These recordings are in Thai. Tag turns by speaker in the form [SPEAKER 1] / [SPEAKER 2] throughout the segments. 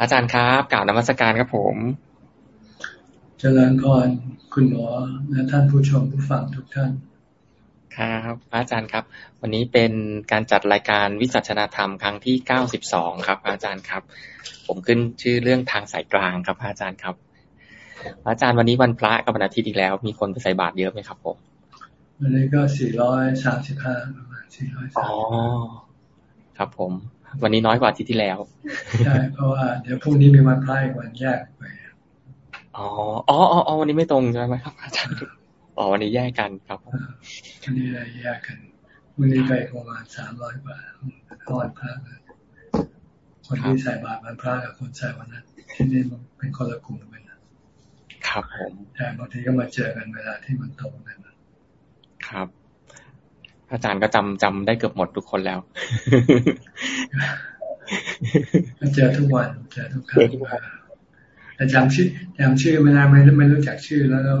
[SPEAKER 1] อาจารย์ครับกล่าวนมัสการครับผม
[SPEAKER 2] เจริญพรคุณหมอและท่านผู้ชมผู้ฟังทุกท่าน
[SPEAKER 1] ครับอาจารย์ครับ วันนี้เป็นการจัดรายการวิจัชนาธรรมครั้งที่เก้าสิบสองครับ อาจารย์ครับ ผมขึ้นชื่อเรื่องทางสายกลางครับ อาจารย์ครับ อาจารย์วันนี้วันพระกับวันอาทิตย์อีกแล้ว มีคนไปใส่บาตรเยอะไหมครับผม
[SPEAKER 2] วันนี้ก็สี่ร้อยสามสิบห้าประมาณสี่ร้อยสามอ๋อ
[SPEAKER 1] ครับผม วันนี้น้อยกว่าอาทิตย์ที่แล้ว
[SPEAKER 2] ใช่เพราะว่าเดี๋ยวพรุ่งนี้มีวันพระอีกวันแยกไป
[SPEAKER 1] อ๋ออ๋ออ๋อวันนี้ไม่ตรงใช่ไหมครับอาจารย์อ๋อวันนี้แยกกันครับ
[SPEAKER 2] วันนี้เราแยกกันวันนี้ไปประมาณสามร้อยกว่าทอดพระคนที่ใส่บาตรวันพระกับคนใส่วันนั้นที่นี่มันเป็นคนละกลุ่มกัน
[SPEAKER 1] ครับผม
[SPEAKER 2] แต่บางทีก็มาเจอกันเวลาที่มันตรงกัน
[SPEAKER 1] ครับ อาจารย์ก็จำจำได้เกือบหมดทุกคนแล้ว
[SPEAKER 2] เจอทุกวันเจอทุกครั้งแต่จำชื่อจำชื่อไม่ได้ไม่ไม่รู้จักชื่อแล้ว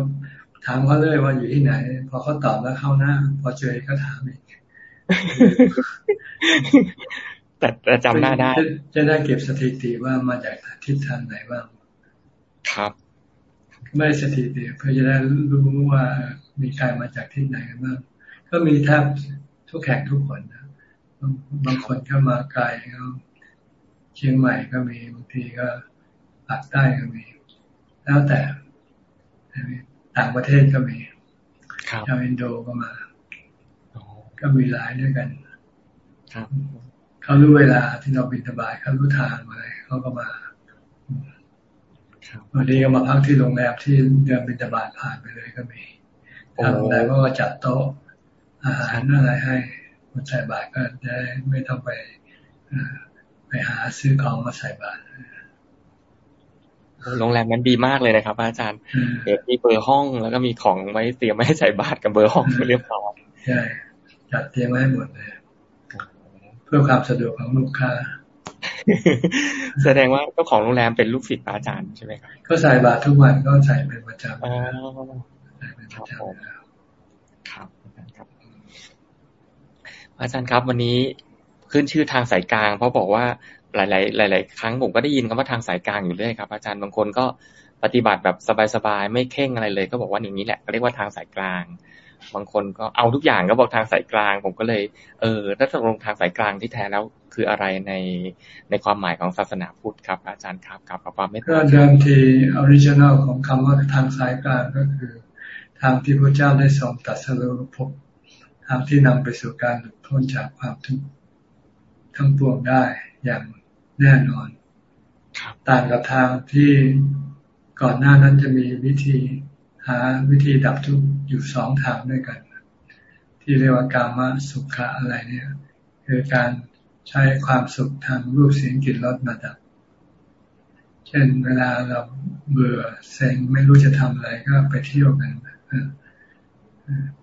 [SPEAKER 2] ถามเขาเลยว่าอยู่ที่ไหน พอเขาตอบแล้วเข้าหน้า พอเจอก็ถามอีก
[SPEAKER 1] แต่จำหน้าได้
[SPEAKER 2] จะได้เก็บสถิติว่ามาจากทิศทางไหนบ้าง
[SPEAKER 1] ครับ
[SPEAKER 2] ไม่สถิติเพื่อจะได้รู้ว่ามีใครมาจากที่ไหนกันบ้าง ก็มีแทบทุกแข่งทุกคนนะบางคนก็มาไกลก็เชียงใหม่ก็มีบางทีก็ปากใต้ก็มี แล้วแต่ต่างประเทศก็มีชาวอินโดก็มาก็มีหลายด้วยกันเขารู้เวลาที่เราบินสบายเขารู้ทางอะไรเขาก็มาวันนี้ก็มาพักที่โรงแรมที่เดินบินสบายผ่านไปเลยก็มีทางโรงแรมก็จัดโต๊ะ อาหารอะไรให้คนใส่บาตรก็จะไม่ต้องไปไปหาซื้อของมาใส่บาตร
[SPEAKER 1] โรงแรมนั้นดีมากเลยนะครับ อาจารย์เดี๋ยวมีเบอร์ห้องแล้วก็มีของไว้เตรียมไว้ให้ใส่บาตรกับเบอร์ห้องเรียบร้อย
[SPEAKER 2] ใช่จัดเตรียมไว้หมดเลยเพื่อความสะดวกของลูกค้า
[SPEAKER 1] แสดงว่าเจ้าของโรงแรมเป็นลูกศิษย์อาจารย์ใช่ไหมครับ
[SPEAKER 2] ก็ใส่บาตรทุกวันก็ใส่เป็นประจำ
[SPEAKER 1] อ๋อใส่เป็นประจำครับครับ อาจารย์ครับ วันนี้ขึ้นชื่อทางสายกลาง เพราะบอกว่าหลาย ๆ หลาย ๆ ครั้งผมก็ได้ยินคำว่าทางสายกลางอยู่เรื่อยครับ อาจารย์บางคนก็ปฏิบัติแบบสบาย ๆ ไม่เข่งอะไรเลย ก็บอกว่าอย่างนี้แหละเรียกว่าทางสายกลาง บางคนก็เอาทุกอย่างก็บอกทางสายกลาง ผมก็เลย เออถ้าตกลงทางสายกลางที่แท้แล้วคืออะไรในในความหมายของศาสนาพุทธครับ อาจารย์ครับกับความไม่
[SPEAKER 2] ก็เดิมทีออริจินัลของคำว่าทางสายกลางก็คือ ทางที่พระเจ้าได้ทรงตัดสรุปพบ ทางที่นำไปสู่การหลุดพ้นจากความทุกข์ทั้งปวงได้อย่างแน่นอน ต่างกับทางที่ก่อนหน้านั้นจะมีวิธีหาวิธีดับทุกข์อยู่สองทางด้วยกัน ที่เรียกว่ากามสุขะอะไรเนี่ย คือการใช้ความสุขทางรูปเสียงกลิ่นรสมาดับ เช่นเวลาเราเบื่อเซ็งไม่รู้จะทำอะไรก็ไปเที่ยวกัน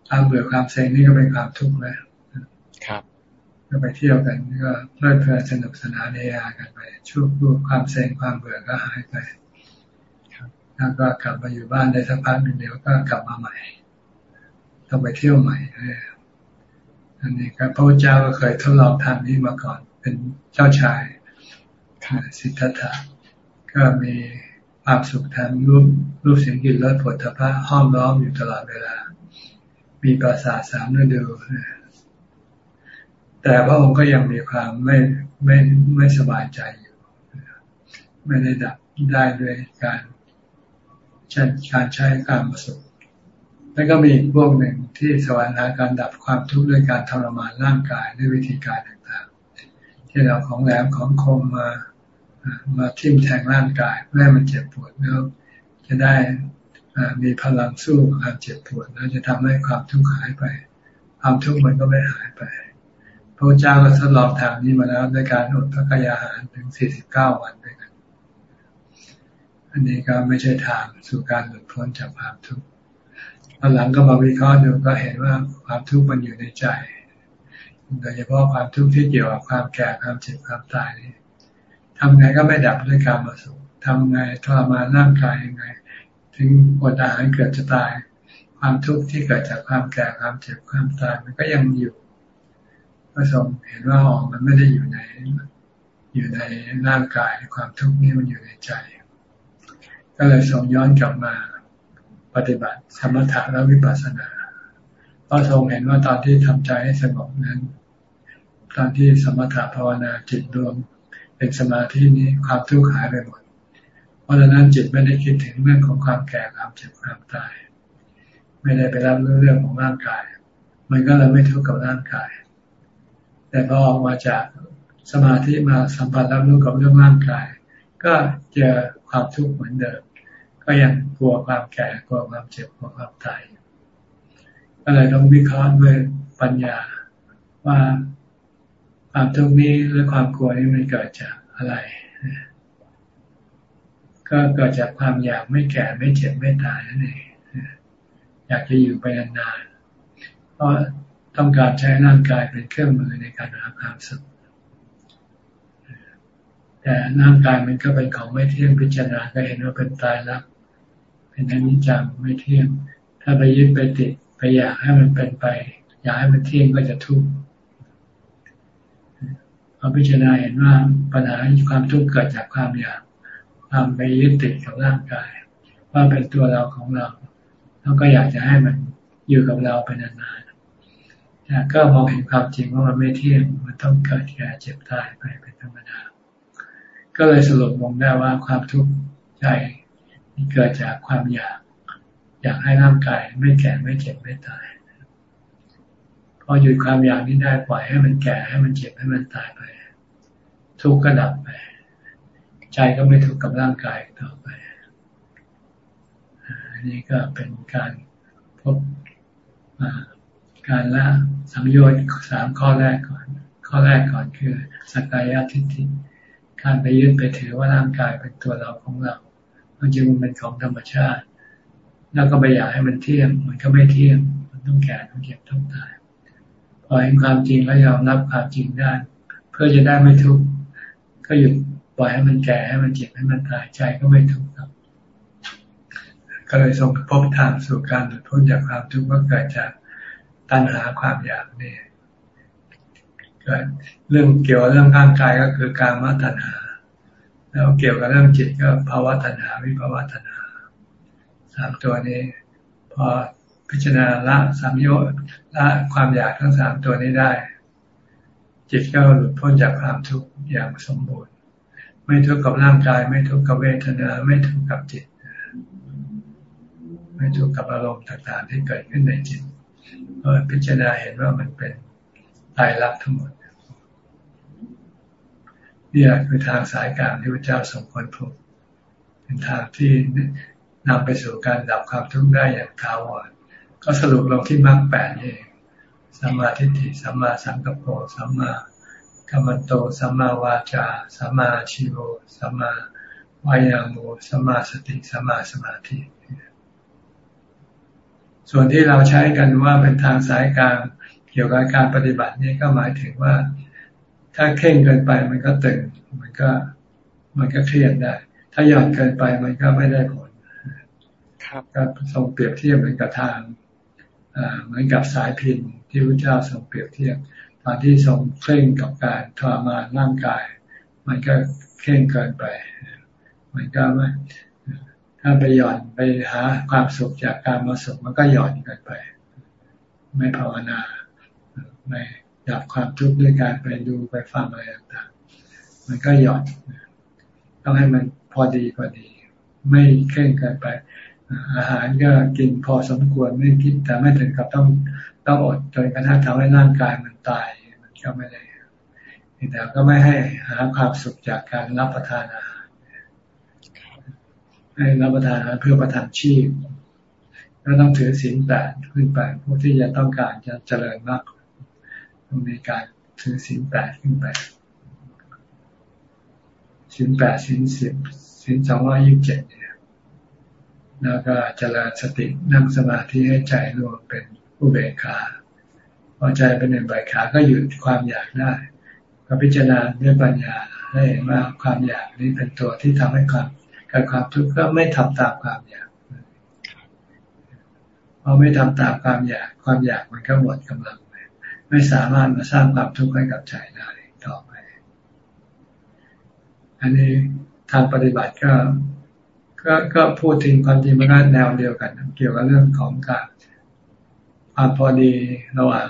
[SPEAKER 2] ความเบื่อความเซ็งนี่ก็เป็นความทุกข์แล้ว
[SPEAKER 1] ครับ
[SPEAKER 2] ก็ไปเที่ยวกันก็เพลิดเพลินสนุกสนานเฮฮากันไปช่วงรูความเซ็งความเบื่อก็หายไปแล้วก็กลับมาอยู่บ้านได้สักพักหนึ่งเดียวก็กลับมาใหม่ต้องไปเที่ยวใหม่อันนี้ครับพระเจ้าก็เคยทดลองทำนี้มาก่อน เป็นเจ้าชายสิทธัตถะก็มีความสุขทางรูปรูปเสียงกลิ่นรสผลทพะห้อมล้อมอยู่ตลอดเวลา มีปราสาทสามฤดูแต่พระองค์ก็ยังมีความไม่ไม่ไม่สบายใจอยู่ไม่ได้ดับได้ด้วยการเช่นการใช้การประสบแล้วก็มีอีกพวกหนึ่งที่สวรรค์การดับความทุกข์ด้วยการทรมานร่างกายด้วยวิธีการต่างๆ ที่เราของแหลมของคมมามาทิ่มแทงร่างกายเพื่อให้มันเจ็บปวดแล้วจะได้ มีพลังสู้ความเจ็บปวดแล้วจะทำให้ความทุกข์หายไป ความทุกข์มันก็ไม่หายไป พระเจ้าก็ทดลองทางนี้มาแล้วด้วยการอดพระกายอาหารถึง49วันด้วยกัน อันนี้ก็ไม่ใช่ทางสู่การหลุดพ้นจากความทุกข์ตอนหลังก็มาวิเคราะห์ดูก็เห็นว่าความทุกข์มันอยู่ในใจโดยเฉพาะความทุกข์ที่เกี่ยวกับความแก่ความเจ็บความตายนี่ทำไงก็ไม่ดับด้วยการมาสุขทำไงทรมานร่างกายยังไง ถึงอดอาหารเกิดจะตาย ความทุกข์ที่เกิดจากความแก่ความเจ็บความตายมันก็ยังอยู่พระทรงเห็นว่าอ๋อมันไม่ได้อยู่ในอยู่ในร่างกายความทุกข์นี้มันอยู่ในใจ ก็เลยส่งย้อนกลับมาปฏิบัติสมถะและวิปัสสนาเพราะทรงเห็นว่าตอนที่ทำใจให้สงบนั้น ตอนที่สมถะภาวนาจิตรวมเป็นสมาธินี้ความทุกข์หายไปหมด เพราะฉะนั้นจิตไม่ได้คิดถึงเรื่องของความแก่ความเจ็บความตาย ไม่ได้ไปรับรู้เรื่องของร่างกาย มันก็เลยไม่ทุกข์กับร่างกาย แต่พอออกมาจากสมาธิมาสัมผัสรับรู้กับเรื่องร่างกาย ก็เจอความทุกข์เหมือนเดิม ก็ยังกลัวความแก่กลัวความเจ็บกลัวความตายก็เลยต้องวิเคราะห์ด้วยปัญญาว่าความทุกข์นี้หรือความกลัวนี้มันเกิดจากอะไร ก็เกิดจากความอยากไม่แก่ไม่เจ็บไม่ตายนั่นเองอยากจะอยู่ไปนานๆเพราะต้องการใช้ร่างกายเป็นเครื่องมือในการหาความสุขแต่ร่างกายมันก็เป็นของไม่เที่ยงพิจารณาก็เห็นว่าเป็นตายรักเป็นอนิจจังไม่เที่ยง ถ้าไปยึดไปติดไปอยากให้มันเป็นไป อยากให้มันเที่ยงก็จะทุกข์พอพิจารณาเห็นว่าปัญหาความทุกข์เกิดจากความอยาก ความไปยึดติดกับร่างกาย ว่าเป็นตัวเราของเราแล้วก็อยากจะให้มันอยู่กับเราไปนานๆแต่ก็มองเห็นความจริงว่ามันไม่เที่ยงมันต้องเกิดแก่เจ็บตายไปเป็นธรรมดา ก็เลยสรุปลงได้ว่าความทุกข์ใจเกิดจากความอยาก อยากให้ร่างกายไม่แก่ไม่เจ็บไม่ตายพอหยุดความอยากนี้ได้ปล่อยให้มันแก่ให้มันเจ็บให้มันตายไป ทุกข์ก็ดับไป ใจก็ไม่ทุกข์กับร่างกายต่อไปอันนี้ก็เป็นการพบการละสังโยชน์สามข้อแรกก่อน ข้อแรกก่อนคือสกายทิฏฐิการไปยึดไปถือว่าร่างกายเป็นตัวเราของเรา มันจริงเป็นของธรรมชาติ แล้วก็ไปอยากให้มันเที่ยง มันก็ไม่เที่ยง มันต้องแก่ต้องเจ็บต้องตาย พอเห็นความจริงแล้วยอมรับความจริงได้ เพื่อจะได้ไม่ทุกข์ก็หยุด ปล่อยให้มันแก่ให้มันเจ็บให้มันตายใจก็ไม่ทุกข์ครับ ก็เลยส่งพบทางสู่การหลุดพ้นจากความทุกข์ว่าเกิดจากตัณหาความอยากนี่เรื่องเกี่ยวกับเรื่องร่างกายก็คือการมาตัณหา แล้วเกี่ยวกับเรื่องจิตก็ภาวะตัณหาวิภาวะตัณหาสามตัวนี้ พอพิจารณาละสามโยชน์ละความอยากทั้งสามตัวนี้ได้ จิตก็หลุดพ้นจากความทุกข์อย่างสมบูรณ์ ไม่ทุกข์กับร่างกาย ไม่ทุกข์กับเวทนา ไม่ทุกข์กับจิต ไม่ทุกข์กับอารมณ์ต่างๆ ที่เกิดขึ้นในจิตเพิจารณาเห็นว่ามันเป็นตายรักทั้งหมดนี่คือทางสายกลางที่พระเจ้าสมควรพบเป็นทางที่นำไปสู่การดับความทุกข์ได้อย่างท้าวรก็สรุปลงที่มรรคแปดเองสัมมาทิฏฐิสัมมาสังกัปโปสัมมา กัมมันโต สัมมาวาจา สัมมาชิโวสัมมาวายามุสัมมาสติ สัมมาสมาธิ ส่วนที่เราใช้กันว่าเป็นทางสายกลางเกี่ยวกับการปฏิบัตินี่ก็หมายถึงว่า ถ้าเข่งเกินไปมันก็ตึง มันก็มันก็เครียดได้ ถ้าหย่อนเกินไปมันก็ไม่ได้ผล
[SPEAKER 1] ครับ
[SPEAKER 2] ก็ทรงเปรียบเทียบเหมือนกับทางเหมือนกับสายพินที่พระเจ้าทรงเปรียบเทียบ ตอนที่ทรงเคร่งกับการทรมานร่างกาย มันก็เคร่งเกินไป มันก็ไม่ถ้าไปหย่อนไปหาความสุขจากการมาสุขมันก็หย่อนเกินไป ไม่ภาวนาไม่ดับความทุกข์ด้วยการไปดูไปฟังอะไรต่างๆมันก็หย่อนต้องให้มันพอดีพอดี ไม่เคร่งเกินไป อาหารก็กินพอสมควรไม่กินแต่ไม่ถึงกับต้องต้องอดจนกระทั่งทำให้ร่างกายมันตาย ก็ไม่ได้แต่ก็ไม่ให้หาความสุขจากการรับประทานอาหารให้รับประทานอาหารเพื่อประทานชีพก็ต้องถือศีลแปดขึ้นไปผู้ที่จะต้องการจะเจริญมากต้องมีการถือศีลแปดขึ้นไปศีลแปดศีลสิบศีลสองร้อยี่สิบเจ็ดเนี่ยแล้วก็เจริญสตินั่งสมาธิให้ใจรวมเป็นผู้เบกขา พอใจเป็นหนึ่งใบขาก็หยุดความอยากได้ ก็พิจารณาด้วยปัญญาให้เห็นว่าความอยากนี้เป็นตัวที่ทำให้ความเกิดความทุกข์ก็ไม่ทำตามความอยากพอไม่ทำตามความอยากความอยากมันก็หมดกำลังไม่สามารถมาสร้างความทุกข์ให้กับใจได้ต่อไป อันนี้ทางปฏิบัติก็ก็ก็พูดถึงความจริงมันก็แนวเดียวกัน เกี่ยวกับเรื่องของการความพอดีระหว่าง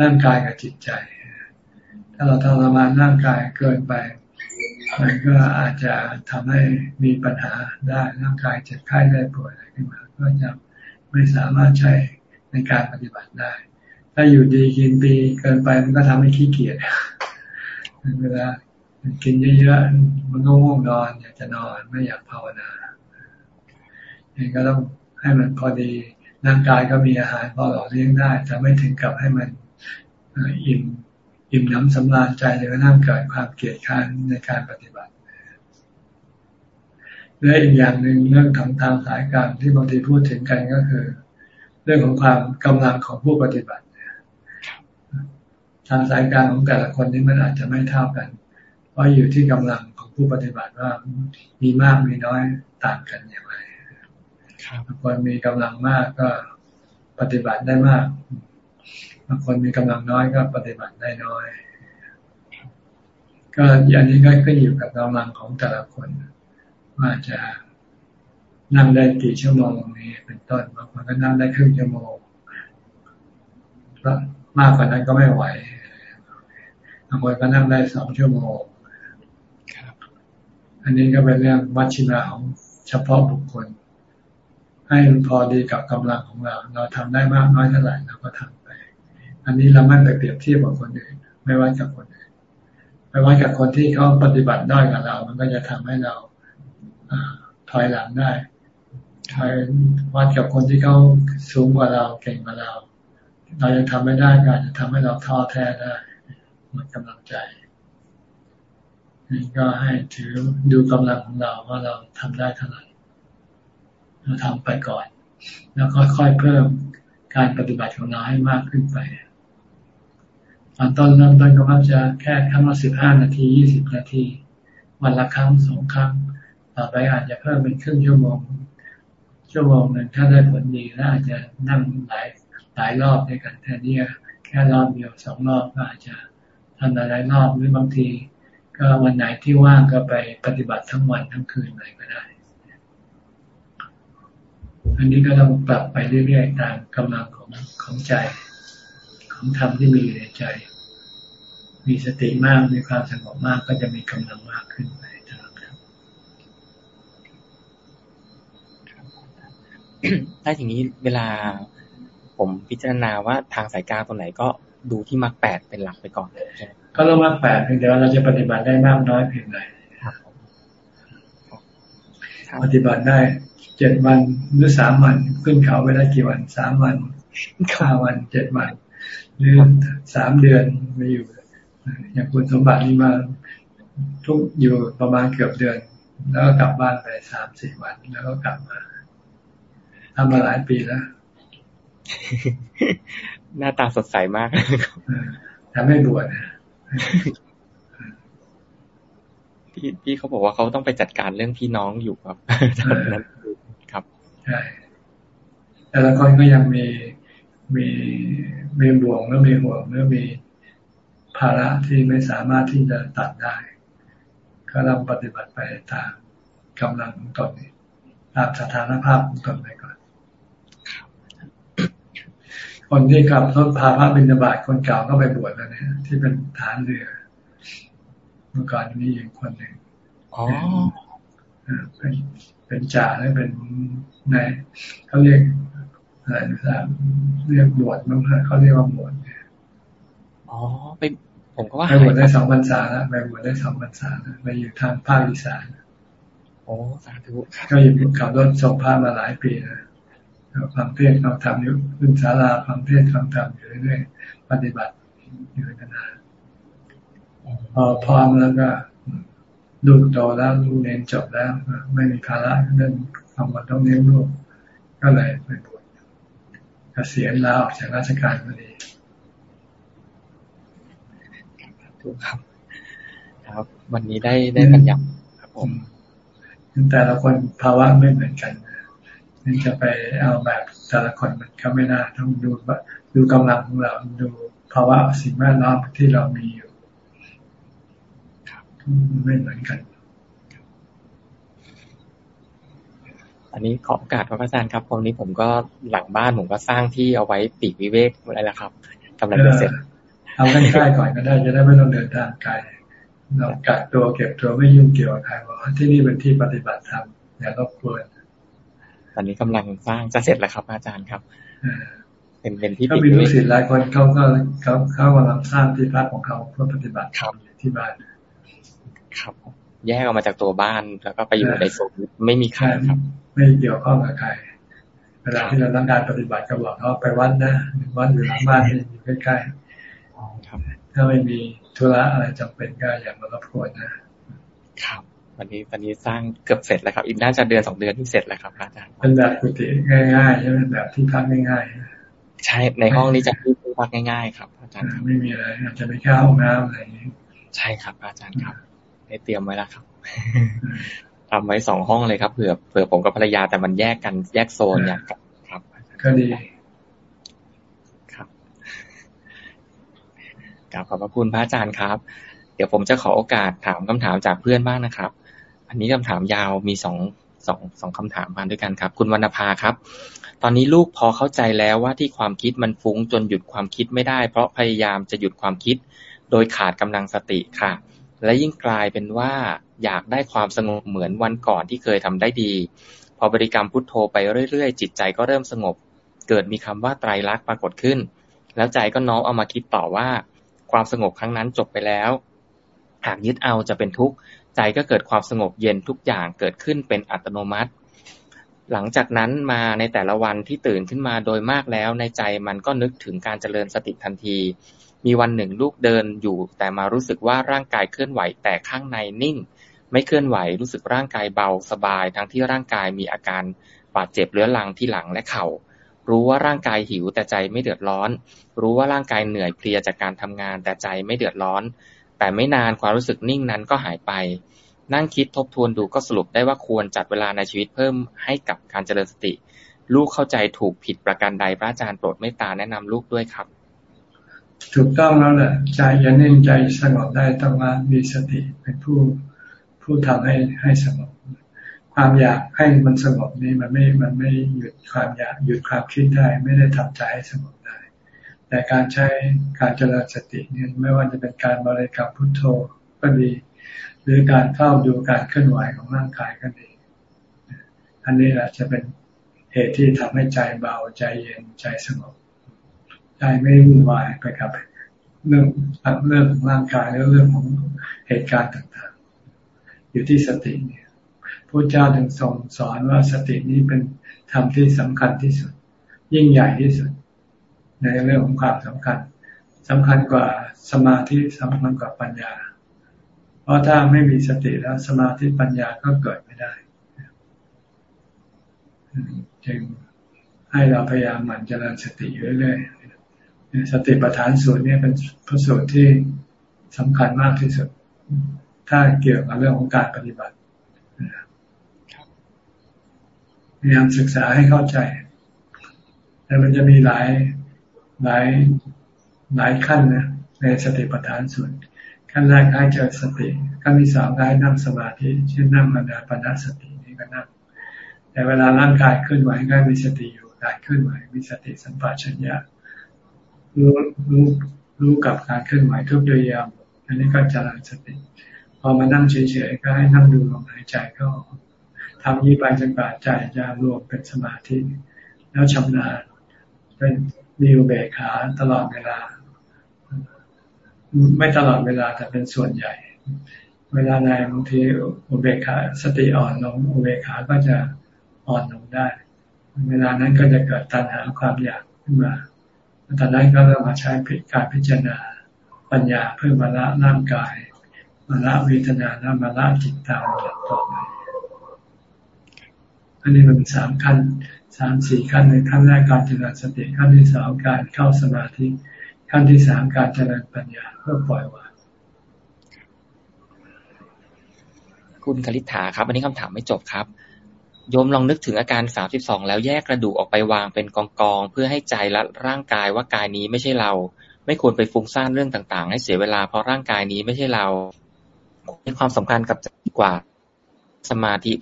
[SPEAKER 2] ร่างกายกับจิตใจ ถ้าเราทรมานร่างกายเกินไป มันก็อาจจะทำให้มีปัญหาได้ร่างกายเจ็บไข้ได้ป่วยอะไรขึ้นมา ก็จะไม่สามารถใช้ในการปฏิบัติได้ ถ้าอยู่ดีกินปีเกินไปมันก็ทำให้ขี้เกียจเวลากินเยอะๆมันก็ง่วงนอน อยากจะนอนไม่อยากภาวนาเองก็ต้องให้มันพอดีร่างกายก็มีอาหารพอหล่อเลี้ยงได้แต่ไม่ถึงกับให้มัน อิ่มอิ่มน้ำสำราญใจจนกระทั่งเกิดความเกลียดค้านในการปฏิบัติและอีกอย่างหนึ่งเรื่องของทางสายการที่บางทีพูดถึงกันก็คือ เรื่องของความกำลังของผู้ปฏิบัติทางสายการของแต่ละคนนี่มันอาจจะไม่เท่ากัน เพราะอยู่ที่กำลังของผู้ปฏิบัติว่ามีมากมีน้อยต่างกันอย่างไรบางคนมีกำลังมากก็ปฏิบัติได้มาก บางคนมีกำลังน้อยก็ปฏิบัติได้น้อย ก็อันนี้ก็ขึ้นอยู่กับกำลังของแต่ละคน ว่าจะนั่งได้กี่ชั่วโมงนี้เป็นต้นบางคนก็นั่งได้ครึ่งชั่วโมงมากกว่านั้นก็ไม่ไหวบางคนก็นั่งได้สองชั่วโมงอันนี้ก็เป็นเรื่องวัชินาของเฉพาะบุคคล ให้พอดีกับกำลังของเรา เราทำได้มากน้อยเท่าไหร่เราก็ทำไป อันนี้เราไม่ไปเปรียบเทียบกับคนอื่น ไม่ว่ากับคนอื่นไม่ว่ากับคนที่เขาปฏิบัติได้กับเรา มันก็จะทำให้เราถอยหลังได้ถอยวัดกับคนที่เขาสูงกว่าเราเก่งกว่าเรา เราจะทำไม่ได้ก็จะทำให้เราท้อแท้ได้หมดกำลังใจนี่ก็ให้ถือดูกำลังของเราว่าเราทำได้เท่าไหร่เราทำไปก่อน แล้วก็ค่อยเพิ่มการปฏิบัติของเราให้มากขึ้นไป ตอนต้นเริ่มต้นก็มักจะแค่ครั้งละสิบห้านาทียี่สิบนาที วันละครั้งสองครั้ง ต่อไปอาจจะเพิ่มเป็นครึ่งชั่วโมง ชั่วโมงหนึ่งถ้าได้ผลดีแล้วอาจจะนั่งหลายหลายรอบในการแทนที่แค่รอบเดียวสองรอบก็อาจจะทำหลายรอบหรือบางที ก็วันไหนที่ว่างก็ไปปฏิบัติทั้งวันทั้งคืนเลยก็ได้ อันนี้ก็ต้องปรับไปเรื่อยๆตามกำลังของของใจ ของธรรมที่มีอยู่ในใจ มีสติมากมีความสงบมากก็จะมีกำลังมากขึ้นไปตลอดครับ
[SPEAKER 1] ถ้าอย่างนี้เวลาผมพิจารณาว่าทางสายกลางตรงไหนก็ดูที่มรรคแปดเป็นหลักไปก่อน
[SPEAKER 2] ก็ต้องมรรคแปดเพียงแต่ว่าเราจะปฏิบัติได้มากน้อยเพียงไรปฏิบัติได้เจ็ดวันหรือสามวันขึ้นเขาไปได้กี่วันสามวันห้าวันเจ็ดวัน หรือสามเดือนมาอยู่ อย่างคุณสมบัตินี่มาทุกอยู่ประมาณเกือบเดือน แล้วก็กลับบ้านไปสามสี่วันแล้วก็กลับมาทำมาหลายปีแล้ว
[SPEAKER 1] หน้าตาสดใสมาก
[SPEAKER 2] ทำให้บวช
[SPEAKER 1] พี่พี่เขาบอกว่าเขาต้องไปจัดการเรื่องพี่น้องอยู่ครับตอนนั้นครับ
[SPEAKER 2] ใช่ แต่ละคนก็ยังมี มีมีบ่วงแล้วมีห่วงแล้วมีภาระที่ไม่สามารถที่จะตัดได้ ก็ต้องปฏิบัติไปตามกำลังของตนตามสถานภาพของตนไปก่อน คนที่ขับรถพาพระบิณฑบาตคนเก่าก็ไปบวชแล้วเนี่ยที่เป็นฐานเรือเมื่อก่อนมีอย่างคนหนึ่งอ๋อเป็นเป็นจ่าแล้วเป็นนายเขาเรียก อะไรนะเรียกบวชมั้งเขาเรียกว่าบวช
[SPEAKER 1] อ๋อไปผมก็ว่า
[SPEAKER 2] ไปบวชได้สองพรรษาแล้วไปบวชได้สองพรรษาแล้วไปอยู่ทางภาคอีสาน
[SPEAKER 1] โอ้สาธุ
[SPEAKER 2] ก็อยู่ขับรถส่งพระมาหลายปีแล้วฟังเทศฟังธรรมอยู่ขึ้นศาลาฟังเทศฟังธรรมอยู่เรื่อยๆปฏิบัติอยู่นานพอพร้อมแล้วก็ลูกโตแล้วลูกเรียนจบแล้ว ไม่มีภาระเรื่องทำวัดต้องเลี้ยงลูกก็เลยไปบวช เกษียณลาออกจากราชการพอดี
[SPEAKER 1] ถูกครับ ครับ วันนี้ได้ได้บรรยายครับ ผม
[SPEAKER 2] แต่ละคนภาวะไม่เหมือนกันนี่จะไปเอาแบบแต่ละคนมันก็ไม่น่าต้องดูดูกำลังของเราดูภาวะสิ่งแวดล้อมที่เรามีอยู่ไม่เหมือนกัน
[SPEAKER 1] อันนี้ขอโอกาสพระอาจารย์ครับตอนนี้ผมก็หลังบ้านผมก็สร้างที่เอาไว้ปีกวิเวกอะไรแล้วครับกำลังจะเสร็จ
[SPEAKER 2] เอาใกล้ๆก่อนก็ได้จะได้ไม่ต้องเดินทางไกลเรากักตัวเก็บตัวไม่ยุ่งเกี่ยวกับใครบอกที่นี่เป็นที่ปฏิบัติธรรมอย่ารบกวน
[SPEAKER 1] ตอนนี้กำลังสร้างจะเสร็จแล้วครับอาจารย์ครับเป็นเป็นที่
[SPEAKER 2] ก็มีลูกศิษย์หลายคนเขาก็เขาเขากำลังสร้างที่พักของเขาเพื่อปฏิบัติธรรมที่บ้าน
[SPEAKER 1] ครับ แยกออกมาจากตัวบ้านแล้วก็ไปอยู่ในโซนไม่มีใครครับ
[SPEAKER 2] ไม่เกี่ยวข้องกับใครเวลาที่เราต้องการปฏิบัติก็บอกเขาไปวัดนะวัดอยู่หลังบ้านอยู่ใกล้ๆถ้าไม่มีธุระอะไรจำเป็นก็อย่ามารบกวนนะ
[SPEAKER 1] ครับ วันนี้ตอนนี้สร้างเกือบเสร็จแล้วครับ อีกน่าจะเดือนสองเดือนที่เสร็จแล้วครับอาจารย์
[SPEAKER 2] เป็นแบบกุฏิง่ายๆใช่ไหมแบบที่พักง่าย
[SPEAKER 1] ๆใช่ในห้องนี้จะที่พักง่ายๆครับอาจารย์
[SPEAKER 2] ไม่มีอะไรอาจจะไม่เข้าห้องน้ำอะไรอย่างนี้
[SPEAKER 1] ใช่ครับ อาจารย์ครับได้เตรียมไว้แล้วครับ ทำไว้สองห้องเลยครับเผื่อเผื่อผมกับภรรยาแต่มันแยกกันแยกโซนเนี่ยครับ
[SPEAKER 2] ก็ดี
[SPEAKER 1] กราบขอบพระคุณพระอาจารย์ครับ เดี๋ยวผมจะขอโอกาสถามคำถามจากเพื่อนบ้างนะครับ อันนี้คำถามยาวมีสองสองสองคำถามมาด้วยกันครับ คุณวรรณภาครับ ตอนนี้ลูกพอเข้าใจแล้วว่าที่ความคิดมันฟุ้งจนหยุดความคิดไม่ได้ เพราะพยายามจะหยุดความคิด โดยขาดกำลังสติค่ะ และยิ่งกลายเป็นว่า อยากได้ความสงบเหมือนวันก่อนที่เคยทำได้ดี พอบริกรรมพุทโธไปเรื่อยๆ จิตใจก็เริ่มสงบ เกิดมีคำว่าไตรลักษณ์ปรากฏขึ้น แล้วใจก็น้อมเอามาคิดต่อว่า ความสงบครั้งนั้นจบไปแล้ว หากยึดเอาจะเป็นทุกข์ใจก็เกิดความสงบเย็นทุกอย่างเกิดขึ้นเป็นอัตโนมัติ หลังจากนั้นมาในแต่ละวันที่ตื่นขึ้นมาโดยมากแล้ว ในใจมันก็นึกถึงการเจริญสติทันที มีวันหนึ่งลูกเดินอยู่ แต่มารู้สึกว่าร่างกายเคลื่อนไหวแต่ข้างในนิ่ง ไม่เคลื่อนไหวรู้สึกร่างกายเบาสบาย ทั้งที่ร่างกายมีอาการบาดเจ็บเรื้อรังที่หลังและเข่า รู้ว่าร่างกายหิวแต่ใจไม่เดือดร้อน รู้ว่าร่างกายเหนื่อยเพลียจากการทำงานแต่ใจไม่เดือดร้อน แต่ไม่นานความรู้สึกนิ่งนั้นก็หายไป นั่งคิดทบทวนดูก็สรุปได้ว่าควรจัดเวลาในชีวิตเพิ่มให้กับการเจริญสติ ลูกเข้าใจถูกผิดประการใดพระอาจารย์โปรดเมตตาแนะนำลูกด้วยครับ
[SPEAKER 2] ถูกต้องแล้วแหละใจยันนิ่งใจสงบได้ต้องมามีสติเป็นผู้ ผู้ทำให้ให้สงบ ความอยากให้มันสงบนี่มันไม่มันไม่หยุดความอยากหยุดความคิดได้ ไม่ได้ทำใจให้สงบได้ แต่การใช้การเจริญสติเนี่ยไม่ว่าจะเป็นการบริกรรมพุทโธก็ดี หรือการเฝ้าดูการเคลื่อนไหวของร่างกายก็ดี อันนี้แหละจะเป็นเหตุที่ทำให้ใจเบาใจเย็นใจสงบใจไม่วุ่นวายไปกับเรื่องเรื่องของร่างกายแล้วเรื่องของเหตุการณ์ต่าง อยู่ที่สติเนี่ยพระเจ้าถึงทรงสอนว่าสตินี้เป็นธรรมที่สำคัญที่สุด ยิ่งใหญ่ที่สุด ในเรื่องของความสำคัญสำคัญกว่าสมาธิสำคัญกว่าปัญญา เพราะถ้าไม่มีสติแล้วสมาธิปัญญาก็เกิดไม่ได้จึงให้เราพยายามหมั่นเจริญสติอยู่เรื่อยๆสติปัฏฐานสูตรนี้เป็นพระสูตรที่สำคัญมากที่สุด ถ้าเกี่ยวกับเรื่องของการปฏิบัติพยายามศึกษาให้เข้าใจ แต่มันจะมีหลายหลายหลายขั้นนะในสติปัฏฐานส่วนขั้นแรกให้เจอสติขั้นที่สองให้นั่งสมาธิเช่นนั่งมนาปนาสตินี่ก็นั่งแต่เวลาร่างกายเคลื่อนไหวก็มีสติอยู่การเคลื่อนไหวมีสติสัมปชัญญะรู้รู้รู้กับการเคลื่อนไหวทุกเดียมอันนี้ก็จริญสติพ อมานั่งเฉยๆก็ให้นั่งดูลมหายใจเข้าทำนี้ไปจนกว่าใจจะรวมเป็นสมาธิ แล้วชำนาญเป็นมีอุเบกขาตลอดเวลา ไม่ตลอดเวลาแต่เป็นส่วนใหญ่ เวลาในบางทีอุเบกขาสติอ่อนลงอุเบกขาก็จะอ่อนลงได้ เวลานั้นก็จะเกิดตัณหาความอยากขึ้นมาตอนนั้นก็เริ่มมาใช้ผิการพิจารณาปัญญาเพื่อมาละร่างกาย มาละเวทนาและมาละจิตตามต่อไปอันนี้มันสามขั้นสามสี่ขั้นในขั้นแรกการเจริญสติขั้นที่สองการเข้าสมาธิขั้นที่สามการเจริญปัญญาเพื่อปล่อยวาง
[SPEAKER 1] คุณคลิษฐาครับอันนี้คำถามไม่จบครับโยมลองนึกถึงอาการสามสิบสองแล้วแยกกระดูกออกไปวางเป็นกองกองเพื่อให้ใจและร่างกายว่ากายนี้ไม่ใช่เรา ไม่ควรไปฟุ้งซ่านเรื่องต่าง ๆ ให้เสียเวลาเพราะร่างกายนี้ไม่ใช่เรา มีความสำคัญกับใจกว่า สมาธิ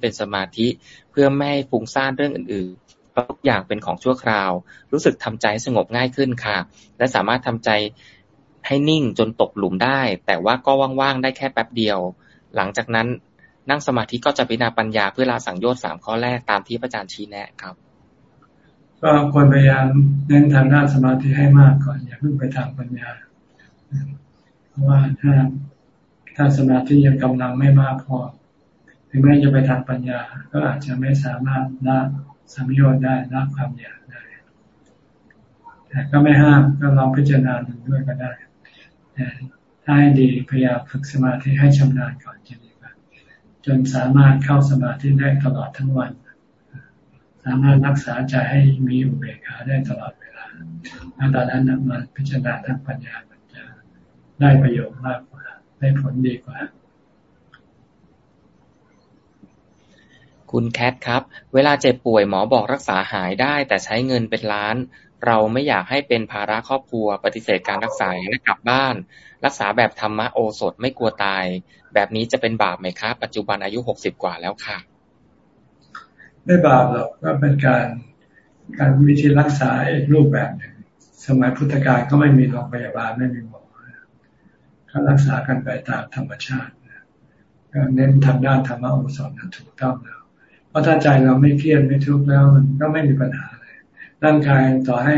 [SPEAKER 1] เป็นสมาธิเพื่อไม่ให้ฟุ้งซ่านเรื่องอื่นๆทุกอย่างเป็นของชั่วคราว รู้สึกทำใจสงบง่ายขึ้นค่ะ และสามารถทำใจให้นิ่งจนตกหลุมได้ แต่ว่าก็ว่างๆ ได้แค่แป๊บเดียว หลังจากนั้นนั่งสมาธิก็จะพิจารณาปัญญาเพื่อละสังโยชน์สามข้อแรกตามที่พระอาจารย์ชี้แนะครับ
[SPEAKER 2] ก็ควรพยายามเน้นทางด้านสมาธิให้มากก่อน อย่าเพิ่งไปทางปัญญา ราะว่าถ้าถ้าสมาธิยังกำลังไม่มากพอ ถึงแม้จะไปทางปัญญา ก็อาจจะไม่สามารถละสัมโยชน์ได้ละความอยากได้ แต่ก็ไม่ห้ามก็ลองพิจารณาดูด้วยก็ได้แต่ถ้าให้ดีพยายามฝึกสมาธิให้ชำนาญก่อนจะดีกว่าจนสามารถเข้าสมาธิได้ตลอดทั้งวัน สามารถรักษาใจให้มีอุเบกขาได้ตลอดเวลาแล้วตอนนั้นมาพิจารณาทางปัญญา ได้ประโยชน์มากกว่า ได้ผลดีกว่า
[SPEAKER 1] คุณแคทครับ เวลาเจ็บป่วยหมอบอกรักษาหายได้ แต่ใช้เงินเป็นล้าน เราไม่อยากให้เป็นภาระครอบครัว ปฏิเสธการรักษาและกลับบ้าน รักษาแบบธรรมะโอสถไม่กลัวตาย แบบนี้จะเป็นบาปไหมครับ ปัจจุบันอายุหกสิบกว่าแล้วค่ะ
[SPEAKER 2] ไม่บาปหรอกก็เป็นการการวิธีรักษาอีกรูปแบบหนึ่งสมัยพุทธกาลก็ไม่มีโรงพยาบาลไม่มีหมอ เขารักษากันไปตามธรรมชาติก็เน้นทางด้านธรรมะโอสถถูกต้องแล้ว เพราะถ้าใจเราไม่เครียดไม่ทุกข์แล้ว มันก็ไม่มีปัญหาเลย ร่างกายต่อให้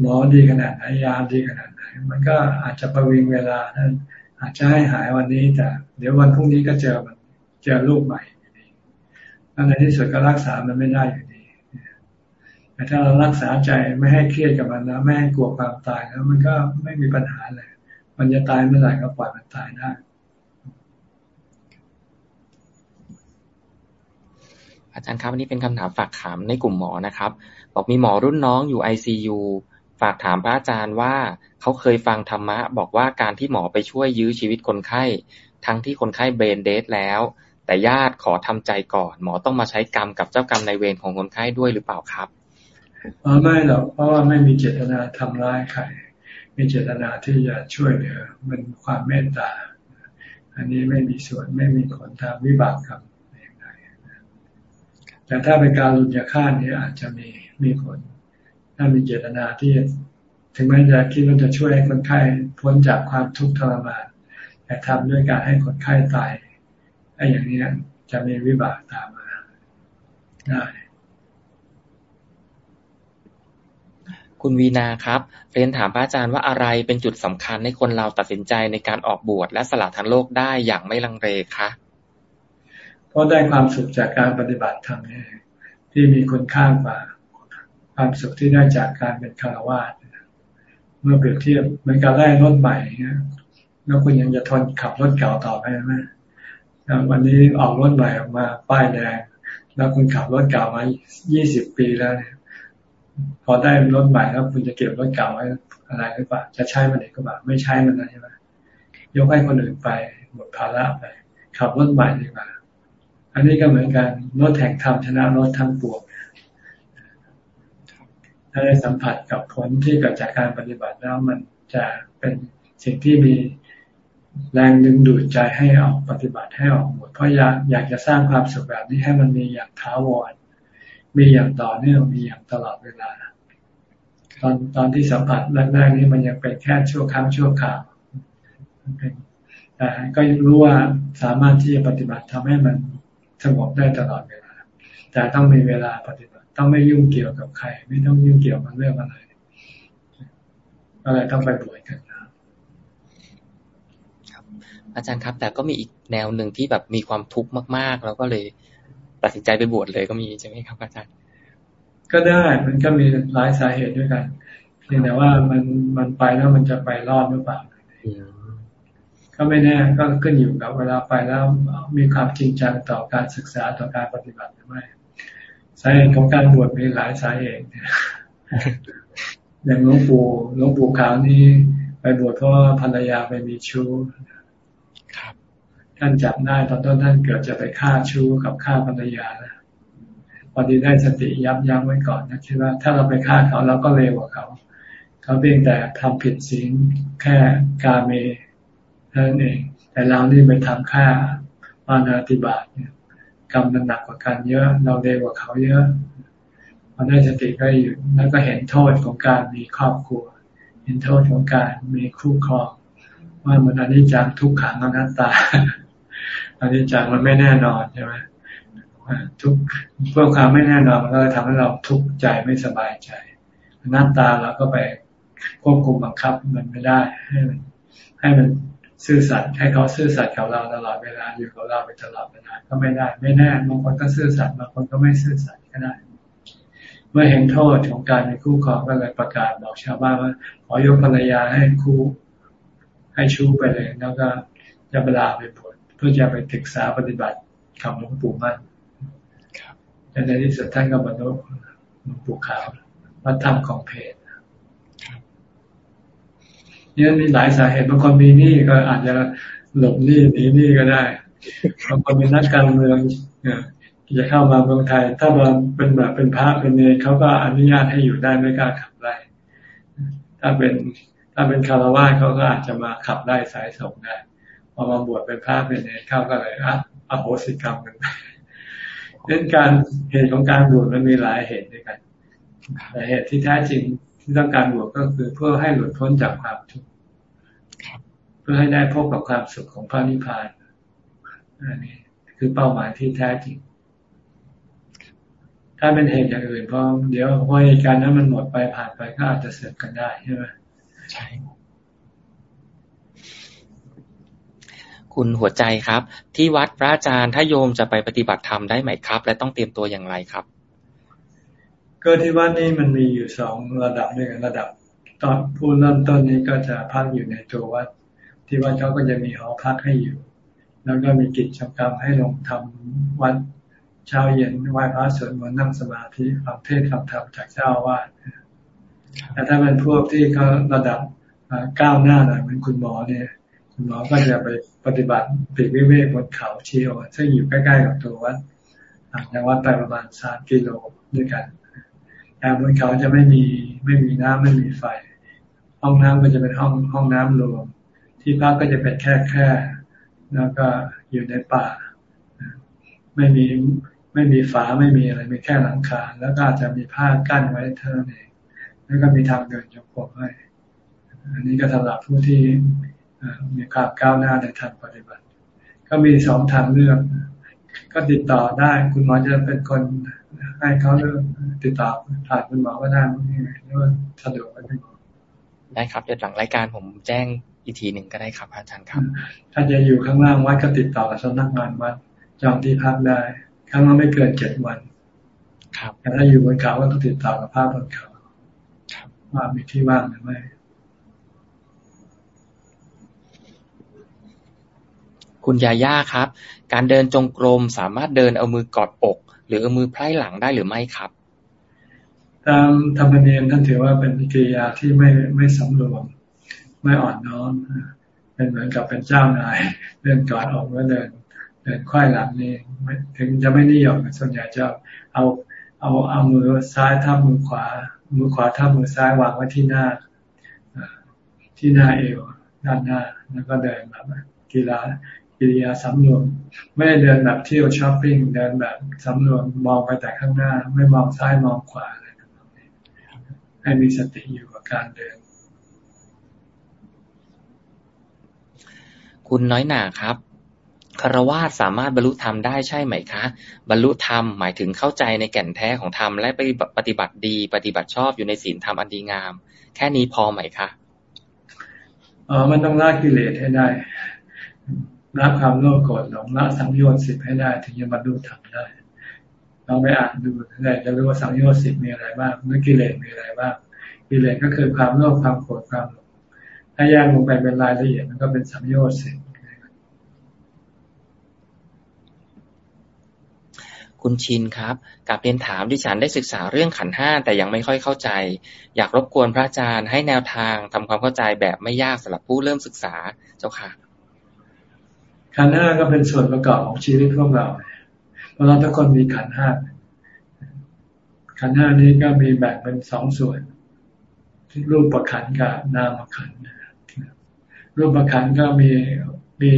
[SPEAKER 2] หมอดีขนาดไหนยาดีขนาดไหน มันก็อาจจะประวิงเวลานั้นอาจจะให้หายวันนี้แต่ เดี๋ยววันพรุ่งนี้ก็เจอมันเจอลูกใหม่แล้วในที่สุดก็รักษามันไม่ได้อยู่ดีแต่ถ้าเรารักษาใจไม่ให้เครียดกับมันแล้วไม่ให้กลัวความตายแล้วมันก็ไม่มีปัญหาเลย มันจะตายเมื่อไหร่ก็ปล่อยมันตายได้
[SPEAKER 1] อาจารย์ครับวันนี้เป็นคำถามฝากถามในกลุ่มหมอนะครับ บอกมีหมอรุ่นน้องอยู่ไอซียูฝากถามพระอาจารย์ว่าเขาเคยฟังธรรมะ บอกว่าการที่หมอไปช่วยยื้อชีวิตคนไข้ ทั้งที่คนไข้เบรนเดทแล้ว แต่ญาติขอทำใจก่อน หมอต้องมาใช้กรรมกับเจ้ากรรมในเวรของคนไข้ด้วยหรือเปล่าครับ
[SPEAKER 2] ไม่หรอกเพราะว่าไม่มีเจตนาทำร้ายใคร มีเจตนาที่จะช่วยเหลือมันความเมตตา อันนี้ไม่มีส่วนไม่มีผลทางวิบากกรรมอย่างไรแต่ถ้าเป็นการลุนยาฆ่านี้อาจจะมีมีผล ถ้ามีเจตนาที่ถึงแม้จะคิดว่าจะช่วยให้คนไข้พ้นจากความทุกข์ทรมาน แต่ทำด้วยการให้คนไข้ตายไอ้อย่างนี้จะมีวิบากตามมาได้
[SPEAKER 1] คุณวีนาครับ เรียนถามพระอาจารย์ว่าอะไรเป็นจุดสำคัญให้คนเราตัดสินใจในการออกบวชและสละทั้งโลกได้อย่างไม่ลังเลคะ
[SPEAKER 2] เพราะได้ความสุขจากการปฏิบัติธรรมนี่ที่มีคุณค่ากว่าความสุขที่ได้จากการเป็นคารวะเมื่อเปรียบเทียบเหมือนกับได้รถใหม่เนี่ยแล้วคุณยังจะทนขับรถเก่าต่อไปไหมวันนี้ออกรถใหม่ออกมาป้ายแดงแล้วคุณขับรถเก่ามา 20 ปีแล้วเนี่ย พอได้รถใหม่แล้วคุณจะเก็บรถเก่าไว้อะไรหรือเปล่าจะใช้มันเองก็แบบไม่ใช้มันนะใช่ไหมยกให้คนอื่นไปหมดภาระไปขับรถใหม่ดีกว่า อันนี้ก็เหมือนกันรถแห่งธรรมชนะรถทั้งปวงถ้าได้สัมผัสกับผลที่เกิดจากการปฏิบัติแล้วมันจะเป็นสิ่งที่มีแรงดึงดูดใจให้ออกปฏิบัติให้ออกหมดเพราะอยากอยากจะสร้างความสุขแบบนี้ให้มันมีอย่างท้าวร มีอย่างต่อเนื่องมีอย่างตลอดเวลา ตอนตอนที่สัมผัสแรกๆนี้มันยังเป็นแค่ชั่วครั้งชั่วคราวแต่ก็รู้ว่าสามารถที่จะปฏิบัติทำให้มันสงบได้ตลอดเวลา แต่ต้องมีเวลาปฏิบัติ ต้องไม่ยุ่งเกี่ยวกับใคร ไม่ต้องยุ่งเกี่ยวกับเรื่องอะไรอะไรต้องไปบวชกัน
[SPEAKER 1] อาจารย์ครับ แต่ก็มีอีกแนวหนึ่งที่แบบมีความทุกข์มาก ๆ แล้วก็เลย ตัดสินใจไปบวชเลยก็มีใช่ไหมครับอาจารย์
[SPEAKER 2] ก็ได้มันก็มีหลายสาเหตุด้วยกันเพียงแต่ว่ามันมันไปแล้วมันจะไปรอดหรือเปล่าก็ไม่แน่ก็ขึ้นอยู่กับเวลาไปแล้วมีความจริงจังต่อการศึกษาต่อการปฏิบัติหรือไม่สาเหตุของการบวชมีหลายสาเหตุอย่างหลวงปู่หลวงปู่ขาวนี่ไปบวชเพราะภรรยาไปมีชู้ ท่านจับได้ตอนต้นท่านเกิดจะไปฆ่าชู้กับฆ่าภรรยาแล้วพอดีได้สติยับยั้งไว้ก่อนนะคิดว่า ถ้าเราไปฆ่าเขาเราก็เลวกว่าเขา เขาเพียงแต่ทำผิดศีลแค่กาเมนั้นเอง แต่เรานี่ไปทำฆ่าปานาติบาตเนี่ยกรรมมันหนักกว่ากันเยอะ เราเร็วกว่าเขาเยอะพอได้สติก็อยู่แล้วก็เห็นโทษของการมีครอบครัว เห็นโทษของการมีคู่ครองว่ามันอนิจจังทุกขังอนัตตา อนิจจังมันไม่แน่นอนใช่ไหมทุกเพื่อความไม่แน่นอนมันก็ทำให้เราทุกข์ใจไม่สบายใจอนัตตาเราก็ไปควบคุมบังคับมันไม่ได้ให้มันให้มันซื่อสัตย์ให้เขาซื่อสัตย์กับเราตลอดเวลาอยู่กับเราไปตลอดเวลาก็ไม่ได้ ไม่แน่บางคนก็ซื่อสัตย์บางคนก็ไม่ซื่อสัตย์ก็ได้ เมื่อเห็นโทษของการมีคู่ครองก็เลยประกาศบอกชาวบ้านว่าขอยกภรรยาให้คู่ให้ชู้ไปเลย แล้วก็จะเวลาไปบว เพื่อจะไปศึกษาปฏิบัติคำหลวงปู่มั่นและในที่สุดท่านก็บรรลุหลวงปู่ขาววัดธรรมของเพจเนี่ยมีหลายสาเหตุบางคนมีหนี้ก็อาจจะหลบหนี้หนีหนี้ก็ได้บางคนเป็นนักการเมืองจะเข้ามาเมืองไทย ถ้ามาเป็นแบบเป็นพระเป็นเนรเขาก็อนุญาตให้อยู่ได้ไม่กล้าขับไล่ถ้าเป็นถ้าเป็นคารวะเขาก็อาจจะมาขับไล่สายส่งได้ พอมาบวชเป็นพระเป็นเนรเข้าก็เลยอะอโหสิกรรมกันเรื่องการเหตุของการบวชมันมีหลายเหตุด้วยกันแต่เหตุที่แท้จริงที่ต้องการบวชก็คือเพื่อให้หลุดพ้นจากความทุกข์เพื่อให้ได้พบกับความสุขของพระนิพพานอันนี้คือเป้าหมายที่แท้จริง ถ้าเป็นเหตุอย่างอื่นพอเดี๋ยวพอเหตุการณ์นั้นมันหมดไปผ่านไปก็อาจจะเสร็จกันได้ใช่ไหมใช่
[SPEAKER 1] คุณหัวใจครับ ที่วัดพระอาจารย์ถ้าโยมจะไปปฏิบัติธรรมได้ไหมครับ และต้องเตรียมตัวอย่างไรครับ
[SPEAKER 2] ก็ที่วัดนี้มันมีอยู่สองระดับด้วยกันระดับ ตอนผู้เริ่มต้นนี้ก็จะพักอยู่ในตัววัด ที่วัดเขาก็จะมีหอพักให้อยู่ แล้วก็มีกิจกรรมให้ลงทำวัดเช้าเย็นไหว้พระสวดมนต์นั่งสมาธิฟังเทศฟังธรรมจากเจ้าวาดแต่ถ้าเป็นพวกที่เขาระดับก้าวหน้าหน่อยเหมือนคุณหมอเนี่ย คุณหมอก็จะไปปฏิบัติปีกวิเวกบนเขาเชีโอซึ่งอยู่ใกล้ๆกับตัววัดห่างจากวัดไปประมาณสามกิโลด้วยกันแต่บนเขาจะไม่มีไม่มีน้ำไม่มีไฟ ห้องน้ำก็จะเป็นห้องห้องน้ำรวม ที่พักก็จะเป็นแค่แค่แล้วก็อยู่ในป่า ไม่มีไม่มีฝาไม่มีอะไรมีแค่หลังคาแล้วก็อาจจะมีผ้ากั้นไว้เท่านั้นเองแล้วก็มีทางเดินจงกรมให้อันนี้ก็สำหรับผู้ที่ มีความก้าวหน้าในทางปฏิบัติ ก็มีสองทางเลือก ก็ติดต่อได้ คุณหมอจะเป็นคนให้เขาติดต่อผ่านคุณหมอก็ได้หรือว่าสะดวกก็ได้
[SPEAKER 1] ได้ครับเดี๋ยวหลังรายการผมแจ้งอีกทีหนึ่งก็ได้ครับ อาจารย์ครับ
[SPEAKER 2] ถ้าจะอยู่ข้างล่างวัดก็ติดต่อกับสำนักงานวัดจองที่พักได้ครั้งละไม่เกินเจ็ดวัน
[SPEAKER 1] ครับ
[SPEAKER 2] แต่ถ้าอยู่บนเขาก็ต้องติดต่อกับภาพบนเขาว่ามีที่ว่างหรือไม่
[SPEAKER 1] คุณยาย่าครับ การเดินจงกรมสามารถเดินเอามือกอดอก หรือเอามือไพร่หลังได้หรือไม่ครับ
[SPEAKER 2] ตามธรรมเนียมท่านถือว่าเป็นกิริยาที่ไม่ไม่สำรวม ไม่อ่อนน้อมเป็นเหมือนกับเป็นเจ้านายเดินกอดอกแล้วเดินเดินควายหลังนี่ถึงจะไม่นิยมส่วนใหญ่จะเอาเอาเอามือซ้ายทับมือขวา มือขวาทับมือซ้ายวางไว้ที่หน้าที่หน้าเอวด้านหน้า แล้วก็เดินแบบกีฬา กิริยาสำรวม ไม่ได้เดินแบบเที่ยวช้อปปิ้งเดินแบบสำรวมมองไปแต่ข้างหน้า ไม่มองซ้ายมองขวาอะไรแบบนี้ให้มีสติอยู่กับการเดิน
[SPEAKER 1] คุณน้อยหนาครับคารวาสสามารถบรรลุธรรมได้ใช่ไหมคะ บรรลุธรรมหมายถึงเข้าใจในแก่นแท้ของธรรมและไปปฏิบัติดี ปฏิบัติชอบอยู่ในศีลธรรมอันดีงาม แค่นี้พอไหมคะ
[SPEAKER 2] อ๋อมันต้องละกิเลสให้ได้ ละความโลภโกรธหลงละสังโยชน์สิบให้ได้ ถึงจะบรรลุธรรมได้เราไปอ่านดูได้จะรู้ว่าสังโยชน์สิบมีอะไรบ้างเมื่อกิเลสมีอะไรบ้างกิเลสก็คือความโลภความโกรธความหลงถ้าแยกลงไปเป็นรายละเอียดมันก็เป็นสังโยชน์สิบ
[SPEAKER 1] คุณชินครับกับเรียนถามดิฉันได้ศึกษาเรื่องขันห้าแต่ยังไม่ค่อยเข้าใจ อยากรบกวนพระอาจารย์ให้แนวทางทำความเข้าใจแบบไม่ยากสำหรับผู้เริ่มศึกษาเจ้าค่ะ
[SPEAKER 2] ขันห้าก็เป็นส่วนประกอบของชีวิตพวกเราเพราะเราทุกคนมีขันห้าขันห้านี้ก็มีแบ่งเป็นสองส่วนรูปประขันกับนามประขันรูปประขันก็มีมี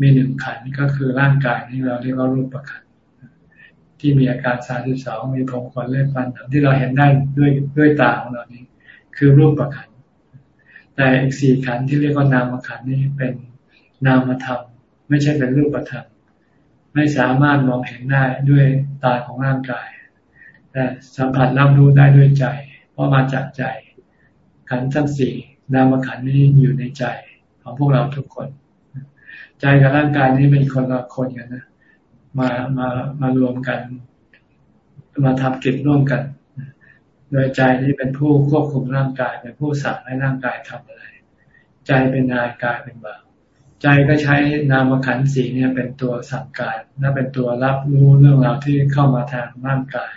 [SPEAKER 2] มีหนึ่งขันก็คือร่างกายนี่เราเรียกว่ารูปประขันที่มีอาการสาสิบสองมีผมขนเล็บฟันหนังที่เราเห็นได้ด้วยด้วยตาของเรานี้ คือรูปประขันแต่อีกสี่ขันที่เรียกว่านามขันนี้เป็นนามธรรม ไม่ใช่เป็นรูปธรรมไม่สามารถมองเห็นได้ด้วยตาของร่างกาย แต่สัมผัสรับรู้ได้ด้วยใจ เพราะมาจากใจ ขันทั้งสี่นามขันนี้อยู่ในใจของพวกเราทุกคน ใจกับร่างกายนี้เป็นคนละคนกันนะมามามารวมกัน มาทำกิจร่วมกัน โดยใจนี้เป็นผู้ควบคุมร่างกายเป็นผู้สั่งให้ร่างกายทำอะไร ใจเป็นนายกายเป็นบ่าว ใจก็ใช้นามขันสีเนี่ยเป็นตัวสั่งการและเป็นตัวรับรู้เรื่องราวที่เข้ามาทางร่างกาย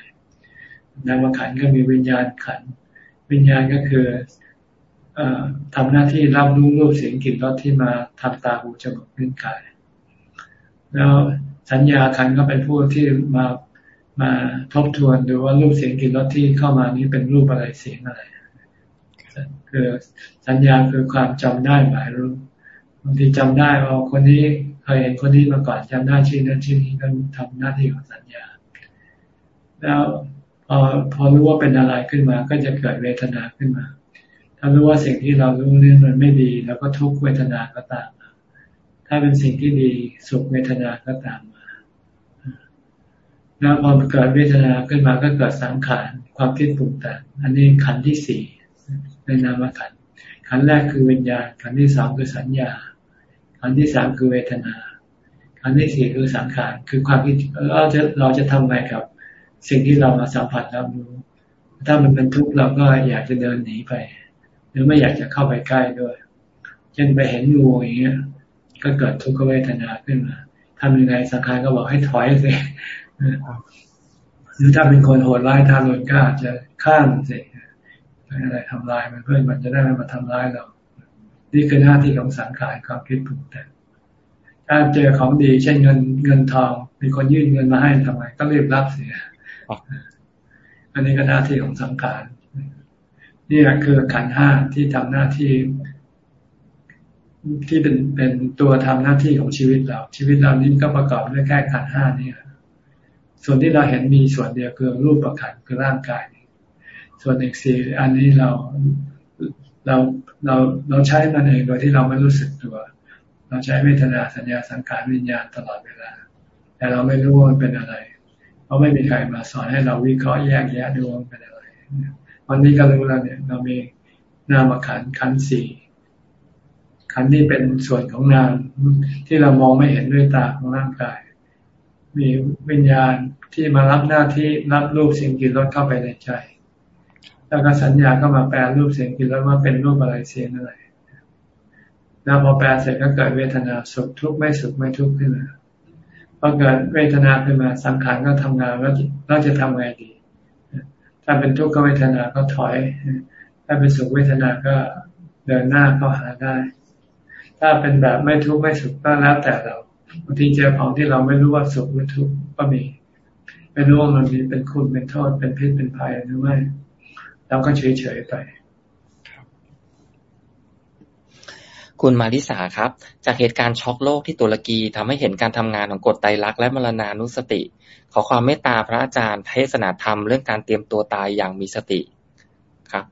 [SPEAKER 2] นามขันก็มีวิญญาณขันวิญญาณก็คืออทำหน้าที่รับรู้รูปเสียงกลิ่นรสที่มาทำตาหูจมูกลิ้นกาย แล้วสัญญาขันก็เป็นผู้ที่มามาทบทวนดูว่ารูปเสียงกลิ่นรสที่เข้ามานี้เป็นรูปอะไรเสียงอะไรคือสัญญาคือความจำได้หมายรู้างทีจำได้ว่าคนนี้เคยเห็นคนนี้มาก่อนจำได้ชื่อนั้นชื่อนี้ก็ทำหน้าที่ของสัญญา แล้วพอพอรู้ว่าเป็นอะไรขึ้นมา ก็จะเกิดเวทนาขึ้นมา ถ้ารู้ว่าสิ่งที่เรารู้นี่มันไม่ดี แล้วก็ทุกเวทนาก็ตามมาถ้าเป็นสิ่งที่ดีสุขเวทนาก็ตามมาแล้วพอเกิดเวทนาขึ้นมาก็เกิดสังขารความคิดปรุงแต่งอันนี้ขันที่สี่ในนามขันขันแรกคือวิญญาณขันที่สองคือสัญญา ขันที่สามคือเวทนาขันที่สี่คือสังขารคือความคิดเราจะเราจะทำไงกับ สิ่งที่เรามาสัมผัสรับรู้ ถ้ามันเป็นทุกข์เราก็อยากจะเดินหนีไป หรือไม่อยากจะเข้าไปใกล้ด้วยเช่นไปเห็นงูอย่างเงี้ย ก็เกิดทุกขเวทนาขึ้นมาทำยังไงสังขารก็บอกให้ถอยสิหรือถ้าเป็นคนโหดร้ายทารุณก็อาจจะข้ามสิอะไรทำลายมันเพื่อมันจะได้ไม่มาทำร้ายเรา นี่คือหน้าที่ของสังขารความคิดปรุงแต่งถ้าเจอของดีเช่นเงินเงินทอง มีคนยื่นเงินมาให้ทำไม ก็รีบรับเสีย อันนี้ก็หน้าที่ของสังขารนี่คือขันห้าที่ทำหน้าที่ ที่เป็นเป็นตัวทำหน้าที่ของชีวิตเรา ชีวิตเรานี้ก็ประกอบด้วยแค่ขันห้านี่ส่วนที่เราเห็นมีส่วนเดียวคือรูปประขันคือร่างกาย ส่วนอีกสี่อันนี้เรา เราเราเราใช้มันเองโดยที่เราไม่รู้สึกตัว เราใช้เวทนาสัญญาสังขารวิญญาณตลอดเวลา แต่เราไม่รู้ว่ามันเป็นอะไร เพราะไม่มีใครมาสอนให้เราวิเคราะห์แยกแยะดูว่ามันเป็นอะไร วันนี้ก็รู้แล้วเนี่ย เรามีนามขันขันสี่ขันนี้เป็นส่วนของนามที่เรามองไม่เห็นด้วยตาของร่างกาย มีวิญญาณที่มารับหน้าที่รับรูปสิ่งกินรสเข้าไปในใจ แล้วก็สัญญาก็มาแปลรูปเสียงกินแล้วว่าเป็นรูปอะไรเสียงอะไรแล้วพอแปลเสร็จก็เกิดเวทนาสุขทุกข์ไม่สุขไม่ทุกข์ขึ้นมาพอเกิดเวทนาขึ้นมาสังขารก็ทำงานแล้วเราจะทำไงดี ถ้าเป็นทุกข์ก็เวทนาก็ถอย ถ้าเป็นสุขเวทนาก็เดินหน้าเข้าหาได้ ถ้าเป็นแบบไม่ทุกข์ไม่สุขก็แล้วแต่เราบางทีเจอของที่เราไม่รู้ว่าสุขหรือทุกข์ก็มีไม่รู้ว่ามันมีเป็นคุณเป็นโทษเป็นพิษเป็นภัยหรือไม่ แล้วก็เฉยๆไป
[SPEAKER 1] คุณมาริสาครับ จากเหตุการณ์ช็อกโลกที่ตุรกีทำให้เห็นการทำงานของกฎไตรลักษณ์และมรณานุสติ ขอความเมตตาพระอาจารย์เทศนาธรรมเรื่องการเตรียมตัวตายอย่างมีสติครับ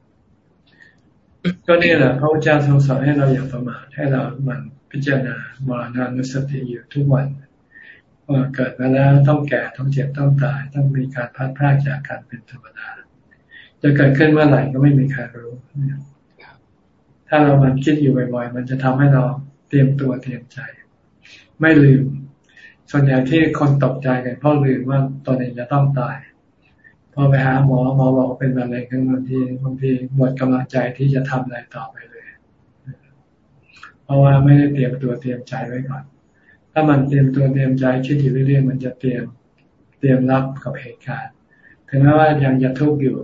[SPEAKER 2] ก็นี่แหละพระอาจารย์ทรงสอนให้เราอย่าประมาทให้เราหมั่นพิจารณามรณานุสติอยู่ทุกวันว่าเกิดมาแล้วต้องแก่ต้องเจ็บต้องตาย ต้องมีการพัดพลาดจากการเป็นธรรมดา จะเกิดขึ้นเมื่อไหร่ก็ไม่มีใครรู้ถ้าเรามันคิดอยู่บ่อยๆ มันจะทำให้เราเตรียมตัวเตรียมใจ ไม่ลืม ส่วนใหญ่ที่คนตกใจกันเพราะลืมว่าตอนเองจะต้องตาย พอไปหาหมอหมอบอกเป็นมะเร็งบางทีบางทีหมดกำลังใจที่จะทำอะไรต่อไปเลย เพราะว่าไม่ได้เตรียมตัวเตรียมใจไว้ก่อน ถ้ามันเตรียมตัวเตรียมใจคิดอยู่เรื่อยๆ มันจะเตรียมเตรียมรับกับเหตุการณ์ ถึงแม้ว่ายังจะทุกข์อยู่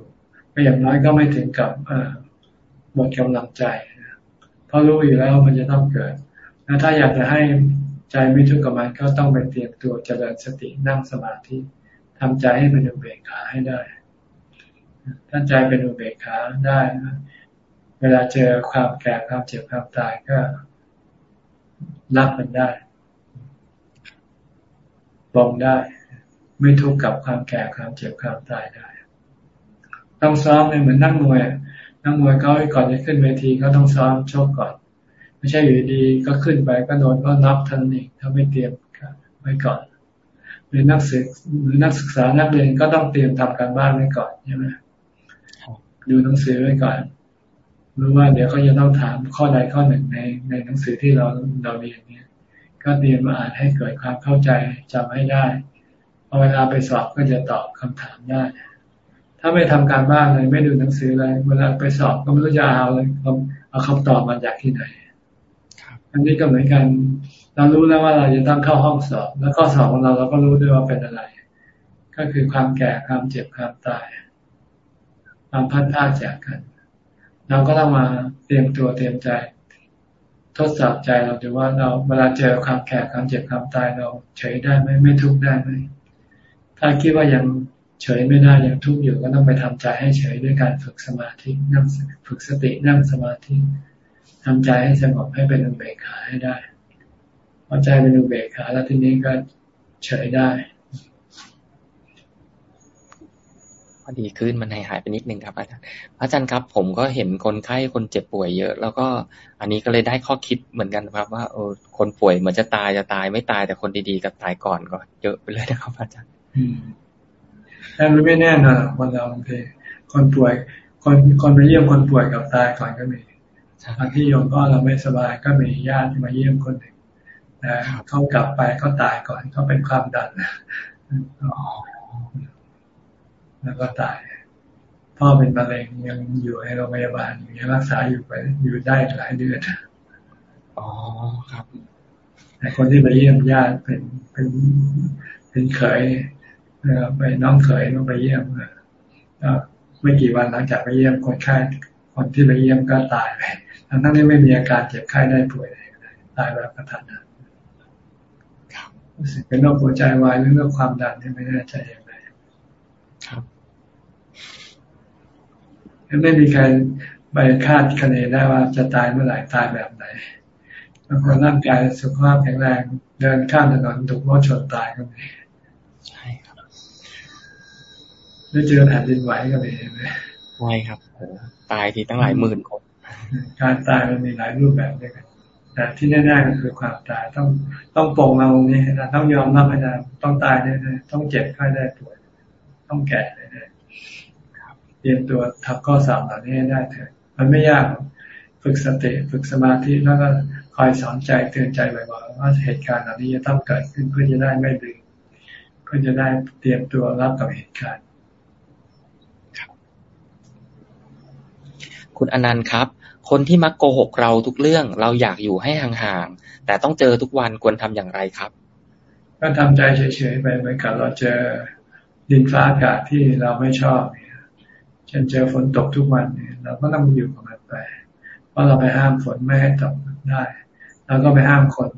[SPEAKER 2] ก็อย่างน้อยก็ไม่ถึงกับหมดกำลังใจ เพราะรู้อยู่แล้วมันจะต้องเกิดแล้วถ้าอยากจะให้ใจไม่ทุกข์กับมันก็ต้องไปเตรียมตัวเจริญสตินั่งสมาธิทำใจให้เป็นอุเบกขาให้ได้ ถ้าใจเป็นอุเบกขาได้ เวลาเจอความแก่ความเจ็บความตายก็รับมันได้ปองได้ ไม่ทุกข์กับความแก่ความเจ็บความตายได้ ต้องซ้อมเหมือนนักมวยนักมวยเขาก่อนจะขึ้นเวทีก็ต้องซ้อมชกก่อน ไม่ใช่อยู่ดีก็ขึ้นไปก็โดนก็นับทันเองถ้าไม่เตรียมไว้ก่อนหรือนักศึกหรือนักศึกษานักเรียนก็ต้องเตรียมทำการบ้านไว้ก่อนใช่ไหมดูหนังสือไว้ก่อนรู้ว่าเดี๋ยวเขาจะต้องถามข้อใดข้อหนึ่งในในหนังสือที่เราเราเรียนเนี่ย ก็เตรียมมาอ่านให้เกิดความเข้าใจจำให้ได้พอเวลาไปสอบก็จะตอบคำถามได้ ถ้าไม่ทำการบ้านเลยไม่ดูหนังสืออะไรเวลาไปสอบก็ไม่รู้จะเอาเลยเอาคำตอบมาจากที่ไหนอันนี้ก็เหมือนกันเรารู้แล้วว่าเราจะต้องเข้าห้องสอบ แล้วก็สอบของเราเราก็รู้ด้วยว่าเป็นอะไร ก็คือความแก่ความเจ็บความตาย ความพัดพลาดจากกัน เราก็ต้องมาเตรียมตัวเตรียมใจ ทดสอบใจเราดูว่าเราเวลาเจอความแก่ความเจ็บความตายเราเฉยได้ไหมไม่ทุกข์ได้ไหมถ้าคิดว่ายัง เฉยไม่ได้ยังทุกข์อยู่ก็ต้องไปทำใจให้เฉยด้วยการฝึกสมาธินั่งฝึกสตินั่งสมาธิทำใจให้สงบให้เป็นอุเบกขาให้ได้พอใจเป็นอุเบกขาแล้วทีนี้ก็เฉยได้
[SPEAKER 1] พอดีขึ้นมันหายหายไปนิดนึงครับอาจารย์อาจารย์ครับ ผมก็เห็นคนไข้คนเจ็บป่วยเยอะ แล้วก็อันนี้ก็เลยได้ข้อคิดเหมือนกันครับ ว่าเออคนป่วยเหมือนจะตายจะตายไม่ตายแต่คนดีๆกับตายก่อนก็เยอะไปเลยนะครับอาจารย์
[SPEAKER 2] แต่มันไม่แน่นะคนเราบางทีคนป่วย คนคนไปเยี่ยมคนป่วยกับตายก่อนก็มีบางที่โยมก็เราไม่สบายก็มีญาติมาเยี่ยมคนหนึ่งแต่เขากลับไปเขาตายก่อนเขาเป็นความดันแล้วก็ตาย พ่อเป็นมะเร็งยังอยู่ในโรงพยาบาลยังรักษาอยู่ไปอยู่ได้หลายเดือน
[SPEAKER 1] อ๋อครับ
[SPEAKER 2] แต่คนที่ไปเยี่ยมญาติเป็นเป็นเป็นเขย ไปน้องเขยต้องไปเยี่ยมไม่กี่วันหลังจากไปเยี่ยมคนไข้คนที่ไปเยี่ยมก็ตายไปทั้งนั้ไม่มีอาการเจ็บไข้ได้ป่วยตายแบบกระทันหันเป็นโรคหัวใจวายหรือโรคความดันที่ไม่แน่ใจอย่างไรครับไม่มีใครไปคาดคะเนได้ว่าจะตายเมื่อไหร่ตายแบบไหนบางคนร่างกายสุขภาพแข็งแรง เดินข้ามถนนถูกรถชนตายก็มีใช่ครับ แล้วเจอแผ่นดินไหวก็มีไหม
[SPEAKER 1] ไหวครับตายทีตั้งหลายหมื่นคน
[SPEAKER 2] การตายมันมีหลายรูปแบบด้วยกันแต่ที่แน่ๆก็คือความตายต้องต้องปรงมาตรงนี้นะต้องยอมรับให้ได้ต้องตายแน่ๆต้องเจ็บไข้ได้ป่วยต้องแก่แน่เตรียมตัวทำข้อสอบเหล่านี้ได้เถอะมันไม่ยากฝึกสติฝึกสมาธิแล้วก็คอยสอนใจเตือนใจบ่อยๆว่าเหตุการณ์เหล่านี้จะต้องเกิดขึ้นเพื่อจะได้ไม่ลืมเพื่อจะได้เตรียมตัวรับกับเหตุการณ์
[SPEAKER 1] คุณอนันต์ครับ คนที่มักโกหกเราทุกเรื่อง เราอยากอยู่ให้ห่างๆ แต่ต้องเจอทุกวันควรทำอย่างไรครับ
[SPEAKER 2] ก็ทำใจเฉยๆไปเหมือนกับเราเจอดินฟ้าอากาศที่เราไม่ชอบช่นเจอฝนตกทุกวันเนี่ยเราก็ต้องอยู่กับมันไป เพราะเราไปห้ามฝนไม่ให้ตกได้เราก็ไปห้ามคน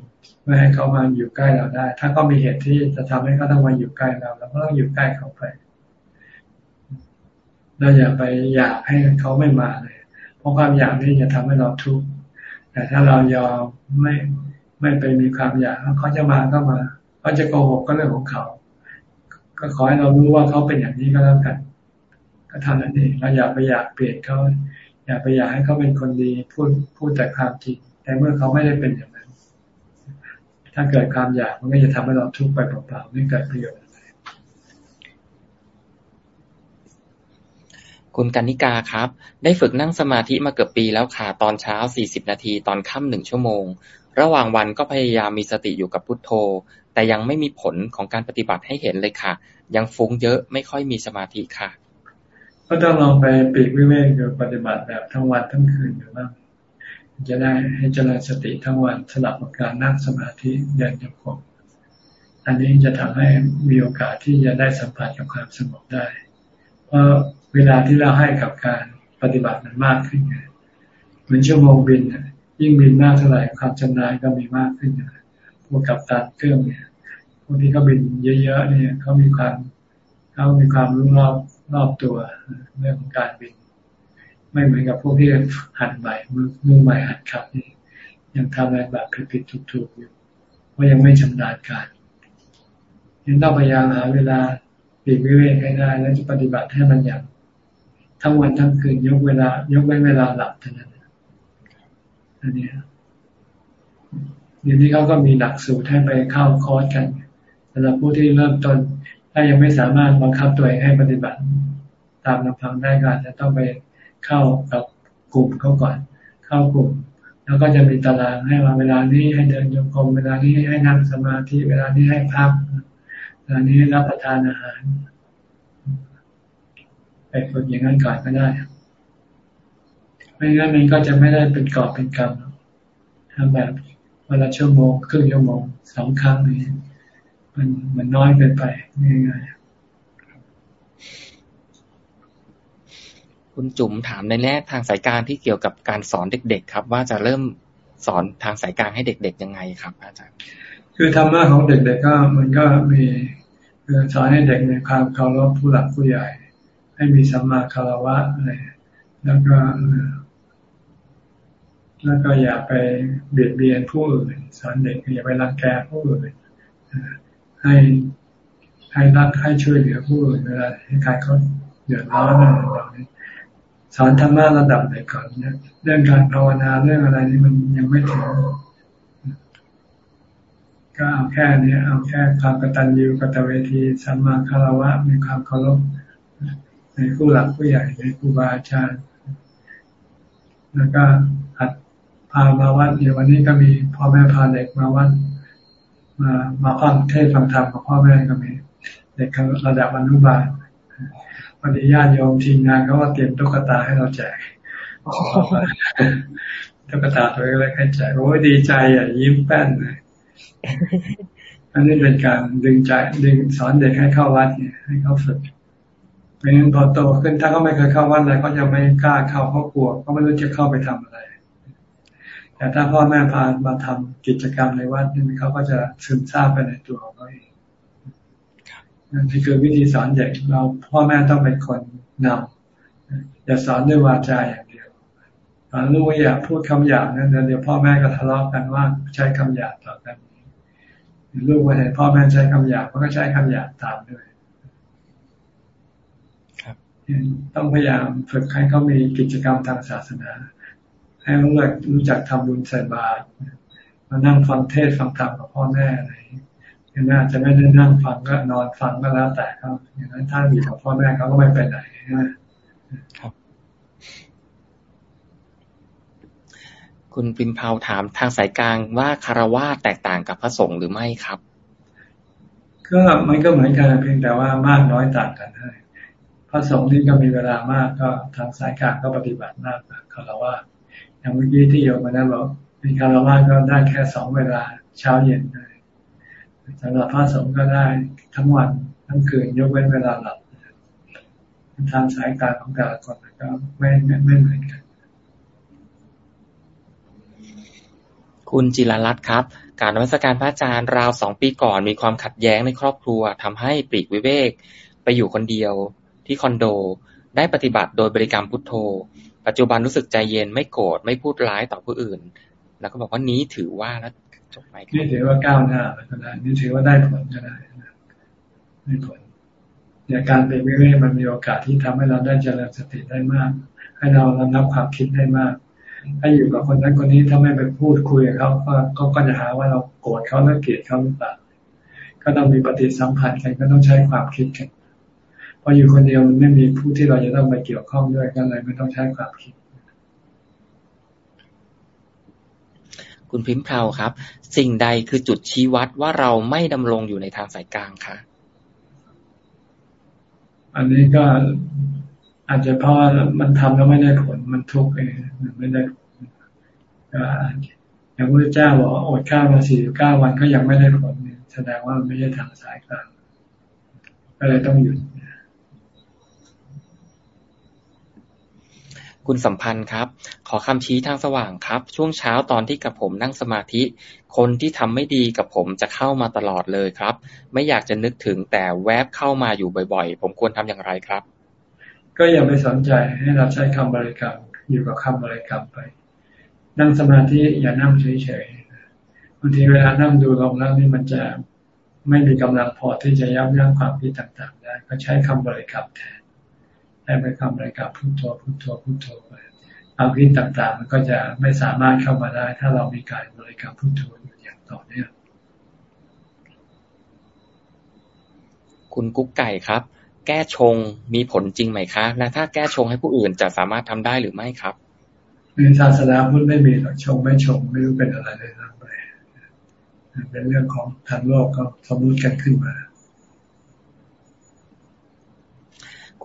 [SPEAKER 2] ไม่ให้เขามาอยู่ใกล้เราได้ ถ้าเขามีเหตุที่จะทำให้เขาต้องมาอยู่ใกล้เราเราก็ต้องอยู่ใกล้เขาไปเราอย่าไปอยากให้เขาไม่มาเลย ราะความอยากนี่จะทำให้เราทุกข์แต่ถ้าเรายอมไม่ไม่ไปมีความอยากเขาจะมาก็มาเขาจะโกหกก็เรื่องของเขา ก็ขอให้เรารู้ว่าเขาเป็นอย่างนี้ก็แล้วกันก็เท่านั้นเองเราอย่าไปอยากเปลี่ยนเขาอย่าไปอยากให้เขาเป็นคนดีพูดพูดแต่ความจริงแต่เมื่อเขาไม่ได้เป็นอย่างนั้น ถ้าเกิดความอยากมันก็จะทำให้เราทุกข์ไปเปล่าๆไม่เกิดประโยชน์
[SPEAKER 1] คุณกนิกาครับ ได้ฝึกนั่งสมาธิมาเกือบปีแล้วค่ะ ตอนเช้า 40 นาที ตอนค่ำหนึ่งชั่วโมง ระหว่างวันก็พยายามมีสติอยู่กับพุทโธ แต่ยังไม่มีผลของการปฏิบัติให้เห็นเลยค่ะ ยังฟุ้งเยอะไม่ค่อยมีสมาธิค่ะ
[SPEAKER 2] ก็ต้องลองไปปีกวิเวกอยู่ปฏิบัติแบบทั้งวันทั้งคืนอยู่บ้างจะได้ให้เจริญสติทั้งวันสลับกับการนั่งสมาธิเดินจงกรมอันนี้จะทำให้มีโอกาสที่จะได้สัมผัสกับความสงบได้ เพราะ เวลาที่เราให้กับการปฏิบัติมันมากขึ้นไงเหมือนชั่วโมงบินยิ่งบินมากเท่าไหร่ความชำนาญก็มีมากขึ้นพวกกับตัดเครื่องเนี่ยพวกที่เขาบินเยอะๆเนี่ยเขามีความเขามีความรู้รอบรอบตัวเรื่องของการบิน ไม่เหมือนกับพวกที่หัดใหม่มือมือใหม่หัดขับนี่ยังทำอะไรแบบผิดๆถูกๆอยู่ว่าะยังไม่ชำนาญการยังต้องพยายามหาเวลาปีกวิเวกให้ได้แล้วจะปฏิบัติให้มันอย่าง ทั้งวันทั้งคืนยกเวลา ยกเว้นเวลาหลับเท่านั้นอันนี้เดี๋ยวนี้เขาก็มีหลักสูตรให้ไปเข้าคอร์สกันสำหรับผู้ที่เริ่มต้น ถ้ายังไม่สามารถบังคับตัวเองให้ปฏิบัติ ตามลำพังได้ก็จจะต้องไปเข้ากับกลุ่มเขาก่อน เข้ากลุ่ม แล้วก็จะมีตารางให้ว่าเวลานี้ให้เดินโยกมเวลานี้ให้นั่งสมาธิเวลานี้ให้พักเวลานี้รับประทานอาหาร ไปฝึกอย่างนั้นก่อนก็ได้ไม่งั้นมันก็จะไม่ได้เป็นกอบเป็นกรรมทำแบบเวลาชั่วโมงครึ่งชั่วโมงสองครั้งนี้มันมันน้อยเกินไปง่าย
[SPEAKER 1] ๆคุณจุ๋มถามในแง่ทางสายการที่เกี่ยวกับการสอนเด็ก ๆ ครับ ว่าจะเริ่มสอนทางสายกลางให้เด็ก ๆ ยังไงครับ อาจารย์
[SPEAKER 2] คือธรรมะของเด็กๆก็มันก็มีคือสอนให้เด็กในความเคารพผู้หลักผู้ใหญ่ ให้มีสัมมาคารวะอะไรแล้วก็แล้วก็อย่าไปเบียดเบียนผู้อื่นสอนเด็กอย่าไปรังแกผู้อื่นให้ให้รักให้ช่วยเหลือผู้อื่นเวลาให้ใครเขาเดือดร้อนอะไรต่างๆสอนธรรมะระดับไหนก่อนเนี่ยเรื่องการภาวนาเรื่องอะไรนี่มันยังไม่ถึงก็เอาแค่นี้เอาแค่ความกตัญญูกตเวทีสัมมาคารวะมีความเคารพ ในผู้หลักผู้ใหญ่ในครูบาอาจารย์แล้วก็หัดพามาวัดเดี๋ยววันนี้ก็มีพ่อแม่พาเด็กมาวัดมามาฟังเทศฟังธรรมกับพ่อแม่ก็มีเด็กระดับอนุบาลวันนี้ญาติโยมทีมงานเขาว่าเตรียมตุ๊กตาให้เราแจกตุ๊กตาตัวเล็กให้แจกโอ้ยดีใจอะยิ้มแป้นเลยอันนี้เป็นการดึงใจดึงสอนเด็กให้เข้าวัดเนี่ยให้เขาฝึก ไม่งั้นพอโตขึ้นถ้าเขาไม่เคยเข้าวัดอะไรเขาจะไม่กล้าเข้าเขากลัวเขาไม่รู้จะเข้าไปทำอะไร แต่ถ้าพ่อแม่พามาทำกิจกรรมในวัดนี่เขาก็จะซึมซาบไปในตัวของเขาเองนั่นคือวิธีสอนเด็กเราพ่อแม่ต้องเป็นคนนำอย่าสอนด้วยวาจาอย่างเดียวสอนลูกอย่าพูดคำหยาบนะเดี๋ยวพ่อแม่ก็ทะเลาะกันว่าใช้คำหยาบต่อกันลูกมาเห็นพ่อแม่ใช้คำหยาบก็ใช้คำหยาบตามด้วย ต้องพยายามฝึกให้เขามีกิจกรรมทางศาสนา ให้รู้จักรู้จักทำบุญใส่บาตรมานั่งฟังเทศฟังธรรมกับพ่อแม่อะไรอย่างนั้นจะไม่ได้นั่งฟังก็นอนฟังก็แล้วแต่เขาอย่างนั้นถ้าอยู่กับพ่อแม่เขาก็ไม่ไปไหนนะครับ
[SPEAKER 1] คุณปิมพาวถามทางสายกลางว่าคารวะแตกต่างกับพระสงฆ์หรือไม่ครับ
[SPEAKER 2] ก็มันก็เหมือนกันเพียงแต่ว่ามากน้อยต่างกันให้พ ระสงฆ์นี่ก็มีเวลามากก็ทางสายกลางก็ปฏิบัติมากคารวะอย่างเมื่อกี้ที่โยมมานะบอกมีคารวะก็ได้แค่สองเวลาเช้าเย็นได้สำหรับพระสงฆ์ก็ได้ทั้งวันทั้งคืนยกเว้นเวลาหลับทางสายกลางของแต่ละคนก็ไม่ไม่ไม่เหมือนกัน
[SPEAKER 1] คุณจิรรัตน์ครับ การนมัสการพระอาจารย์ราวสองปีก่อนมีความขัดแย้งในครอบครัวทำให้ปลีกวิเวก ไปอยู่คนเดียว ที่คอนโด ได้ปฏิบัติโดยบริกรรมพุทโธ ปัจจุบันรู้สึกใจเย็นไม่โกรธไม่พูดร้ายต่อผู้อื่น แล้วก็บอกว่านี้ถือว่าแล้ว
[SPEAKER 2] จบไหมนี่ถือว่าก้าวหน้าก็ได้นี่ถือว่าได้ผลก็ได้ได้ผลเนี่ยการเป็นวิเวกมันมีโอกาสที่ทำให้เราได้เจริญสติได้มาก ให้เราระงับความคิดได้มาก ถ้าอยู่กับคนนั้นคนนี้ถ้าไม่ไปพูดคุยกับเขาก็ก็จะหาว่าเราโกรธเขาแล้วเกลียดเขาหรือเปล่าก็ต้องมีปฏิสัมพันธ์กันก็ต้องใช้ความคิดกัน พออยู่คนเดียวมันไม่มีผู้ที่เราจะต้องไปเกี่ยวข้องด้วยก็เลยไม่ต้องใช้ความคิด
[SPEAKER 1] คุณพิมพ์เพาครับ สิ่งใดคือจุดชี้วัดว่าเราไม่ดำรงอยู่ในทางสายกลางคะ
[SPEAKER 2] อันนี้ก็อาจจะเพราะมันทำแล้วไม่ได้ผลมันทุกข์เองมันไม่ได้อย่างพระเจ้าบอกอดข้าวมาสี่เก้าวันก็ยังไม่ได้ผลแสดงว่ามันไม่ใช่ทางสายกลางก็เลยต้องหยุด
[SPEAKER 1] คุณสัมพันธ์ครับ ขอคำชี้ทางสว่างครับ ช่วงเช้าตอนที่กับผมนั่งสมาธิ คนที่ทำไม่ดีกับผมจะเข้ามาตลอดเลยครับ ไม่อยากจะนึกถึงแต่แวบเข้ามาอยู่บ่อยๆ ผมควรทำอย่างไรครับ
[SPEAKER 2] ก็อย่าไปสนใจให้เราใช้คำบริกรรมอยู่กับคำบริกรรมไป นั่งสมาธิอย่านั่งเฉยๆบางทีเวลานั่งดูลมแล้วนี่มันจะไม่มีกำลังพอที่จะยับยั้งความคิดต่างๆได้ก็ใช้คำบริกรรมแทน ให้ไปคำบริกรรมพุทโธพุทโธพุทโธไปความคิดต่างๆ มันก็จะไม่สามารถเข้ามาได้ ถ้าเรามีการบริกรรมพุทโธอยู่อย่างต่อเนื่อง
[SPEAKER 1] คุณกุ๊กไก่ครับ แก้ชงมีผลจริงไหมคะและถ้าแก้ชงให้ผู้อื่นจะสามารถทำได้หรือไม่ครับ
[SPEAKER 2] ในศาสนาพุทธไม่มีหรอกชงไม่ชงไม่รู้เป็นอะไรเลยนะไปเป็นเรื่องของทางโลกก็สมมติกันขึ้นมา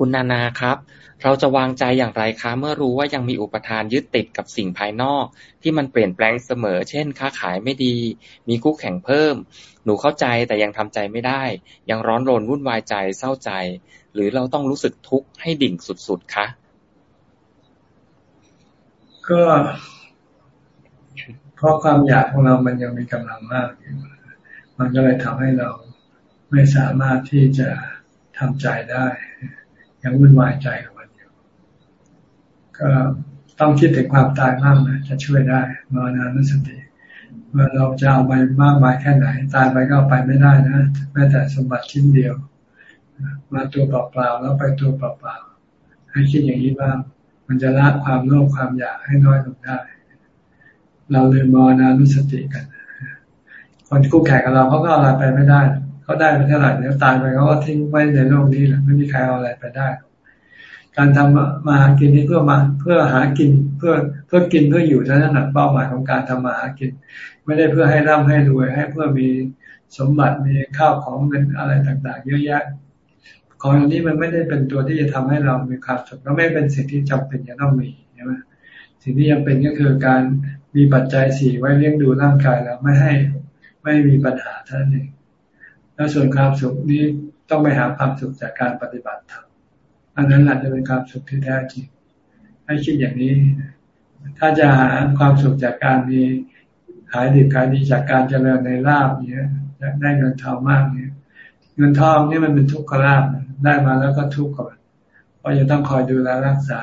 [SPEAKER 1] คุณนานาครับ เราจะวางใจอย่างไรคะ เมื่อรู้ว่ายังมีอุปทานยึดติดกับสิ่งภายนอก ที่มันเปลี่ยนแปลงเสมอ เช่น ค้าขายไม่ดี มีคู่แข่งเพิ่ม หนูเข้าใจแต่ยังทำใจไม่ได้ ยังร้อนรนวุ่นวายใจเศร้าใจ หรือเราต้องรู้สึกทุกข์ให้ดิ่งสุดๆคะ
[SPEAKER 2] ก็เพราะความอยากของเรามันยังมีกำลังมากอยู่มันก็เลยทำให้เราไม่สามารถที่จะทำใจได้ ยังวุ่นวายใจกับมันอยู่ ก็ต้องคิดถึงความตายมากนะจะช่วยได้มานานุสติเมื่อเราจะเอาไปมากมายแค่ไหน ตายไปก็ไปไม่ได้นะแม้แต่สมบัติชิ้นเดียว มาตัวเปล่าๆแล้วไปตัวเปล่าๆให้คิดอย่างนี้บ้างมันจะละความโลภความอยากให้น้อยลงได้ เราเลยมอนานุสติกัน คนคู่แข่งกับเราเขาก็เอาอะไรไปไม่ได้ เขาได้ไปเท่าไหร่เดี๋ยวตายไปเขาก็ทิ้งไว้ในโลกนี้แหละไม่มีใครเอาอะไรไปได้ การทำมาหากินนี้เพื่อมาเพื่อหากินเพื่อเพื่อกินเพื่ออยู่เท่านั้นเป้าหมายของการทำมาหากิน ไม่ได้เพื่อให้ร่ำให้รวย ให้เพื่อมีสมบัติมีข้าวของเงินอะไรต่าง ๆ เยอะแยะของอย่างนี้มันไม่ได้เป็นตัวที่จะทำให้เรามีความสุขก็ไม่เป็นสิ่งที่จำเป็นจะต้องมีใช่ไหมสิ่งที่ยังเป็นก็คือการมีปัจจัยสี่ไว้เลี้ยงดูร่างกายแล้วไม่ให้ไม่มีปัญหาท่านเอง แล้วส่วนความสุขนี้ต้องไปหาความสุขจากการปฏิบัติธรรมอันนั้นอาจจะเป็นความสุขที่แท้จริง ให้คิดอย่างนี้ ถ้าจะหาความสุขจากการมีขายดีขายดีจากการเจริญในลาบเนี้ยได้เงินทองมากเนี้ยเงินทองนี่มันเป็นทุกขลาภได้มาแล้วก็ทุกข์ก่อนเพราะจะต้องคอยดูแลรักษา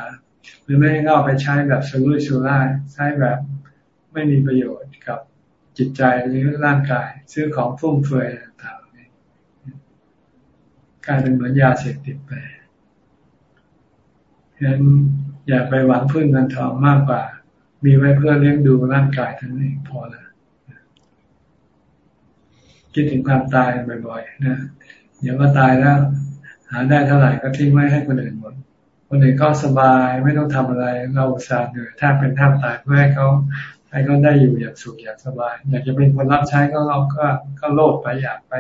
[SPEAKER 2] หรือไม่ให้เอาไปใช้แบบสุรุ่ยสุร่ายใช้แบบไม่มีประโยชน์กับจิตใจหรือร่างกาย ซื้อของฟุ่มเฟือยต่าง กลายเป็นเหมือนยาเสพติดไปฉะนั้นอย่าไปหวังพึ่งเงินทองมากกว่า มีไว้เพื่อเลี้ยงดูร่างกายทั้งนี้พอแล้วคิดถึงความตายบ่อยๆนะเดี๋ยวก็ตายแล้ว หาได้เท่าไหร่ก็ทิ้งไว้ให้คนอื่นหมดคนอื่นก็สบายไม่ต้องทำอะไร เราสาเหนื่อยถ้าเป็นท่าตายเพื่อให้เขาให้เขาได้อยู่อย่างสุขอย่างสบาย อยากจะเป็นคนรับใช้ก็เราก็ก็โลภไปอยากไป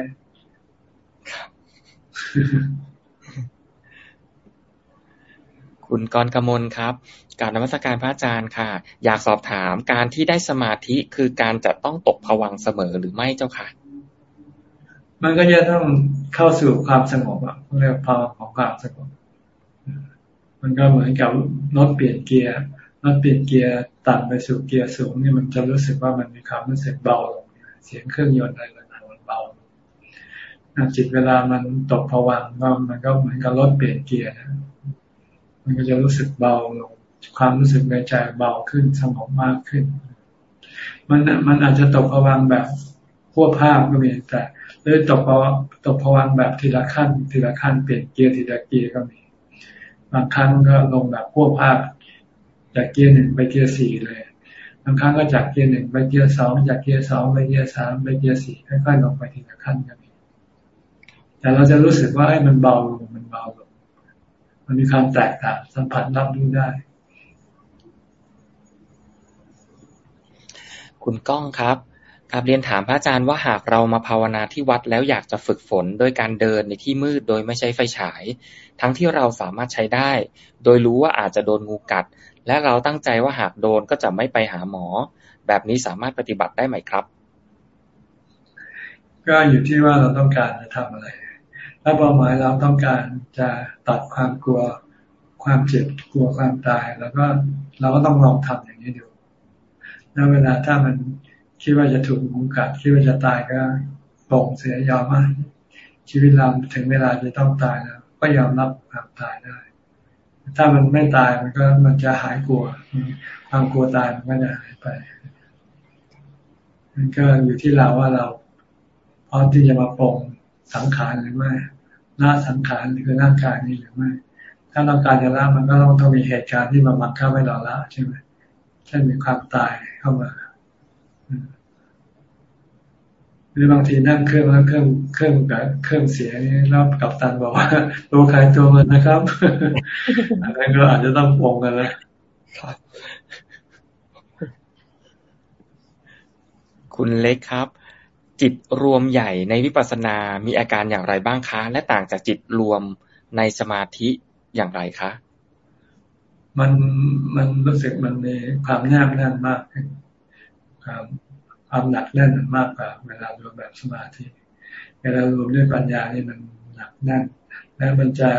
[SPEAKER 1] คุณกรกมลครับการนมัสการพระอาจารย์ค่ะ อยากสอบถามการที่ได้สมาธิคือการจะต้องตกผวังเสมอหรือไม่เจ้าค่ะ
[SPEAKER 2] มันก็จะต้องเข้าสู่ความสงบอะเรียกภาวะของความสงบ มันก็เหมือนกับรถเปลี่ยนเกียร์รถเปลี่ยนเกียร์ต่ำไปสู่เกียร์สูงนี่มันจะรู้สึกว่ามันมีความรู้สึกเบาลงเสียงเครื่องยนต์อะไรต่างๆมันเบา จิตเวลามันตกผวังก็มันก็เหมือนกับรถเปลี่ยนเกียร์นะมันก็จะรู้สึกเบาลงความรู้สึกในใจเบาขึ้นสงบมากขึ้น มันมันอาจจะตกภวังค์แบบพรวดพราดก็มีแต่หรือตกภาวตกภวังค์แบบทีละขั้น ทีละขั้นเปลี่ยนเกียร์ทีละเกียร์ก็มี บางครั้งก็ลงแบบพรวดพราดจากเกียร์หนึ่งไปเกียร์สี่เลยบางครั้งก็จากเกียร์หนึ่งไปเกียร์สองจากเกียร์สองไปเกียร์สามไปเกียร์สี่ค่อยๆลงไปทีละขั้นก็มี แต่เราจะรู้สึกว่าไอ้มันเบาลงมันเบาลงมันมีความแตกต่างสัมผัสรับรู้ได้
[SPEAKER 1] คุณก้องครับครับเรียนถามพระอาจารย์ว่าหากเรามาภาวนาที่วัดแล้วอยากจะฝึกฝนโดยการเดินในที่มืดโดยไม่ใช้ไฟฉาย ทั้งที่เราสามารถใช้ได้ โดยรู้ว่าอาจจะโดนงูกัด และเราตั้งใจว่าหากโดนก็จะไม่ไปหาหมอ แบบนี้สามารถปฏิบัติได้ไหมครับ
[SPEAKER 2] ก็อยู่ที่ว่าเราต้องการจะทำอะไร ถ้าเป้าหมายเราต้องการจะตัดความกลัว ความเจ็บกลัวความตาย แล้วก็เราก็ต้องลองทำอย่างนี้ดูแล้วเวลาถ้ามันคิดว่าจะถูกงูกัดคิดว่าจะตายก็ปลงเสียยอมมาชีวิตเราถึงเวลาจะต้องตายแล้ว ก็ยอมรับความตายได้ ถ้ามันไม่ตายมันก็มันจะหายกลัว ความกลัวตายมันก็จะหายไป มันก็อยู่ที่เราว่าเราพร้อมที่จะมาปรง สังขารหรือไม่ละสังขารคือร่างกายนี้หรือไม่ ถ้าเราการจะละมันก็ต้องต้องมีเหตุการณ์ที่มาบังคับให้เราละใช่ไหมเช่นมีความตายเข้ามาหรือบางทีนั่งเครื่องแล้วเครื่องเครื่องกับเครื่องเสียนี่แล้วกับตันบอกว่าตัวใครตัวมันนะครับอันนั้นก็อาจจะต้องปรงกันแล้ว
[SPEAKER 1] คุณเล็กครับ จิตรวมใหญ่ในวิปัสสนา มีอาการอย่างไรบ้างคะ และต่างจากจิตรวมในสมาธิอย่างไรคะ
[SPEAKER 2] มันมันรู้สึกมันมีความแนบแน่นมากความความหนักแน่นมากกว่าเวลารวมแบบสมาธิ เวลารวมด้วยปัญญานี่มันหนักแน่น และมันจะ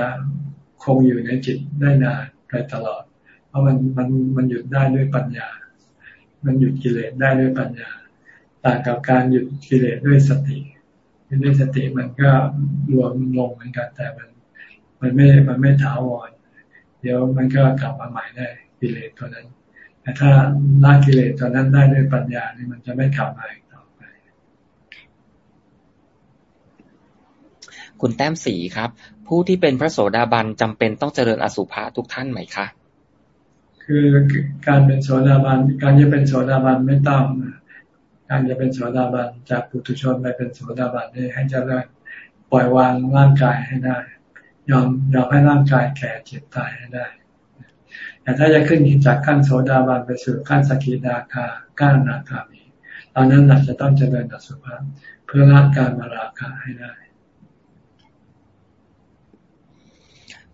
[SPEAKER 2] คงอยู่ในจิตได้นานไปตลอด เพราะมันมันมันหยุดได้ด้วยปัญญา มันหยุดกิเลสได้ด้วยปัญญา ต่างกับการหยุดกิเลสด้วยสติด้วยสติมันก็รวมลงเหมือนกัน แต่มันมันไม่มันไม่ถาวรเดี๋ยวมันก็กลับมาใหม่ได้กิเลสตัวนั้น แต่ถ้าละกิเลสตัวนั้นได้ด้วยปัญญานี่มันจะไม่กลับมาอีกต่อไป
[SPEAKER 1] คุณแต้มสีครับ ผู้ที่เป็นพระโสดาบันจำเป็นต้องเจริญอสุภะทุกท่านไหมคะ
[SPEAKER 2] คือการเป็นโสดาบันการจะเป็นโสดาบันไม่ต้อง การจะเป็นโสดาบันจากปุถุชนไปเป็นโสดาบันนี่ให้เจริญปล่อยวางร่างกายให้ได้ ยอมยอมให้ร่างกายแก่เจ็บตายให้ได้ แต่ถ้าจะขึ้นจากขั้นโสดาบันไปสู่ขั้นสกิดาคาก้านาคามีตอนนั้นเราจะต้องเจริญอสุภะเพื่อละการมาราคะให้ได้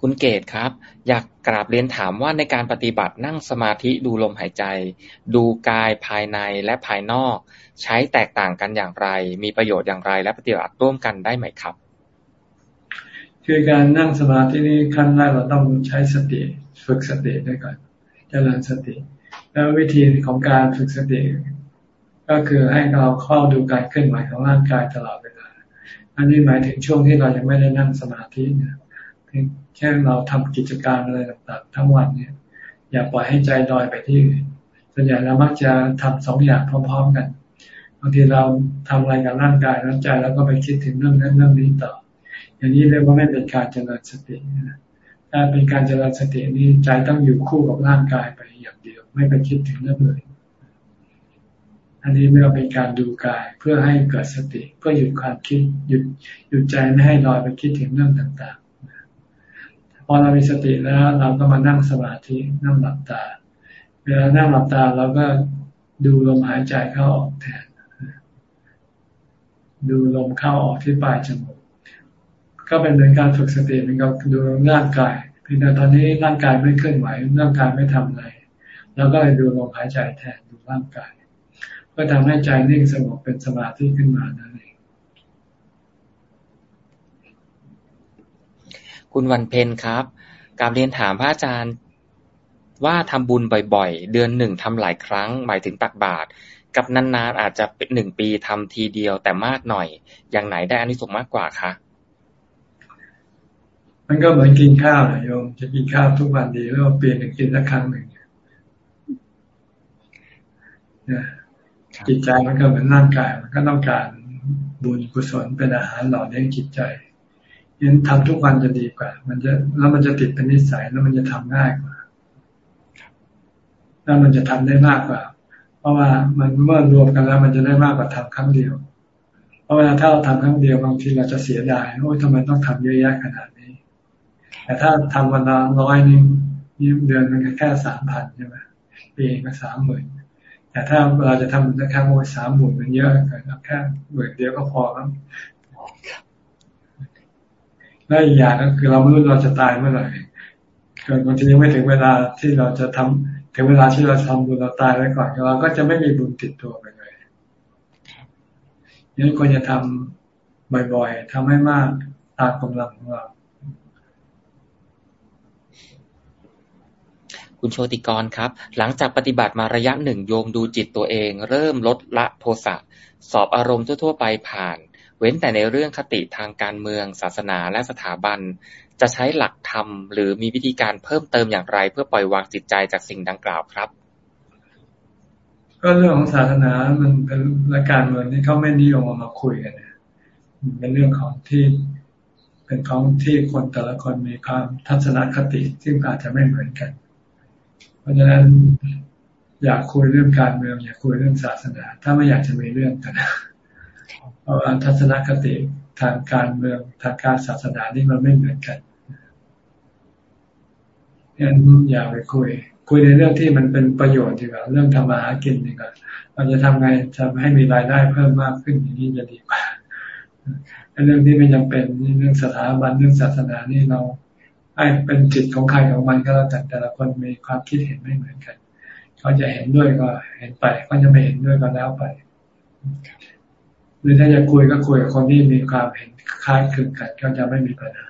[SPEAKER 1] คุณเกตครับ อยากกราบเรียนถามว่าในการปฏิบัตินั่งสมาธิดูลมหายใจ ดูกายภายในและภายนอก ใช้แตกต่างกันอย่างไร มีประโยชน์อย่างไร และปฏิบัติร่วมกันได้ไหมครับ
[SPEAKER 2] คือการนั่งสมาธินี้ขั้นแรกเราต้องใช้สติฝึกสติด้วยก่อนเจริญสติ แล้ววิธีของการฝึกสติ ก็คือให้เราเข้าดูการเคลื่อนไหวของร่างกายตลอดเวลา อันนี้หมายถึงช่วงที่เรายังไม่ได้นั่งสมาธิเนี่ยเช่เราทำกิจการอะไรต่างๆ ทั้งวันเนี่ย อย่าปล่อยให้ใจลอยไปที่ส่วนใหญ่เรามักจะทำสองอย่างพร้อม ๆ กันางทีเราทำอะไรกับร่างกายแล้วใจแล้วก็ไปคิดถึงเรื่องนั้นเรื่องนี้ต่อ อย่างนี้เรียกว่าไม่เป็นการเจริญสติถ้าเป็นการเจริญสตินี้ใจต้องอยู่คู่กับร่างกายไปอย่างเดียว ไม่ไปคิดถึงเรื่องเลยอันนี้เราเป็นการดูกายเพื่อให้เกิดสติ เพื่อหยุดความคิดหยุดหยุดใจไม่ให้ลอยไปคิดถึงเรื่องต่างๆ พอเรามีสติแล้วเราก็มานั่งสมาธินั่งหลับตา เวลานั่งหลับตาเราก็ดูลมหายใจเข้าออกแทน ดูลมเข้าออกที่ปลายจมูกก็เป็นเหมือนการฝึกสติเป็นการดูร่างกายเพียงแต่ตอนนี้ร่างกายไม่เคลื่อนไหวร่างกายไม่ทำอะไรแล้วก็เลยดูลมหายใจแทนดูร่างกายเพื่อทำให้ใจนิ่งสงบเป็นสมาธิขึ้นมานั่นเอง
[SPEAKER 1] คุณวันเพ็ญครับการเรียนถามพระอาจารย์ว่าทำบุญบ่อย ๆ เดือนหนึ่งทำหลายครั้ง หมายถึงตักบาตร กับนานๆอาจจะเป็นหนึ่งปีทำทีเดียวแต่มากหน่อย อย่างไหนได้อานิสงส์มากกว่าคะ
[SPEAKER 2] มันก็เหมือนกินข้าวนะโยมจะกินข้าวทุกวันดีแล้วเปลี่ยนกินสักครั้งหนึ่งจิตใจมันก็เหมือนร่างกาย มันก็ต้องการบุญกุศลเป็นอาหารหล่อเลี้ยงจิตใจยันทำทุกวันจะดีกว่า มันจะแล้วมันจะติดเป็นนิสัยแล้วมันจะทำง่ายกว่าแล้วมันจะทำได้มากกว่า ราะว่ามันเมื่อรวมกันแล้วมันจะได้มากกว่าทำครั้งเดียว เพราะเวลาถ้าเราทำครั้งเดียวบางทีเราจะเสียดายโอ้ยทำไมต้องทำเยอะแยะขนาดนี้ แต่ถ้าทำวันละร้อยนี่เดือนมันแค่สามพันใช่ไหมปีก็สามหมื่นแต่ถ้าเราจะทำนะครับโอ้ยสามหมื่นมันเยอะเกินแค่หมื่นเดียวก็พอแล้วและอีกอย่างก็คือเราไม่รู้เราจะตายเมื่อไหร่เกิดบางทียังไม่ถึงเวลาที่เราจะทำ ถึงเวลาที่เราทำบุญเราตายไว้ก่อนเราก็จะไม่มีบุญติดตัวไปเลยยังควรจะทำบ่อยๆทำให้มากตามกำลังของเรา
[SPEAKER 1] คุณโชติกรครับ หลังจากปฏิบัติมาระยะหนึ่งโยมดูจิตตัวเอง เริ่มลดละโทสะสอบอารมณ์ทั่วๆไปผ่าน เว้นแต่ในเรื่องคติทางการเมือง ศาสนาและสถาบัน จะใช้หลักธรรมหรือมีวิธีการเพิ่มเติมอย่างไร เพื่อปล่อยวางจิตใจจากสิ่งดังกล่าวครับ
[SPEAKER 2] ก็เรื่องของศาสนามันเป็นรายการเมืองที่เขาไม่นิยมมาคุยกันเป็นเรื่องของที่เป็นของที่คนแต่ละคนมีความทัศนคติซึ่งอาจจะไม่เหมือนกัน เพราะฉะนั้นอยากคุยเรื่องการเมืองอยากคุยเรื่องศาสนา ถ้าไม่อยากจะมีเรื่องกันเพราะว่าทัศนคติ ทางการเมืองทางการศาสนานี่มันไม่เหมือนกันงั้นอย่าไปคุย คุยในเรื่องที่มันเป็นประโยชน์ดีกว่าเรื่องทำมาหากินดีกว่าเราจะทำไงจะให้มีรายได้เพิ่มมากขึ้นอย่างนี้จะดีกว่าเรื่องที่ไม่จำเป็นเรื่องสถาบันเรื่องศาสนานี่เราให้เป็นจิตของใครของมันก็แล้วแต่แต่ละคนมีความคิดเห็นไม่เหมือนกัน เขาจะเห็นด้วยก็เห็นไปเขาจะไม่เห็นด้วยก็แล้วไป หรือถ้าจะคุยก็คุยกับคนที่มีความเห็นคล้ายคลึงกันก็จะไม่มีปัญหา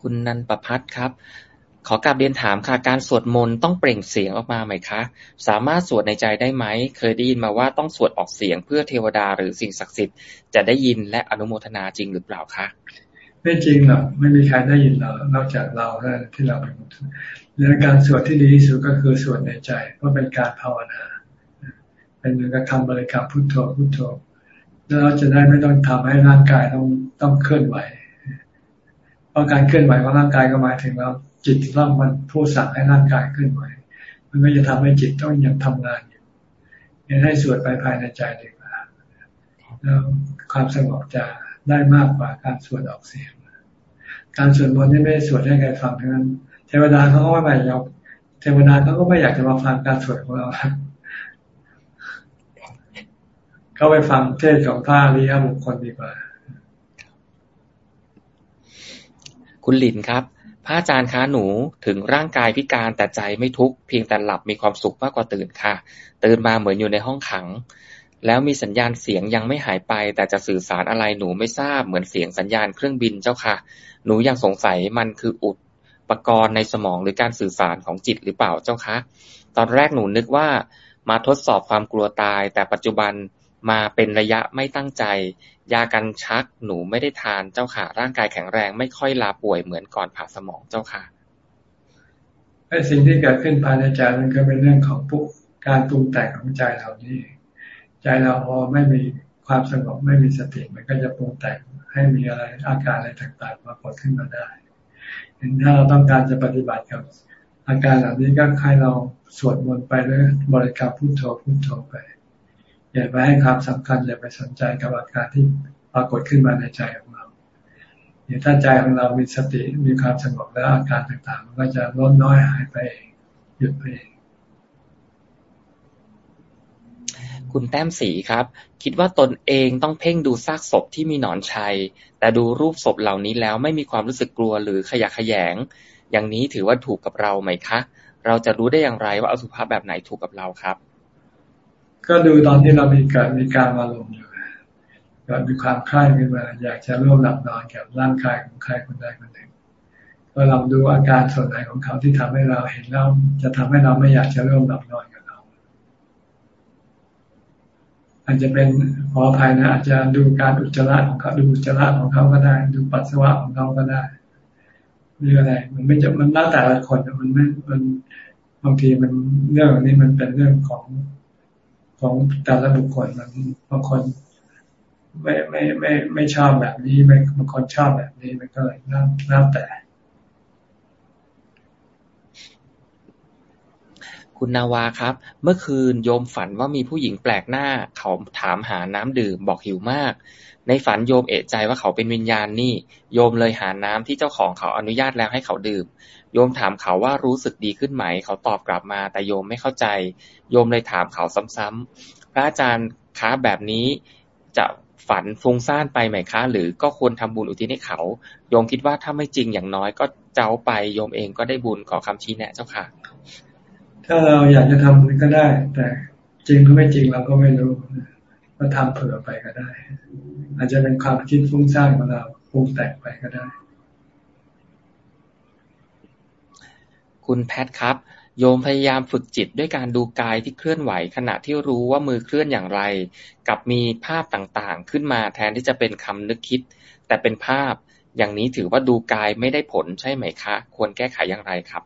[SPEAKER 1] คุณนันประพัฒครับ ขอกลับเรียนถามค่ะ การสวดมนต์ต้องเปล่งเสียงออกมาไหมคะ สามารถสวดในใจได้ไหม เคยได้ยินมาว่าต้องสวดออกเสียงเพื่อเทวดาหรือสิ่งศักดิ์สิทธิ์จะได้ยินและอนุโมทนาจริงหรือเปล่าคะ
[SPEAKER 2] ไม่จริงหรอกไม่มีใครได้ยินเรานอกจากเราที่เราเป็นเรื่องการสวดที่ดีที่สุดก็คือสวดในใจเพราะเป็นการภาวนา เป็นเหมือนกับคำบริกรรมพุทโธพุทโธ แล้วเราจะได้ไม่ต้องทำให้ร่างกายต้องต้องเคลื่อนไหว เพราะการเคลื่อนไหวของร่างกายก็หมายถึงเราจิตร่างมันผู้สั่งให้ร่างกายเคลื่อนไหว มันก็จะทำให้จิตต้องยังทำงานอยู่ยังให้สวดไปภายในใจดีกว่าแล้วความสงบจะได้มากกว่าการสวดออกเสียง การสวดมนต์นี่ไม่ได้สวดให้ใครฟังเท่านั้น เทวดาเขาก็ไม่อยากเทวดาเขาก็ไม่อยากจะมาฟังการสวดของเรา เขาไปฟังเทศของพระอริยบุคคลดีกว่า
[SPEAKER 1] คุณหลินครับ พระอาจารย์คะหนูถึงร่างกายพิการแต่ใจไม่ทุกข์เพียงแต่หลับมีความสุขมากกว่าตื่นค่ะ ตื่นมาเหมือนอยู่ในห้องขัง แล้วมีสัญญาณเสียงยังไม่หายไป แต่จะสื่อสารอะไรหนูไม่ทราบเหมือนเสียงสัญญาณเครื่องบินเจ้าค่ะ หนูยังสงสัยมันคืออุดปกรณ์ในสมองหรือการสื่อสารของจิตหรือเปล่าเจ้าคะ ตอนแรกหนูนึกว่ามาทดสอบความกลัวตาย แต่ปัจจุบัน มาเป็นระยะไม่ตั้งใจ ยากันชักหนูไม่ได้ทานเจ้าค่ะ ร่างกายแข็งแรงไม่ค่อยลาป่วยเหมือนก่อนผ่าสมองเจ้าค่ะ
[SPEAKER 2] ไอ้สิ่งที่เกิดขึ้นภายในใจมันก็เป็นเรื่องของปุ๊การปรุงแต่งของใจเรานี่ใจเราพอไม่มีความสงบไม่มีสติมันก็จะปรุงแต่งให้มีอะไรอาการอะไรต่างๆ มากดขึ้นมาได้เห็นถ้าเราต้องการจะปฏิบัติกับอาการเหล่านี้ก็ให้เราสวดมนต์ไปหรือบริกรรมพุทโธพุทโธไป อย่าไปให้ความสำคัญอย่าไปสนใจกับอาการที่ปรากฏขึ้นมาในใจของเราเดี๋ยวถ้าใจของเรามีสติมีความสงบแล้วอาการต่างๆ มันก็จะลดน้อยหายไปเองหยุดไปเอง
[SPEAKER 1] คุณแต้มสีครับ คิดว่าตนเองต้องเพ่งดูซากศพที่มีหนอนชัย แต่ดูรูปศพเหล่านี้แล้วไม่มีความรู้สึกกลัวหรือขยะขยง อย่างนี้ถือว่าถูกกับเราไหมคะ เราจะรู้ได้อย่างไรว่าอสุภะแบบไหนถูกกับเราครับ
[SPEAKER 2] ก็ดูตอนที่เรามีเการมีการอารมณ์อยู่เกิดมีความคล้ายขึ้นมา อยากจะร่วมหลับนอนกับร่างกายของใครคนใดคนหนึ่ง ก็ลองดูอาการส่วนไหนของเขาที่ทำให้เราเห็นแล้วจะทำให้เราไม่อยากจะร่วมหลับนอนกับเขาอาจจะเป็นขออภัยนะอาจจะดูการอุจจาระของเขาดูอุจจาระของเขาก็ได้ ดูปัสสาวะของเขาก็ได้หรืออะไร มันไม่จะมันแล้วแต่ละคนมันไม่มันบางทีมันเรื่องนี้มันเป็นเรื่องของ ของแต่ละบุคคลบางคนไม่ไม่ไม่ไม่ชอบแบบนี้บางคนชอบแบบนี้มันก็เลยน่าน่าแต่
[SPEAKER 1] คุณนาวาครับ เมื่อคืนโยมฝันว่ามีผู้หญิงแปลกหน้า เขาถามหาน้ำดื่มบอกหิวมาก ในฝันโยมเอะใจว่าเขาเป็นวิญญาณนี่ โยมเลยหาน้ำที่เจ้าของเขาอนุญาตแล้วให้เขาดื่ม โยมถามเขาว่ารู้สึกดีขึ้นไหม เขาตอบกลับมา แต่โยมไม่เข้าใจ โยมเลยถามเขาซ้ำๆพระอาจารย์คะแบบนี้จะฝันฟุ้งซ่านไปไหมคะ หรือก็ควรทำบุญอุทิศให้เขา โยมคิดว่าถ้าไม่จริงอย่างน้อยก็เจ้าไปโยมเองก็ได้บุญขอคำชี้แนะเจ้าค่ะ
[SPEAKER 2] ถ้าเราอยากจะทำบุญก็ได้ แต่จริงหรือไม่จริงเราก็ไม่รู้ก็ทำเผื่อไปก็ได้ อาจจะเป็นความคิดฟุ้งซ่านของเราฟุ้งแตกไปก็ได้
[SPEAKER 1] คุณแพทครับ โยมพยายามฝึกจิตด้วยการดูกายที่เคลื่อนไหว ขณะที่รู้ว่ามือเคลื่อนอย่างไร กับมีภาพต่างๆ ขึ้นมาแทนที่จะเป็นคำนึกคิด แต่เป็นภาพอย่างนี้ถือว่าดูกายไม่ได้ผลใช่ไหมคะ ควรแก้ไขอย่างไรครับ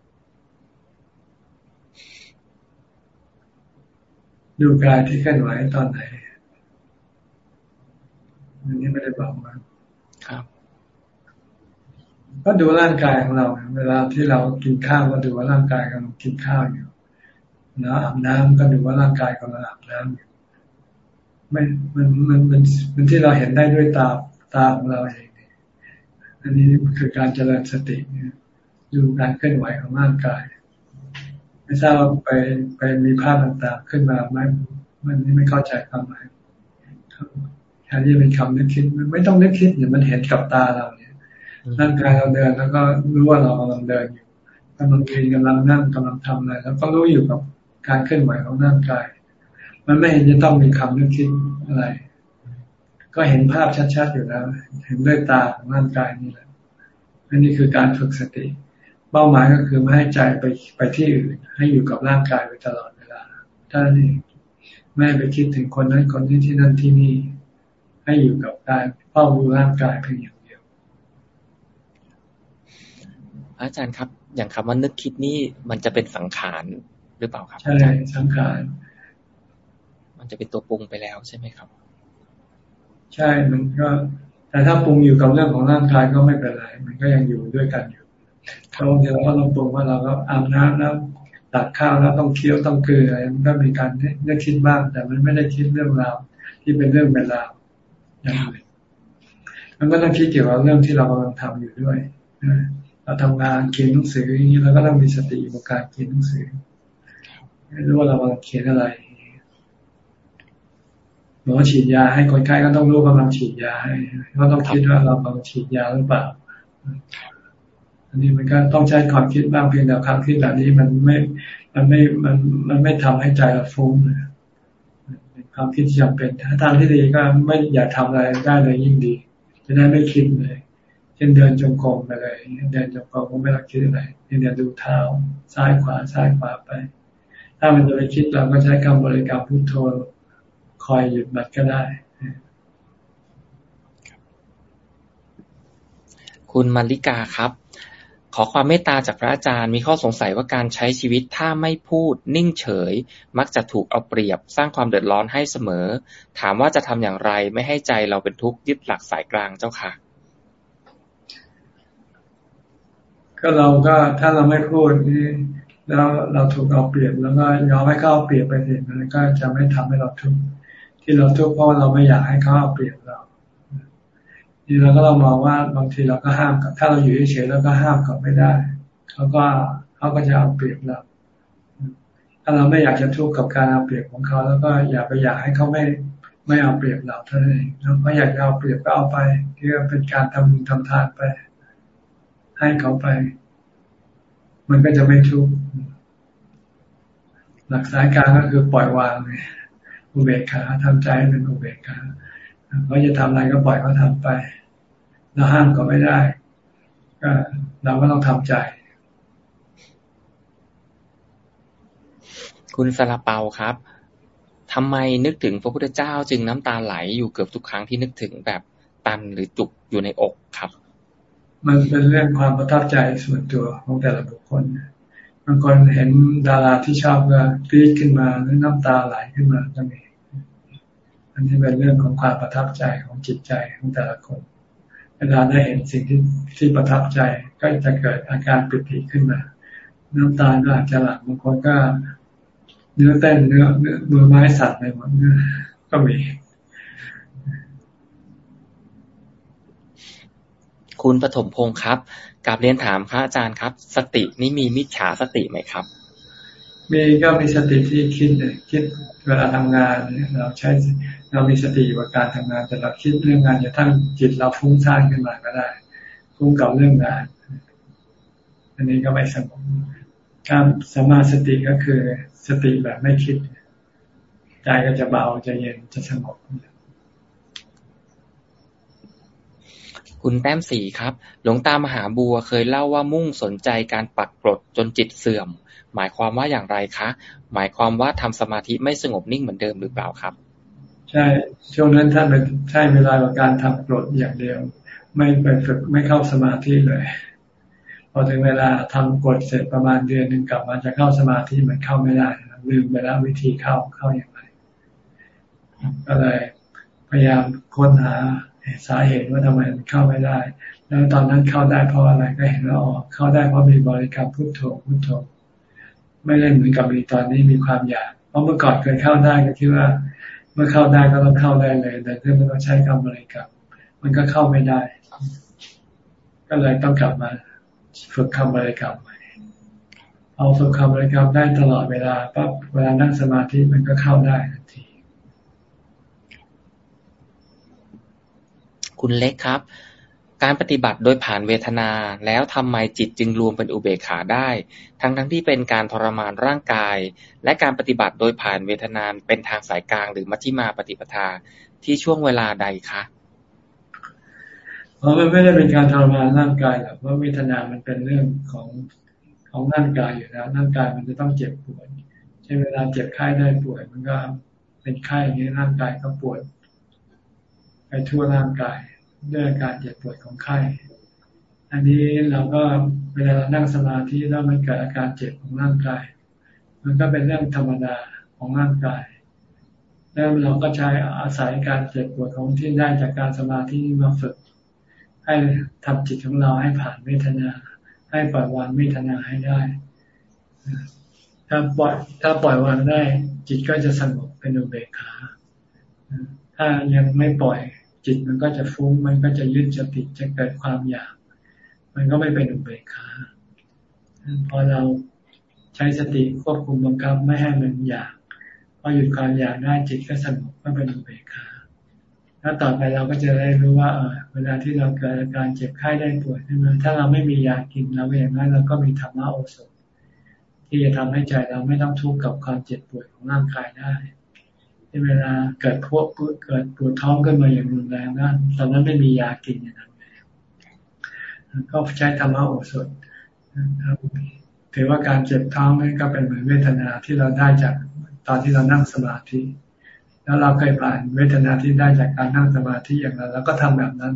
[SPEAKER 2] ดูกายที่เคลื่อนไหวตอนไหนอันนี้ไม่ได้บอกมา ก็ดูร่างกายของเรา เวลาที่เรากินข้าวก็ดูว่าร่างกายกำลังกินข้าวอยู่แล้วอาบน้ำก็ดูว่าร่างกายกำลังอาบน้ำอยู่ไม่มันมันมันมันที่เราเห็นได้ด้วยตาตาของเราเองอันนี้คือการเจริญสติดูการเคลื่อนไหวของร่างกาย ไม่ทราบว่าไปไปมีภาพต่างๆ ขึ้นมาไหมมันไม่เข้าใจความหมายแค่นี้เป็นคำนึกคิด ไม่ต้องนึกคิดเนี่ยมันเห็นกับตาเรา ร่างกายเราเดินแล้วก็รู้ว่าเรากำลังเดินอยู่กำลังยืนกำลังนั่งกำลังทำอะไรแล้วก็รู้อยู่กับการเคลื่อนไหวของร่างกาย มันไม่เห็นจะต้องมีคำนึกคิดอะไร ก็เห็นภาพชัดๆอยู่แล้ว เห็นด้วยตาของร่างกายนี่แหละอันนี้คือการฝึกสติ เป้าหมายก็คือไม่ให้ใจไปไปที่อื่น ให้อยู่กับร่างกายไปตลอดเวลาถ้านี่ไม่ไปคิดถึงคนนั้นคนนี้ที่นั่นที่นี่ ให้อยู่กับการเฝ้าดูร่างกายเพียงอย่างเดียว
[SPEAKER 1] อาจารย์ครับ อย่างคำว่านึกคิดนี่มันจะเป็นสังขารหรือเปล่าครับ
[SPEAKER 2] ใช่สังขาร
[SPEAKER 1] มันจะเป็นตัวปรุงไปแล้วใช่ไหมครับ
[SPEAKER 2] ใช่มันก็ แต่ถ้าปรุงอยู่กับเรื่องของร่างกายก็ไม่เป็นไร มันก็ยังอยู่ด้วยกันอยู่เขาเดี๋ยวเราก็ลองปรุงว่าเราก็อาบน้ำแล้วตักข้าวแล้วต้องเคี้ยวต้องกืออะไรมันก็มีการนึกคิดบ้าง แต่มันไม่ได้คิดเรื่องราวที่เป็นเรื่องเป็นราวอย่างไรมันก็ต้องคิดเกี่ยวกับเรื่องที่เรากำลังทำอยู่ด้วย เราทำงานเขียนหนังสืออย่างนี้เราก็ต้องมีสติอยู่กับการเขียนหนังสือรู้ว่าเรากำลังเขียนอะไรหมอฉีดยาให้คนไข้ก็ต้องรู้กำลังฉีดยาให้ก็ต้องคิดว่าเรากำลังฉีดยาหรือเปล่า อันนี้มันก็ต้องใช้ความคิดบ้างเพียงแต่ความคิดแบบนี้มันไม่ มันไม่ มันมันไม่ทำให้ใจเราฟุ้งเป็นความคิดที่จำเป็น ถ้าทางที่ดีก็ไม่อยากทำอะไรได้เลยยิ่งดี จะได้ไม่คิดเลย ช่นเดินจงกรมไปเลยเดินจงกรมก็ไม่ต้องคิดอะไรเดินดูเท้าซ้ายขวาซ้ายขวาไป ถ้ามันจะไปคิดเราก็ใช้คำบริกรรมพุทโธคอยหยุดมันก็ได้
[SPEAKER 1] คุณมาริกาครับ ขอความเมตตาจากพระอาจารย์มีข้อสงสัยว่าการใช้ชีวิตถ้าไม่พูดนิ่งเฉย มักจะถูกเอาเปรียบสร้างความเดือดร้อนให้เสมอ ถามว่าจะทำอย่างไรไม่ให้ใจเราเป็นทุกข์ยึดหลักสายกลางเจ้าค่ะ
[SPEAKER 2] ก็เราก็ถ้าเราไม่พูดนี่แล้วเราถูกเอาเปรียบแล้วก็ยอมให้เขาเอาเปรียบไปเองมันก็จะไม่ทำให้เราทุกข์ที่เราทุกข์เพราะเราไม่อยากให้เขาเอาเปรียบเรานี่เราก็เรามองว่าบางทีเราก็ห้ามถ้าเราอยู่เฉยๆเราก็ห้ามเขาไม่ได้เขาก็เขาก็จะเอาเปรียบเราถ้าเราไม่อยากจะทุกข์กับการเอาเปรียบของเขา แล้วก็อย่าไปอยากให้เขาไม่ไม่เอาเปรียบเราเท่านั้นเองเราอยากจะเอาเปรียบก็เอาไปที่เป็นการทำบุญทำทานไป ให้เขาไป มันก็จะไม่ทุกข์หลักสายการก็คือปล่อยวางเลยอุเบกขาทำใจเป็นอุเบกขาเขาจะทำอะไรก็ปล่อยเขาทาไปเราห้ามก็ไม่ได้ ก็เราก็ต้องทำใจ
[SPEAKER 1] คุณสลาเปาครับทำไมนึกถึงพระพุทธเจ้าจึงน้ำตาไหลอยู่เกือบทุกครั้งที่นึกถึงแบบตันหรือจุกอยู่ในอกครับ
[SPEAKER 2] มันเป็นเรื่องความประทับใจส่วนตัวของแต่ละบุคคลบางคนเห็นดาราที่ชอบก็กรี๊ดขึ้นมาหรือน้ำตาไหลขึ้นมาก็มีอันนี้เป็นเรื่องของความประทับใจของจิตใจของแต่ละคนเวลาได้เห็นสิ่งที่ที่ประทับใจก็จะเกิดอาการปิติขึ้นมา น้ำตาก็อาจจะหลั่งบางคนก็เนื้อเต้นเนื้อเนื้อมือไม้สั่นไปหมดก็มี
[SPEAKER 1] คุณปฐมพงศ์ครับกับเรียนถามพระอาจารย์ครับ สตินี่มีมิจฉาสติไหมครับ
[SPEAKER 2] มีก็มีสติที่คิดคิดเวลาทำงานเราใช้เรามีสติกับการทำงานแต่เราคิดเรื่องงานจะทั้งจิตเราฟุ้งซ่านขึ้นมาก็ได้ฟุ้งกับเรื่องงาน อันนี้ก็ไม่สงบการสมาสติก็คือสติแบบไม่คิดใจก็จะเบาจะเย็นจะสงบ
[SPEAKER 1] คุณแต้มสีครับ หลวงตามหาบัวเคยเล่าว่ามุ่งสนใจการปักกรดจนจิตเสื่อม หมายความว่าอย่างไรคะ หมายความว่าทำสมาธิไม่สงบนิ่งเหมือนเดิมหรือเปล่าครับ
[SPEAKER 2] ใช่ ช่วงนั้นท่านเป็นใช่เวลากับการทำกรดอย่างเดียว ไม่ไปฝึกไม่เข้าสมาธิเลย พอถึงเวลาทำกดเสร็จประมาณเดือนหนึ่งกลับมาจะเข้าสมาธิมันเข้าไม่ได้ลืมไปแล้ววิธีเข้าเข้าอย่างไรก็เลยพยายามค้นหา สาเหตุว่าทำไมเข้าไม่ได้ แล้วตอนนั้นเข้าได้เพราะอะไรก็เห็นแล้วออกเข้าได้เพราะมีบริกรรมพุทโธพุทโธไม่ได้เหมือนกับมีตอนนี้มีความอยากเพราะเมื่อก่อนเคยเข้าได้ก็คิดว่า เมื่อเข้าได้ก็ต้องเข้าได้เลย แต่เมื่อต้องใช้คำบริกรรมมันก็เข้าไม่ได้ ก็เลยต้องกลับมาฝึกคำบริกรรมใหม่เอาฝึกคำบริกรรมได้ตลอดเวลาปั๊บเวลานั่งสมาธิมันก็เข้าได้ทันที
[SPEAKER 1] คุณเล็กครับ การปฏิบัติโดยผ่านเวทนา แล้วทำไมจิตจึงรวมเป็นอุเบกขาได้ ทั้งทั้งที่เป็นการทรมานร่างกาย และการปฏิบัติโดยผ่านเวทนานเป็นทางสายกลางหรือมัชฌิมาปฏิปทาที่ช่วงเวลาใดคะ
[SPEAKER 2] เพราะมันไม่ได้เป็นการทรมานร่างกายหรอกเพราะเวทนามันเป็นเรื่องของของร่างกายอยู่แล้ว ร่างกายมันจะต้องเจ็บปวดเช่เวลาเจ็บไข้ได้ป่วย มันก็เป็นไข้อย่างนี้ร่างกายก็ปวด ไปทั่วร่างกายด้วยอาการเจ็บปวดของไข้ อันนี้เราก็เวลาเรานั่งสมาธิแล้วมันเกิดอาการเจ็บของร่างกาย มันก็เป็นเรื่องธรรมดาของร่างกาย แล้วเราก็ใช้อาศัยการเจ็บปวดของที่ได้จากการสมาธิมาฝึก ให้ทำจิตของเราให้ผ่านเวทนา ให้ปล่อยวางเวทนาให้ได้ ถ้าปล่อยถ้าปล่อยวางได้ จิตก็จะสงบเป็นอุเบกขา ถ้ายังไม่ปล่อย จิตมันก็จะฟุ้งมันก็จะยึดจะติดจะเกิดความอยาก มันก็ไม่เป็นอุเบกขาพอเราใช้สติควบคุมบังคับไม่ให้มันอยากพอหยุดความอยากได้จิตก็สงบก็เป็นอุเบกขาแล้วต่อไปเราก็จะได้รู้ว่าเออเวลาที่เราเกิดอาการเจ็บไข้ได้ป่วยขึ้นมาถ้าเราไม่มียากินเราอย่างนั้นเราก็มีธรรมะโอสถที่จะทำให้ใจเราไม่ต้องทุกข์กับความเจ็บป่วยของร่างกายได้ เวลาเกิดพวกเกิดปวดท้องขึ้นมาอย่างรุนแรงนะตอนนั้นไม่มียากินอย่างนั้นก็ใช้ธรรมะโอสถถือว่าการเจ็บท้องนี่ก็เป็นเหมือนเวทนาที่เราได้จากตอนที่เรานั่งสมาธิ แล้วเราเคยผ่านเวทนาที่ได้จากการนั่งสมาธิอย่างนั้นแล้วก็ทำแบบนั้น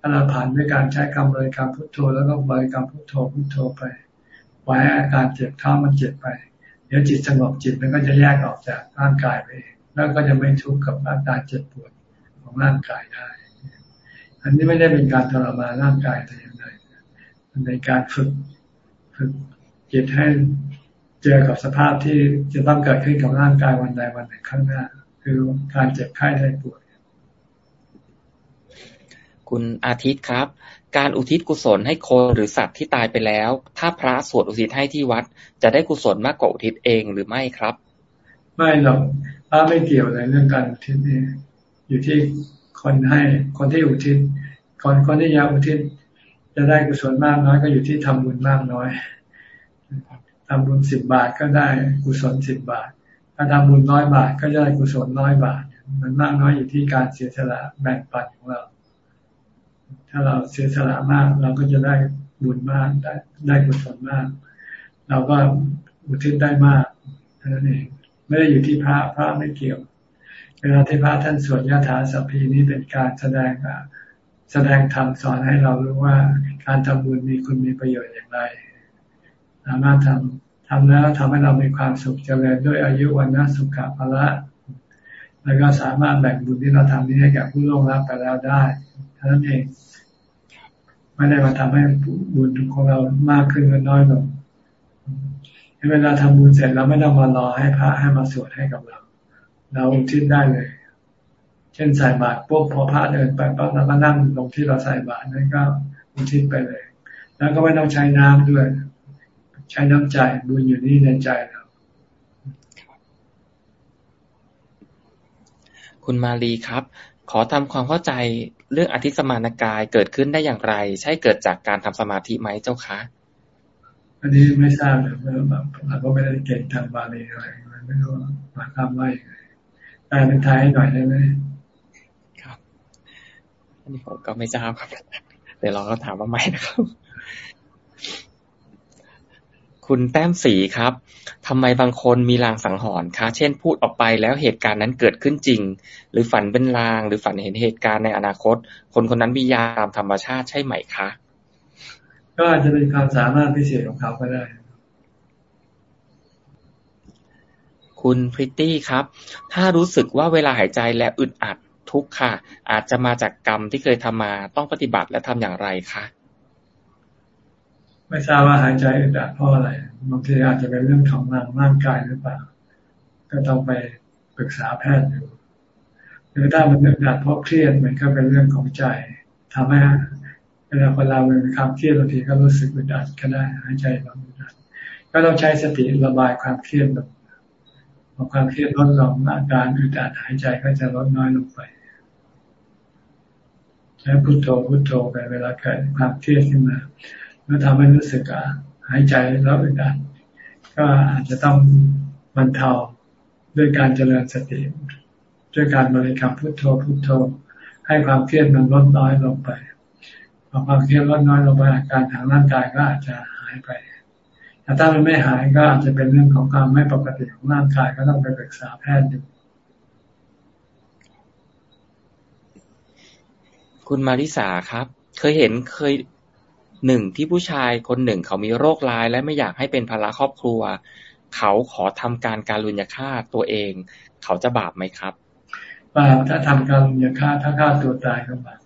[SPEAKER 2] ถ้าเราผ่านด้วยการใช้คำบริกรรมพุทโธแล้วก็บริกรรมพุทโธพุทโธไปไว้อาการเจ็บท้ามันเจ็บไป เดี๋ยวจิตสงบจิตมันก็จะแยกออกจากร่างกายไปเอง แล้วก็จะไม่ทุกข์กับอาการเจ็บปวดของร่างกายได้ อันนี้ไม่ได้เป็นการทรมานร่างกายแต่อย่างใดมันเป็นการฝึกฝึกจิตให้เจอกับสภาพที่จะต้องเกิดขึ้นกับร่างกายวันใดวันหนึ่งข้างหน้า คือการเจ็บไข้ได้ป่วย
[SPEAKER 1] คุณอาทิตย์ครับ การอุทิศกุศลให้คนหรือสัตว์ที่ตายไปแล้ว ถ้าพระสวดอุทิศให้ที่วัด จะได้กุศลมากกว่าอุทิศเองหรือไม่ครับ
[SPEAKER 2] ไม่หรอกพ ระไม่เกี่ยวในเรื่องการอุทิศนี่อยู่ที่คนให้คนที่อุทิศคนคนที่อยากอุทิศจะได้กุศลมากน้อยก็อยู่ที่ทำบุญมากน้อยทำบุญสิบบาทก็ได้กุศลสิบบาท ถ้าทำบุญน้อยบาทก็จะได้กุศลน้อยบาท มันมากน้อยอยู่ที่การเสียสละแบ่งปันของเรา ถ้าเราเสียสละมากเราก็จะได้บุญมากได้ได้กุศลมาก เราก็อุทิศได้มากเท่านั้นเอง ไม่ได้อยู่ที่พระพระไม่เกี่ยว เวลาที่พระท่านสวดยถาสัพพีนี้เป็นการแสดงแสดงธรรมสอนให้เรารู้ว่าการทำบุญมีคุณมีประโยชน์อย่างไร สามารถทำทำแล้วทำให้เรามีความสุขเจริญด้วยอายุวันนะสุขภาละแล้วก็สามารถแบ่งบุญที่เราทำนี้ให้แก่ผู้ล่วงลับไปแล้วได้เท่านั้นเอง ไม่ได้มาทำให้บุญของเรามากขึ้นหรือน้อยลง เวลาทำบุญเสร็จเราไม่ต้องมารอให้พระให้มาสวดให้กับเรา เราอุทิศได้เลย เช่นใส่บาตรปุ๊บพอพระเดินไปปั๊บเราก็นั่งลงที่เราใส่บาตรนั่นก็อุทิศไปเลย แล้วก็ไม่ต้องใช้น้ำด้วย ใช้น้ำใจบุญอยู่นี่ในใจเรา
[SPEAKER 1] คุณมาลีครับ ขอทำความเข้าใจเรื่องอธิสมานกายเกิดขึ้นได้อย่างไร ใช่เกิดจากการทำสมาธิไหมเจ้าคะ
[SPEAKER 2] อันนี้ไม่ทราบเลยแบบเราก็ไม่ได้เก่งทางบาลีอะไรไม่รู้หมายความว่าอย่างไรแต่เป็นไทยหน่อยได้ไหม
[SPEAKER 1] ครับ อันนี้ผมก็ไม่ทราบครับเดี๋ยวเราก็ถามว่าไม่นะครับ คุณแต้มสีครับทำไมบางคนมีลางสังหรณ์คะ เช่นพูดออกไปแล้วเหตุการณ์นั้นเกิดขึ้นจริง หรือฝันเป็นลาง หรือฝันเห็นเหตุการณ์ในอนาคต คนคนนั้นมียาตามธรรมชาติใช่ไหมคะ
[SPEAKER 2] ก็อาจจะเป็นความสามารถพิเศษของเขาก็ได้
[SPEAKER 1] คุคุณพริตตี้ครับ ถ้ารู้สึกว่าเวลาหายใจและอึดอัดทุกข์ค่ะ อาจจะมาจากกรรมที่เคยทำมาต้องปฏิบัติและทำอย่างไรคะ
[SPEAKER 2] ไม่ทราบว่าหายใจอึดอัดเพราะอะไรบางทีอาจจะเป็นเรื่องของร่างกายหรือเปล่า ก็ต้องไปปรึกษาแพทย์ดูหรือถ้ามันอึดอัดเพราะเครียดมันก็เป็นเรื่องของใจทำให้เว ลาคนเราเป็นความเครียดบางทีก็รู้สึกอึดอัดก็ได้หายใจลำอึดอัดก็ต้องใช้สติระบายความเครียดลงพอความเครียดลดลงอาการอึดอัดหายใจก็จะลดน้อยลงไปใช้พุโทโธพุโทโธไปเวลาเกิดความเครียดขึ้นมาแล้วทำให้รู้สึกอะหายใจแล้วอึดอัดก็อาจจะต้องบรรเทาด้วยการเจริญสติด้วยการบริกรรมพุทโธพุทโธ ให้ความเครียดมันลดน้อยลงไป พอความเครียดลดน้อยลงไปอาการทางร่างกายก็อาจจะหายไปแต่ถ้ามันไม่หายก็อาจจะเป็นเรื่องของความไม่ปกติของร่างกายก็ต้องไปปรึกษาแพทย์ดู
[SPEAKER 1] คุณมาริสาครับ เคยเห็นเคยหนึ่งที่ผู้ชายคนหนึ่งเขามีโรคร้ายและไม่อยากให้เป็นภาระครอบครัว เขาขอทำการการลุญยฆ่าตัวเอง เขาจะบาปไหมครับ
[SPEAKER 2] บาปถ้าทำการลุญยฆ่าถ้าฆ่าตัวตายก็บาป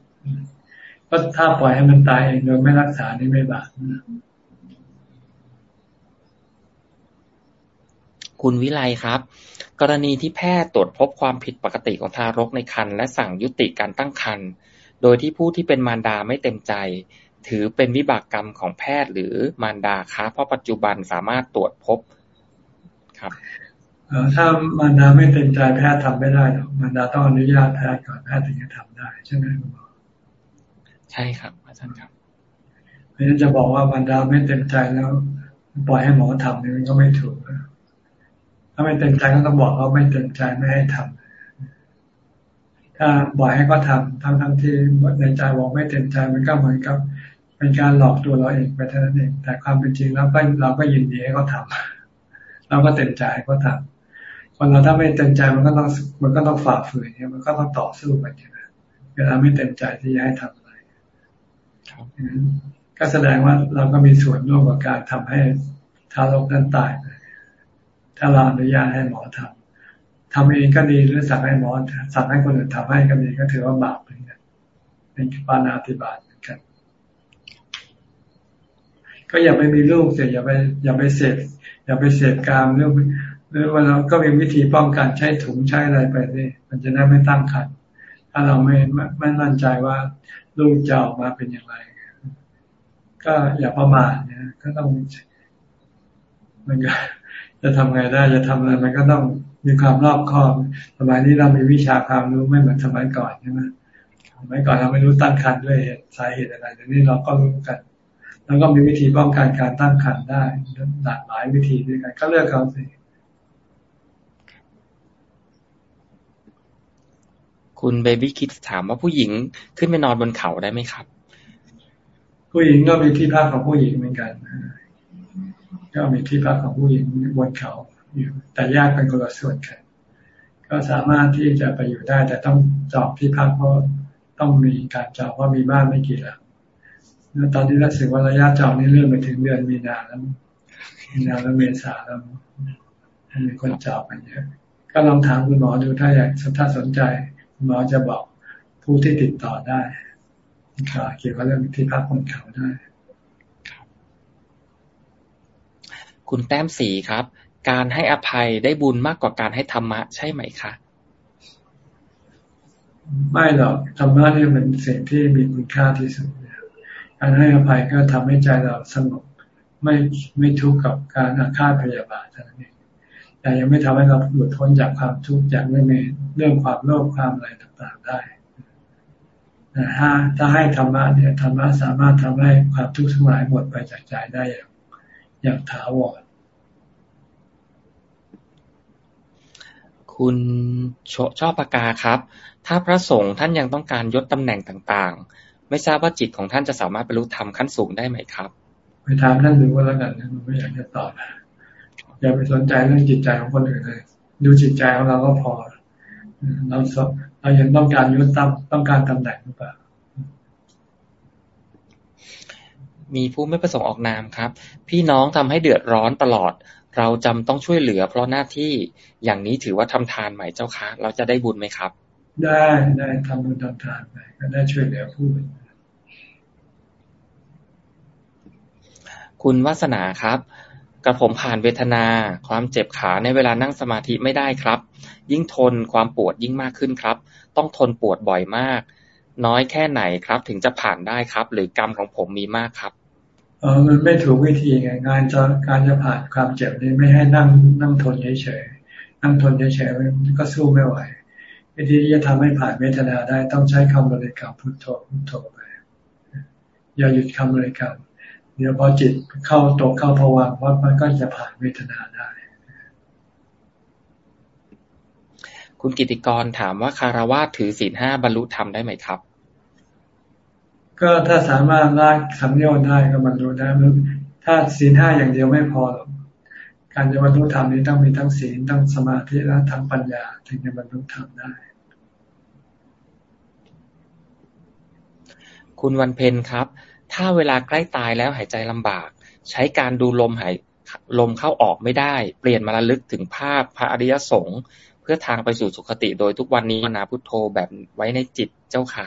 [SPEAKER 2] ก็ถ้าปล่อยให้มันตายเองโดยไม่รักษานี่ไม่บาป
[SPEAKER 1] คุณวิไลครับ กรณีที่แพทย์ตรวจพบความผิดปกติของทารกในครรภ์และสั่งยุติการตั้งครรภ์โดยที่ผู้ที่เป็นมารดาไม่เต็มใจ ถือเป็นวิบากกรรมของแพทย์หรือมารดาคะเพราะปัจจุบันสามารถตรวจพบครับ
[SPEAKER 2] ถ้ามารดาไม่เต็มใจแพทย์ทำไม่ได้หรอกมารดาต้องอนุญาตแพทย์ก่อนแพทย์ถึงจะทำได้ใช่ไหมคุณหมอ
[SPEAKER 1] ใช่ครับอาจารย์ครับ
[SPEAKER 2] เพราะฉะนั้นจะบอกว่ามารดาไม่เต็มใจแล้วปล่อยให้หมอทำนี่มันก็ไม่ถูกถ้าไม่เต็มใจก็ต้องบอกว่าไม่เต็มใจไม่ให้ทำถ้าบอกให้เขาทาทั้งทั้งที่ในใจบอกไม่เต็มใจมันก็เหมือนกับเป็นการหลอกตัวเราเองไปเท่านั้นเอง แต่ความเป็นจริงแล้วก็เราก็ยินดีให้เขาทาเราก็เต็มใจให้เขาทำคนเราถ้าไม่เต็มใจมันก็ต้องมันก็ต้องฝ่าฝืนเนี่ยมันก็ต้องต่อสู้กันใช่ไหมเวลาไม่เต็มใจที่จะให้ทำ ก็แสดงว่าเราก็มีส่วนร่วมกับการทำให้ทารกนั้นตายไปถ้าเราอนุญาตให้หมอทำทำเองก็ดีหรือสั่งให้หมอสั่งให้คนอื่นทำให้ก็ดีก็ถือว่าบาปเหมือนกันเป็นปานาติบาตเหมือนกันก็อย่าไปมีลูกเสียอย่าไปอย่าไปเสพอย่าไปเสพกามเรื่องหรือว่าเราก็มีวิธีป้องกันใช้ถุงใช้อะไรไปนี่มันจะได้ไม่ตั้งครรภ์ถ้าเราไม่ไม่มั่นใจว่า ลูกจะออกมาเป็นอย่างไร ก็อย่าประมาทเนี่ยก็ต้องมันก็จะทำไงได้จะทำอะไรมันก็ต้องมีความรอบคอบสมัยนี้เรามีวิชาความรู้ไม่เหมือนสมัยก่อนใช่ไหมสมัยก่อนเราไม่รู้ตั้งครรภ์ด้วยสาเหตุอะไรแต่นี้เราก็รู้กัน แล้วก็มีวิธีป้องกันการตั้งครรภ์ได้หลากหลายวิธีด้วยกัน ก็เลือกเขาสิ
[SPEAKER 1] คุณเบบี้คิดถามว่าผู้หญิงขึ้นไปนอนบนเขาได้ไหมครับ
[SPEAKER 2] ผู้หญิงก็มีที่พักของผู้หญิงเหมือนกันก็มีที่พักของผู้หญิงบนเขาอยู่แต่แยกเป็นคนละส่วนกัน ก็สามารถที่จะไปอยู่ได้ แต่ต้องจองที่พักเพราะต้องมีการจองว่ามีบ้านไม่กี่หลังแล้วตอนนี้รู้สึกว่าระยะจองนี่เลื่อนไปถึงเดือนมีนาแล้วมีนาแล้วเมษาแล้วมีคนจองกันเยอะก็ลองถามคุณหมอดูถ้าอยากถ้าสนใจ หมอจะบอกผู้ที่ติดต่อได้เกี่ยวกับเรื่องที่พักบนเขาได้
[SPEAKER 1] คุณแต้มสีครับ การให้อภัยได้บุญมากกว่าการให้ธรรมะใช่ไหมคะ
[SPEAKER 2] ไม่หรอกธรรมะนี่เป็นสิ่งที่มีคุณค่าที่สุดการให้อภัยก็ทำให้ใจเราสงบไม่ไม่ทุกข์กับการอาฆาตพยาบาทเท่านั้นเอง แต่ยังไม่ทำให้เราหลุดพ้นจากความทุกข์จากเรื่องเรื่องความโลภความอะไรต่างๆได้แต่ถ้าถ้าให้ธรรมะเนี่ยธรรมะสามารถทำให้ความทุกข์ทั้งหลายหมดไปจากใจได้อย่างอย่างถาวร
[SPEAKER 1] คุณชอบปากาครับ ถ้าพระสงฆ์ท่านยังต้องการยศตำแหน่งต่างๆ ไม่ทราบว่าจิตของท่านจะสามารถบรรลุธรรมขั้นสูงได้ไหมครับ
[SPEAKER 2] ไปถามท่านดูว่าแล้วกันนะไม่อยากจะตอบ อย่าไปสนใจเรื่องจิตใจของคนอื่นเลย ดูจิตใจของเราก็พอ เราเรายังต้องการยศตำต้องการตำแหน่งหรือเปล่า
[SPEAKER 1] มีผู้ไม่ประสงค์ออกนามครับ พี่น้องทำให้เดือดร้อนตลอด เราจำต้องช่วยเหลือ เพราะหน้าที่อย่างนี้ถือว่าทำทานไหมเจ้าคะเราจะได้บุญไหมครับ
[SPEAKER 2] ได้ได้ทำบุญทำทานไปก็ได้ช่วยเหลือผู้อื่น
[SPEAKER 1] คุณวาสนาครับ กระผมผ่านเวทนา ความเจ็บขาในเวลานั่งสมาธิไม่ได้ครับ ยิ่งทนความปวดยิ่งมากขึ้นครับ ต้องทนปวดบ่อยมาก น้อยแค่ไหนครับ ถึงจะผ่านได้ครับ หรือกรรมของผมมีมากครับ
[SPEAKER 2] เออมันไม่ถูกวิธีไงงานจะการจะผ่านความเจ็บนี้ไม่ให้นั่งนั่งทนเฉยๆนั่งทนเฉยๆก็สู้ไม่ไหววิธีที่จะทำให้ผ่านเวทนาได้ต้องใช้คำบริกรรมพุทโธพุทโธไปอย่าหยุดคำบริกรรม เดี๋ยวพอจิตเข้าตกเข้าภวังว่ามันก็จะผ่านเวทนาได้
[SPEAKER 1] คุณกิติกรถามว่าคารวะถือศีลห้าบรรลุธรรมได้ไหมครับ
[SPEAKER 2] ก็ถ้าสามารถละสังโยชน์ได้ก็บรรลุได้ถ้าศีลห้าอย่างเดียวไม่พอหรอกการจะบรรลุธรรมนี้ต้องมีทั้งศีลทั้งสมาธิและทั้งปัญญา ถึงจะบรรลุธรรมได้
[SPEAKER 1] คุณวันเพ็ญครับ ถ้าเวลาใกล้ตายแล้วหายใจลำบาก ใช้การดูลมหายลมเข้าออกไม่ได้ เปลี่ยนมาระลึกถึงภาพพระอริยสงฆ์เพื่อทางไปสู่สุคติ โดยทุกวันนี้นาพุทโธแบบไว้ในจิตเจ้าค่ะ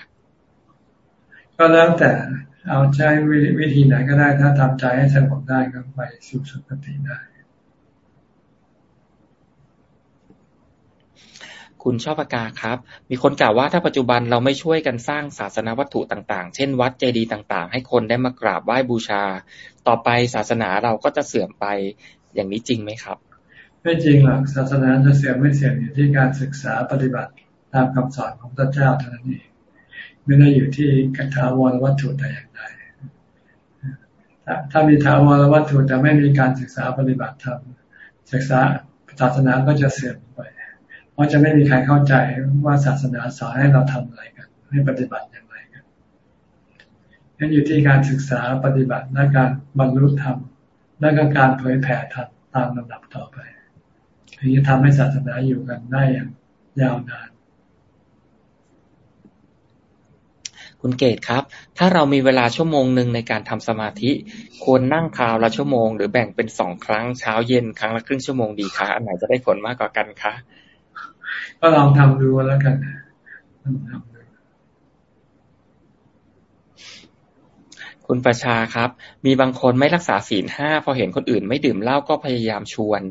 [SPEAKER 2] ก็แล้วแต่เอาใช้วิธีไหนก็ได้ถ้าทำใจให้สงบได้ก็ไปสู่สุคติได้
[SPEAKER 1] คุณชอบปากาครับ มีคนกล่าวว่าถ้าปัจจุบันเราไม่ช่วยกันสร้างศาสนาวัตถุต่างๆ เช่นวัดเจดีย์ต่างๆ ให้คนได้มากราบไหว้บูชา ต่อไปศาสนาเราก็จะเสื่อมไปอย่างนี้จริงไหมครับ
[SPEAKER 2] ไม่จริงหรอกศาสนาจะเสื่อมไม่เสื่อมอยู่ที่การศึกษาปฏิบัติตามคำสอนของพระเจ้าเท่านั้นเองไม่ได้อยู่ที่กถาวรวัตถุแต่อย่างใดถ้ามีถาวรวัตถุแต่ไม่มีการศึกษาปฏิบัติธรรมศึกษาศาสนาก็จะเสื่อมไป ราะจะไม่มีใครเข้าใจว่าศาสนาสอนให้เราทำอะไรกัน ให้ปฏิบัติอย่างไรกันนั่นอยู่ที่การศึกษาปฏิบัติและการบรรลุธรรมและก็การเผยแผ่ธรรมตามลำดับต่อไปถึงจะทำให้ศาสนาอยู่กันได้อย่างยาวนาน
[SPEAKER 1] คุณเกตครับ ถ้าเรามีเวลาชั่วโมงหนึ่งในการทำสมาธิ ควรนั่งคราวละชั่วโมง หรือแบ่งเป็นสองครั้งเช้าเย็นครั้งละครึ่งชั่วโมงดีคะอันไหนจะได้ผลมากกว่ากันคะ
[SPEAKER 2] ก็ลองทำดูแล้วกันลองทำดู
[SPEAKER 1] คุณประชาครับ มีบางคนไม่รักษาศีลห้าพอเห็นคนอื่น ไม่ดื่มเหล้าก็พยายามชวน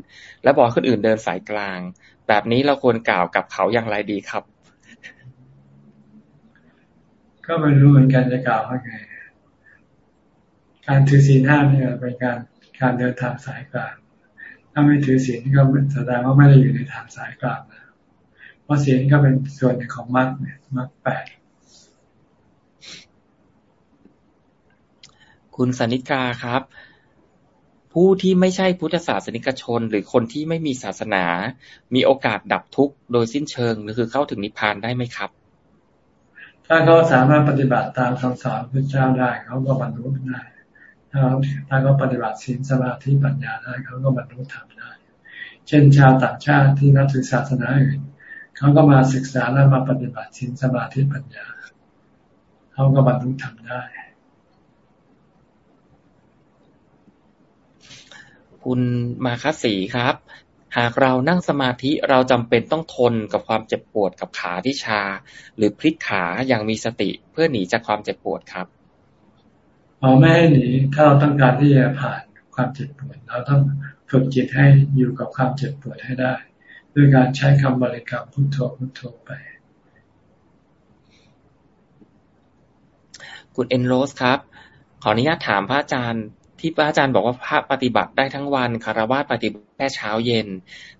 [SPEAKER 1] และบอกคนอื่นเดินสายกลาง แบบนี้เราควรกล่าวกับเขาอย่างไรดีครับ
[SPEAKER 2] ก็ไม่รู้เหมือนกันจะกล่าวว่าไงการถือศีลห้าเนี่ยเป็นการการเดินทางสายกลาง ถ้าไม่ถือศีลก็แสดงว่าไม่ได้อยู่ในทางสายกลางนะ ราะศีลก็เป็นส่วนหนึ่งของมรรคเนี่ยมรรคแปด
[SPEAKER 1] คุณสนิกาครับ ผู้ที่ไม่ใช่พุทธศาสนิกชน หรือคนที่ไม่มีศาสนา มีโอกาสดับทุกข์โดยสิ้นเชิงหรือคือเข้าถึงนิพพานได้ไหมครับ
[SPEAKER 2] ถ้าเขาสามารถปฏิบัติตามคำสอนพระเจ้าได้เขาก็บรรลุได้ถ้าเขาถ้าเขาปฏิบัติศีลสมาธิปัญญาได้เขาก็บรรลุธรรมได้ เช่นชาวต่างชาติที่นับถือศาสนาอื่น เขาก็มาศึกษาแล้วมาปฏิบัติสินสมาธิปัญญา เขาก็บรรลุธรรมได้
[SPEAKER 1] คุณมาคัสีครับ หากเรานั่งสมาธิเราจำเป็นต้องทนกับความเจ็บปวดกับขาที่ชา หรือพลิกขาอย่างมีสติเพื่อหนีจากความเจ็บปวดครับ
[SPEAKER 2] เราไม่ให้หนีถ้าเราต้องการที่จะผ่านความเจ็บปวดเราต้องฝึกจิตให้อยู่กับความเจ็บปวดให้ได้ ด้วยการใช้คำบริกรรมพุทโธพุทโธไป
[SPEAKER 1] คุณเอ็นโรสครับ ขออนุญาตถามพระอาจารย์ที่พระอาจารย์บอกว่าพระปฏิบัติได้ทั้งวันคารวะปฏิบัติแค่เช้าเย็น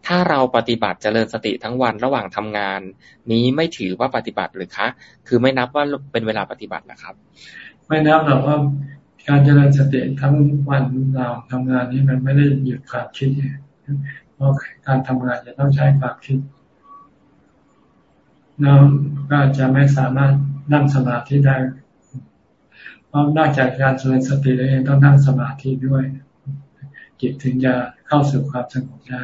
[SPEAKER 1] ถ้าเราปฏิบัติเจริญสติทั้งวันระหว่างทำงาน นี้ไม่ถือว่าปฏิบัติหรือคะ คือไม่นับว่าเป็นเวลาปฏิบัตินะครับ
[SPEAKER 2] ไม่นับหรอกว่าการเจริญสติทั้งวันเราทำงานนี้มันไม่ได้หยุดความคิดพ ราะการทำงานจะต้องใช้ความคิดเราก็จะไม่สามารถนั่งสมาธิได้ เพราะนอกจากการเจริญสติแล้วเองต้องนั่งสมาธิด้วย จิตถึงจะเข้าสู่ความสงบได้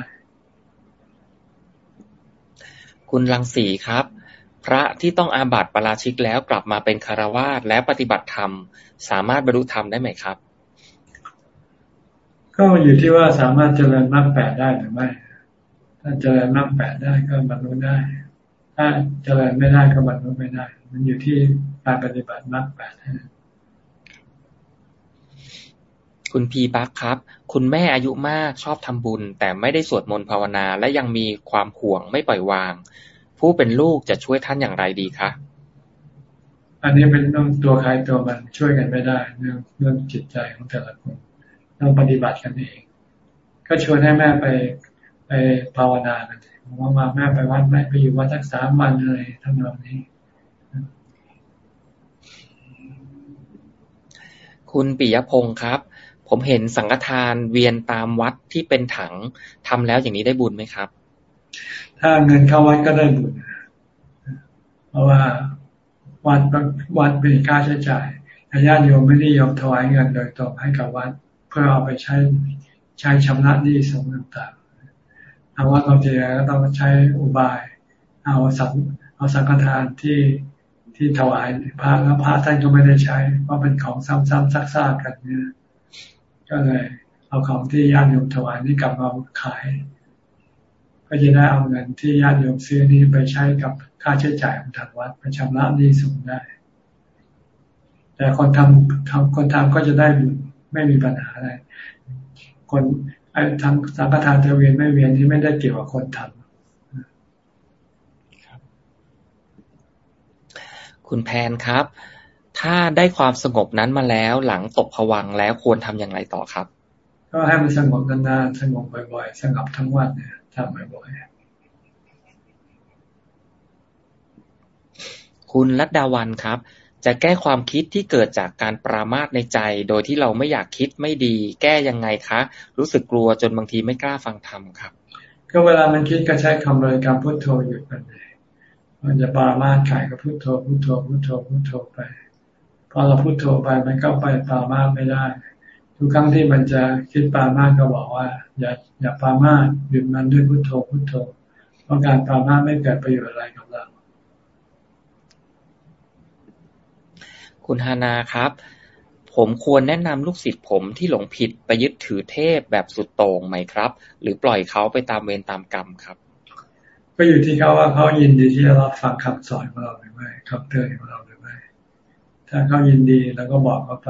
[SPEAKER 1] คุณลังสีครับ พระที่ต้องอาบัติปราชิกแล้วกลับมาเป็นคารวาสและปฏิบัติธรรม สามารถบรรลุธรรมได้ไหมครับ
[SPEAKER 2] ก็อยู่ที่ว่าสามารถเจริญมรรคแปดได้หรือไม่ ถ้าเจริญมรรคแปดได้ก็บรรลุได้ ถ้าเจริญไม่ได้ก็บรรลุไม่ได้ มันอยู่ที่การปฏิบัติมรรคแปด
[SPEAKER 1] คุณพีบักครับ คุณแม่อายุมากชอบทำบุญ แต่ไม่ได้สวดมนต์ภาวนา และยังมีความห่วงไม่ปล่อยวาง ผู้เป็นลูกจะช่วยท่านอย่างไรดีคะ
[SPEAKER 2] อันนี้เป็นต้องตัวใครตัวมันช่วยกันไม่ได้เรื่องเรื่องจิตใจของแต่ละคน ต้องปฏิบัติกันเอง ก็ชวนให้แม่ไปไปภาวนากันว่ามาแม่ไปวัดแม่ไปอยู่วัดสักสามวันเลยทำนองนี้
[SPEAKER 1] คุณปิยพงศ์ครับ ผมเห็นสังฆทานเวียนตามวัดที่เป็นถังทำแล้วอย่างนี้ได้บุญไหมครับ
[SPEAKER 2] ถ้าเงินเข้าวัดก็ได้บุญเพราะว่าวัดวัดเป็นค่าใช้จ่ายญาติโยมไม่ได้ยอมถวายเงินโดยตรงให้กับวัด เพื่อเอาไปใช้ใช้ชำระหนี้สงต่างๆทางวัดบางทีก็ต้องใช้อุบาย เอาสังเอาสังฆทานที่ที่ถวายพระแล้วพระท่านก็ไม่ได้ใช้ เพราะเป็นของซ้ำๆซักๆกันเนี่ยก็เลยเอาของที่ญาติโยมถวายนี่กลับมาขาย ก็จะได้เอาเงินที่ญาติโยมซื้อนี้ไปใช้กับค่าใช้จ่ายของทางวัดไปชำระหนี้สูงได้ แต่คนทำทำคนทำก็จะได้บุญ ไม่มีปัญหาอะไร คนไอ้ทำสังฆทานจะเวียนไม่เวียนที่ไม่ได้เกี่ยวกับคนทำ
[SPEAKER 1] คุณแพนครับ ถ้าได้ความสงบนั้นมาแล้วหลังตกผวังแล้วควรทำอย่างไรต่อครับ
[SPEAKER 2] ก็ให้มันสงบนานๆสงบบ่อยๆ สงบทั้งวันเนี่ยทำบ่อยๆ
[SPEAKER 1] คุณรัตดาวันครับ จะแก้ความคิดที่เกิดจากการปรามาสในใจ โดยที่เราไม่อยากคิดไม่ดี แก้ยังไงคะ รู้สึกกลัวจนบางทีไม่กล้าฟังธรรมครับ
[SPEAKER 2] ก็เวลามันคิดก็ใช้คำบริกรรมพุทโธหยุดมันเลยมันจะปรามาสขายก็พุทโธพุทโธพุทโธพุทโธไป พอเราพุทโธไปมันก็ไปปรามาสไม่ได้ ทุกครั้งที่มันจะคิดปรามาสก็บอกว่า อย่าอย่าปรามาสหยุดมันด้วยพุทโธพุทโธ เพราะการปรามาสไม่เกิดประโยชน์อะไรกับเรา
[SPEAKER 1] คุณฮานาครับ ผมควรแนะนำลูกศิษย์ผมที่หลงผิดไปยึดถือเทพแบบสุดโต่งไหมครับ หรือปล่อยเขาไปตามเวรตามกรรมครับ
[SPEAKER 2] ก็อยู่ที่เขาว่าเขายินดีที่จะรับฟังคำสอนของเราหรือไม่คำเตือนของเราหรือไม่ ถ้าเขายินดีแล้วก็บอกเขาไป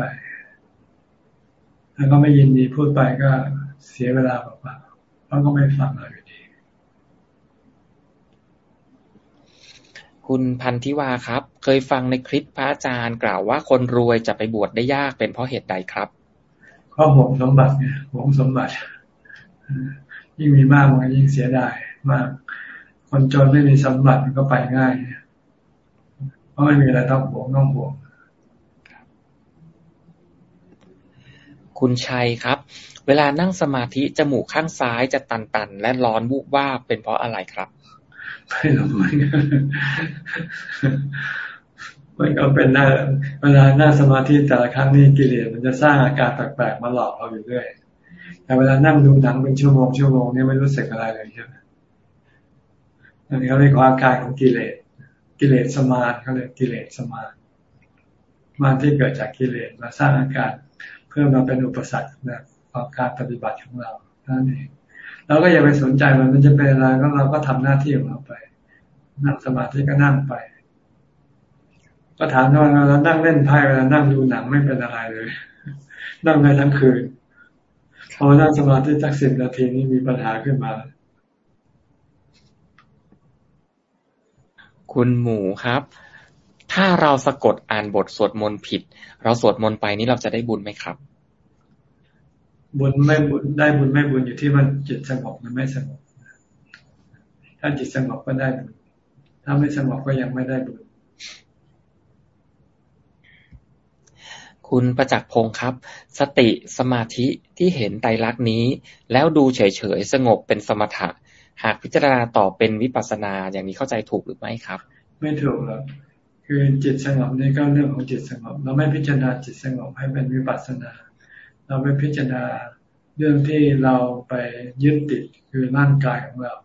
[SPEAKER 2] ถ้าเขาไม่ยินดีพูดไปก็เสียเวลาเปล่าๆเขาก็ไม่ฟังเราอยู่ดี
[SPEAKER 1] คุณพันธิวาครับ เคยฟังในคลิปพระอาจารย์กล่าวว่าคนรวยจะไปบวชได้ยากเป็นเพราะเหตุใดครับ
[SPEAKER 2] เพราะหวงสมบัติไงหวงสมบัติ ยิ่งมีมากมันยิ่งเสียดายมาก คนจนไม่มีสมบัติมันก็ไปง่าย เพราะไม่มีอะไรต้องหวงต้องหวง
[SPEAKER 1] คุณชัยครับ เวลานั่งสมาธิจมูกข้างซ้ายจะตันๆ และร้อนวุบวาบเป็นเพราะอะไรครับ
[SPEAKER 2] ไม่รู้เห มันก็เป็นหน้าเวลาหน้าสมาธิแต่ละครั้งนี่กิเลสมันจะสร้างอาการแปลกๆมาหลอกเราอยู่เรื่อยแต่เวลานั่งดูหนังเป็นชั่วโมงชั่วโมงนี่ไม่รู้สึกอะไรเลยใช่ไหมอันนี้เขาเรียกว่าอาการของกิเลสกิเลสสมาธิเขาเรียกกิเลสสมาธิมาที่เกิดจากกิเลสมาสร้างอาการเพื่อมาเป็นอุปสรรคนะต่อการปฏิบัติของเรานั่นเองเราก็อย่าไปสนใจมันมันจะเป็นอะไรก็เราก็ทำหน้าที่ของเราไป นั่งสมาธิก็นั่งไป ก็ถามว่าเรานั่งเล่นไพ่เวลานั่งดูหนังไม่เป็นอะไรเลย นั่งได้ทั้งคืนพอนั่งสมาธิสักสิบนาทีนี้มีปัญหาขึ้นมา
[SPEAKER 1] คุณหมูครับ ถ้าเราสะกดอ่านบทสวดมนต์ผิด เราสวดมนต์ไปนี้เราจะได้บุญไหมครับ
[SPEAKER 2] บุญไม่บุญได้บุญไม่บุญอยู่ที่มันจิตสงบหรือไม่สงบถ้าจิตสงบก็ได้บุญถ้าไม่สงบก็ยังไม่ได้บุญ
[SPEAKER 1] คุณประจักษ์พงศ์ครับ สติสมาธิที่เห็นไตรลักษณ์นี้ แล้วดูเฉยๆ สงบเป็นสมถะ หากพิจารณาต่อเป็นวิปัสสนาอย่างนี้เข้าใจถูกหรือไม่ครับ
[SPEAKER 2] ไม่ถูกหรอกคือจิตสงบนี่ก็เรื่องของจิตสงบ เราไม่พิจารณาจิตสงบให้เป็นวิปัสสนา เราไปพิจารณาเรื่องที่เราไปยึดติดคือร่างกายของเรา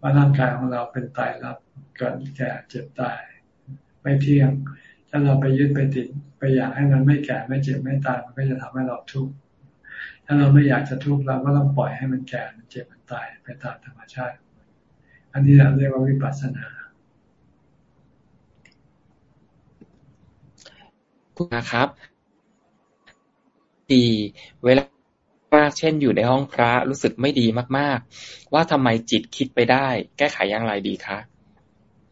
[SPEAKER 2] ว่าร่างกายของเราเป็นตายรับเกิดแก่เจ็บตายไม่เที่ยง ถ้าเราไปยึดไปติด ไปอยากให้มันไม่แก่ไม่เจ็บไม่ตายมันก็จะทำให้เราทุกข์ถ้าเราไม่อยากจะทุกข์เราก็ต้องปล่อยให้มันแก่มันเจ็บมันตายไปตามธรรมชาติ อันนี้เราเรียกว่าวิปัสสนา
[SPEAKER 1] คุณนะครับดีเวลามากเช่นอยู่ในห้องพระรู้สึกไม่ดีมาก ๆ ว่าทำไมจิตคิดไปได้ แก้ไขอย่างไรดีคะ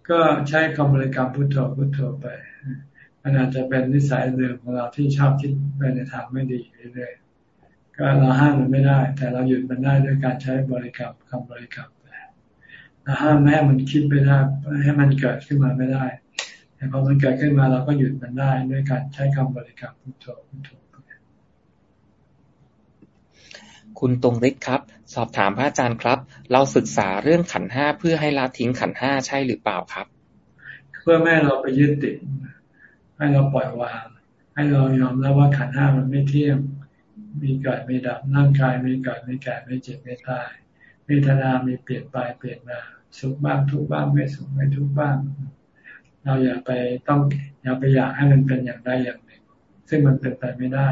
[SPEAKER 2] ก็ใช้คำบริกรรมพุทโธพุทโธไป มันอาจจะเป็นนิสัยเดิมของเราที่ชอบคิดไปในทางไม่ดีเรื่อยๆก็เราห้ามมันไม่ได้ แต่เราหยุดมันได้ด้วยการใช้บริกรรมคำบริกรรมเราห้ามไม่ให้มันคิดไปได้ให้มันเกิดขึ้นมาไม่ได้แต่พอมันเกิดขึ้นมาเราก็หยุดมันได้ด้วยการใช้คำบริกรรมพุทโธพุทโธ
[SPEAKER 1] คุณตรงฤทธิ์ครับ สอบถามพระอาจารย์ครับ เราศึกษาเรื่องขันห้าเพื่อให้ละทิ้งขันห้าใช่หรือเปล่าครับ
[SPEAKER 2] เพื่อไม่ให้เราไปยึดติด ให้เราปล่อยวาง ให้เรายอมรับว่าขันห้ามันไม่เที่ยง มีเกิดมีดับร่างกายมีเกิดมีแก่ไม่เจ็บไม่ตายเวทนามีเปลี่ยนไปเปลี่ยนมาสุขบ้างทุกบ้างไม่สุขไม่ทุกบ้าง เราอย่าไปต้องอย่าไปอยากให้มันเป็นอย่างใดอย่างหนึ่ง ซึ่งมันเป็นไปไม่ได้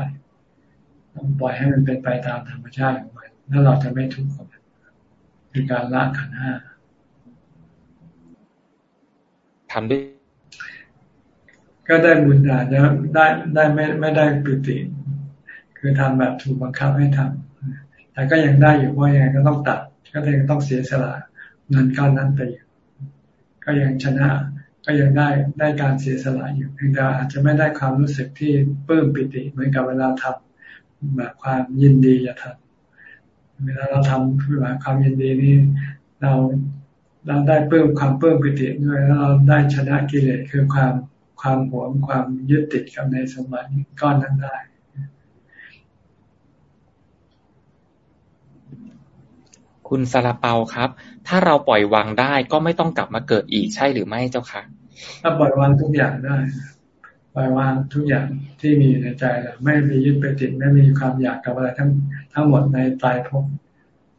[SPEAKER 2] ต้องปล่อยให้มันเป็นไปตามธรรมชาติของมันแล้วเราจะไม่ทุกข์กับมันคือการละขันห้า
[SPEAKER 1] ทำด้วย
[SPEAKER 2] ก็ได้บุญอาจจะได้ได้ไม่ไม่ได้ปิติ คือทำแบบถูกบังคับให้ทำแต่ก็ยังได้อยู่เพราะยังไงก็ต้องตัด ก็เลยต้องเสียสละเงินก้อนนั้นไปอยู่ก็ยังชนะ ก็ยังได้ได้การเสียสละอยู่เพียงแต่อาจจะไม่ได้ความรู้สึกที่ปลื้มปิติ เหมือนกับเวลาทำแบบความยินดีจะทำเวลาเราทำคือแบบความยินดีนี่เราเราได้เพิ่มความเพิ่มปิติด้วยแล้วเราได้ชนะกิเลสคือความ ความหวงความยึดติดกับในสมบัติก้อนนั้นได้
[SPEAKER 1] คุณซาลาเปาครับ ถ้าเราปล่อยวางได้ก็ไม่ต้องกลับมาเกิดอีกใช่หรือไม่เจ้าคะ
[SPEAKER 2] ถ้าปล่อยวางทุกอย่างได้ ปล่อยวางทุกอย่างที่มีอยู่ในใจแล้วไม่มียึดไปติดไม่มีความอยากกับอะไรทั้งทั้งหมดในตายภพ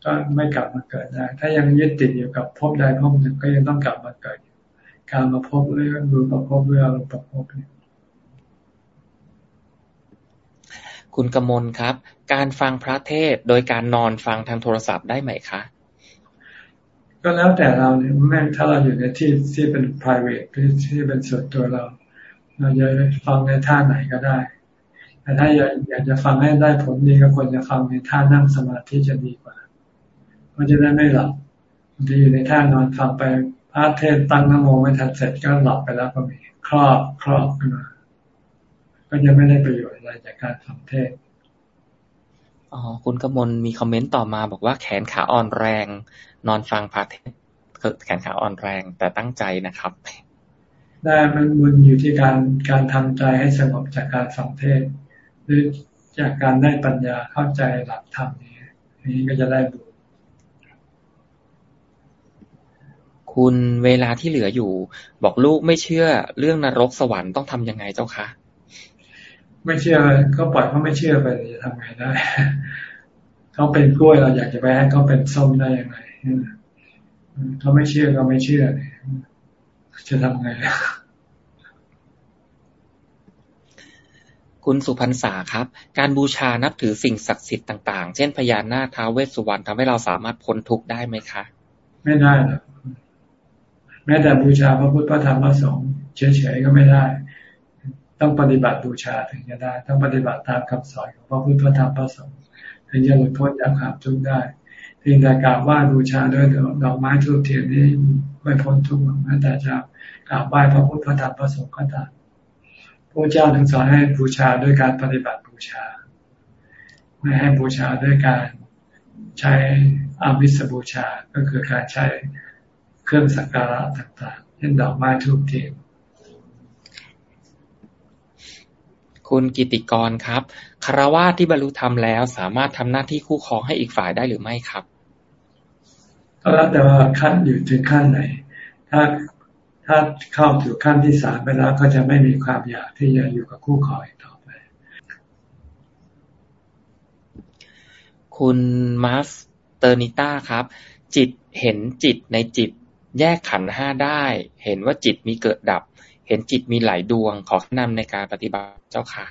[SPEAKER 2] ก็ไม่กลับมาเกิดได้ ถ้ายังยึดติดอยู่กับภพใดภพหนึ่งก็ยังต้องกลับมาเกิด การมาพบเรื่องดูประพบเรื่องประพบเนี่ย
[SPEAKER 1] คุณกมลครับ การฟังพระเทศโดยการนอนฟังทางโทรศัพท์ได้ไหมคะ
[SPEAKER 2] ก็แล้วแต่เราเนี่ยแม่ถ้าเราอยู่ในที่ที่เป็น private ที่เป็นส่วนตัวเรา เราจะฟังในท่าไหนก็ได้แต่ถ้าอยากจะฟังให้ได้ผลดีก็ควรจะฟังในท่านั่งสมาธิจะดีกว่ามันจะได้ไม่หลับบางทีอยู่ในท่านอนฟังไป พระเทศตั้งนโมไม่ทันเสร็จก็หลับไปแล้วก็มีครอบครอบขึ้นมา ก็จะไม่ได้ประโยชน์อะไรจากการฟังเทศ
[SPEAKER 1] อ๋อคุณกมลมีคอมเมนต์ต่อมา บอกว่าแขนขาอ่อนแรง นอนฟังพระเทศแขนขาอ่อนแรงแต่ตั้งใจนะครับ
[SPEAKER 2] ได้มันบุญอยู่ที่การการทำใจให้สงบจากการฟังเทศหรือจากการได้ปัญญาเข้าใจหลักธรรมนี้นี้ก็จะได้บุญ
[SPEAKER 1] คุณเวลาที่เหลืออยู่ บอกลูกไม่เชื่อเรื่องนรกสวรรค์ต้องทํำยังไงเจ้าคะ
[SPEAKER 2] ไม่เชื่อก็ปล่อยเขาไม่เชื่อไปจะทำไงได้เขาเป็นกล้วยเราอยากจะไปให้เขาเป็นส้มได้ยังไงเขาไม่เชื่อก็ไม่เชื่อจะทำไง
[SPEAKER 1] คุณสุพรรษาครับ การบูชานับถือสิ่งศักดิ์สิทธิ์ต่าง ๆ เช่นพญานาคท้าวเวสสุวรรณทำให้เราสามารถพ้นทุกข์ได้ไหมคะ
[SPEAKER 2] ไม่ได้หรอก แม้แต่บูชาพระพุทธพระธรรมพระสงฆ์เฉยๆก็ไม่ได้ ต้องปฏิบัติบูชาถึงจะได้ ต้องปฏิบัติตามคำสอนของพระพุทธพระธรรมพระสงฆ์ถึงจะหลุดพ้นจากความทุกข์ได้เพียงแต่กราบไหว้บูชาด้วยดอกไม้ทูบเทียนนี้ไม่พ้นทุกข์แม้แต่จะกราบไหว้พระพุทธพระธรรมพระสงฆ์ก็ตามพระเจ้าถึงสอนให้บูชาด้วยการปฏิบัติบูชา ไม่ให้บูชาด้วยการใช้อามิสบูชา ก็คือการใช้ เครื่องสักการะต่างๆ เช่นดอกไม้ทูบเทียน
[SPEAKER 1] คุณกิติกรครับคารวะที่บรรลุธรรมแล้ว สามารถทำหน้าที่คู่ครองให้อีกฝ่ายได้หรือไม่ครับ
[SPEAKER 2] ก็แล้วแต่ว่าขั้นอยู่ถึงขั้นไหน ถ้าถ้าเข้าถึงขั้นที่สามไปแล้วก็จะไม่มีความอยากที่จะอยู่กับคู่ครองอีกต่อไป
[SPEAKER 1] คุณมาสเตอร์นิต้าครับ จิตเห็นจิตในจิต แยกขันห้าได้ เห็นว่าจิตมีเกิดดับ เห็นจิตมีหลายดวงขอแนะนำในการปฏิบัติเจ้าค่ะ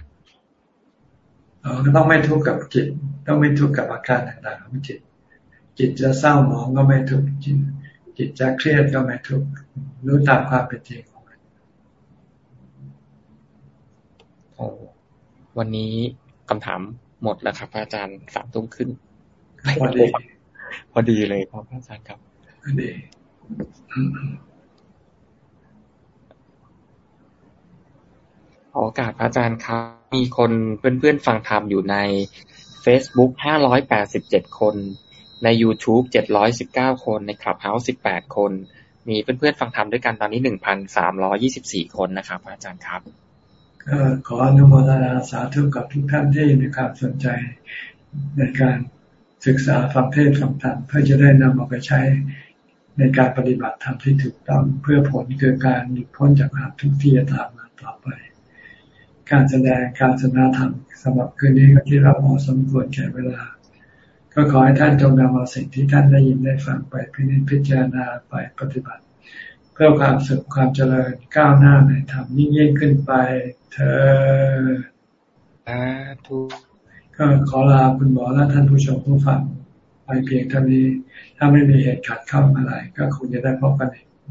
[SPEAKER 2] ต้องไม่ทุกข์กับจิต ต้องไม่ทุกข์กับอาการต่างๆของจิต จิตจะเศร้าหมองก็ไม่ทุกข์จิต จิตจะเครียดก็ไม่ทุกข์รู้ตามความเป็นจริงของมัน
[SPEAKER 1] โอ้วันนี้คำถามหมดแล้วครับอาจารย์สามทุ่มขึ้น
[SPEAKER 2] พอดี
[SPEAKER 1] พอดีเลยครับอาจารย์ครับ
[SPEAKER 2] พอดี
[SPEAKER 1] โอกาสพรอาจารย์ครับ มีคนเพื่อนๆฟังธรรมอยู่ใน Facebook 587 คน ใน YouTube 719 คน ใน Clubhouse 18 คน มีเพื่อนๆฟังธรรมด้วยกันตอนนี้ 1,324 คนนะครับ อาจารย์ครับ
[SPEAKER 2] ก็ขออนุโมทนาสาธุกับทุกท่านที่มีความสนใจในการศึกษาฟังเทศฟังธรรมเพื่อจะได้นำเอาไปใช้ ในการปฏิบัติธรรมที่ถูกต้องเพื่อผลคือการหลุดพ้นจากความทุกข์ที่จะตามมาต่อไป การแสดงการสนาธรรมสำหรับคืนนี้ก็ที่เราพอสมควรแก่เวลา ก็ขอให้ท่านจงนำเอาสิ่งที่ท่านได้ยินได้ฟังไปพิจพิจารณาไปปฏิบัติ เพื่อความสุขความเจริญก้าวหน้าในธรรมยิ่งยิ่งขึ้นไป เธอ
[SPEAKER 1] ทุก
[SPEAKER 2] ก็ขอลาคุณหมอและท่านผู้ชมผู้ฟัง ไปเพียงเท่านี้ ถ้าไม่มีเหตุขัดข้องอะไร ก็คงจะได้พบกัน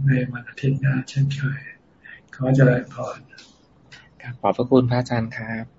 [SPEAKER 2] ในวันอาทิตย์หน้าเช่นเคย ขอเจริญพร
[SPEAKER 1] ขอบพระคุณพระอาจารย์ครับ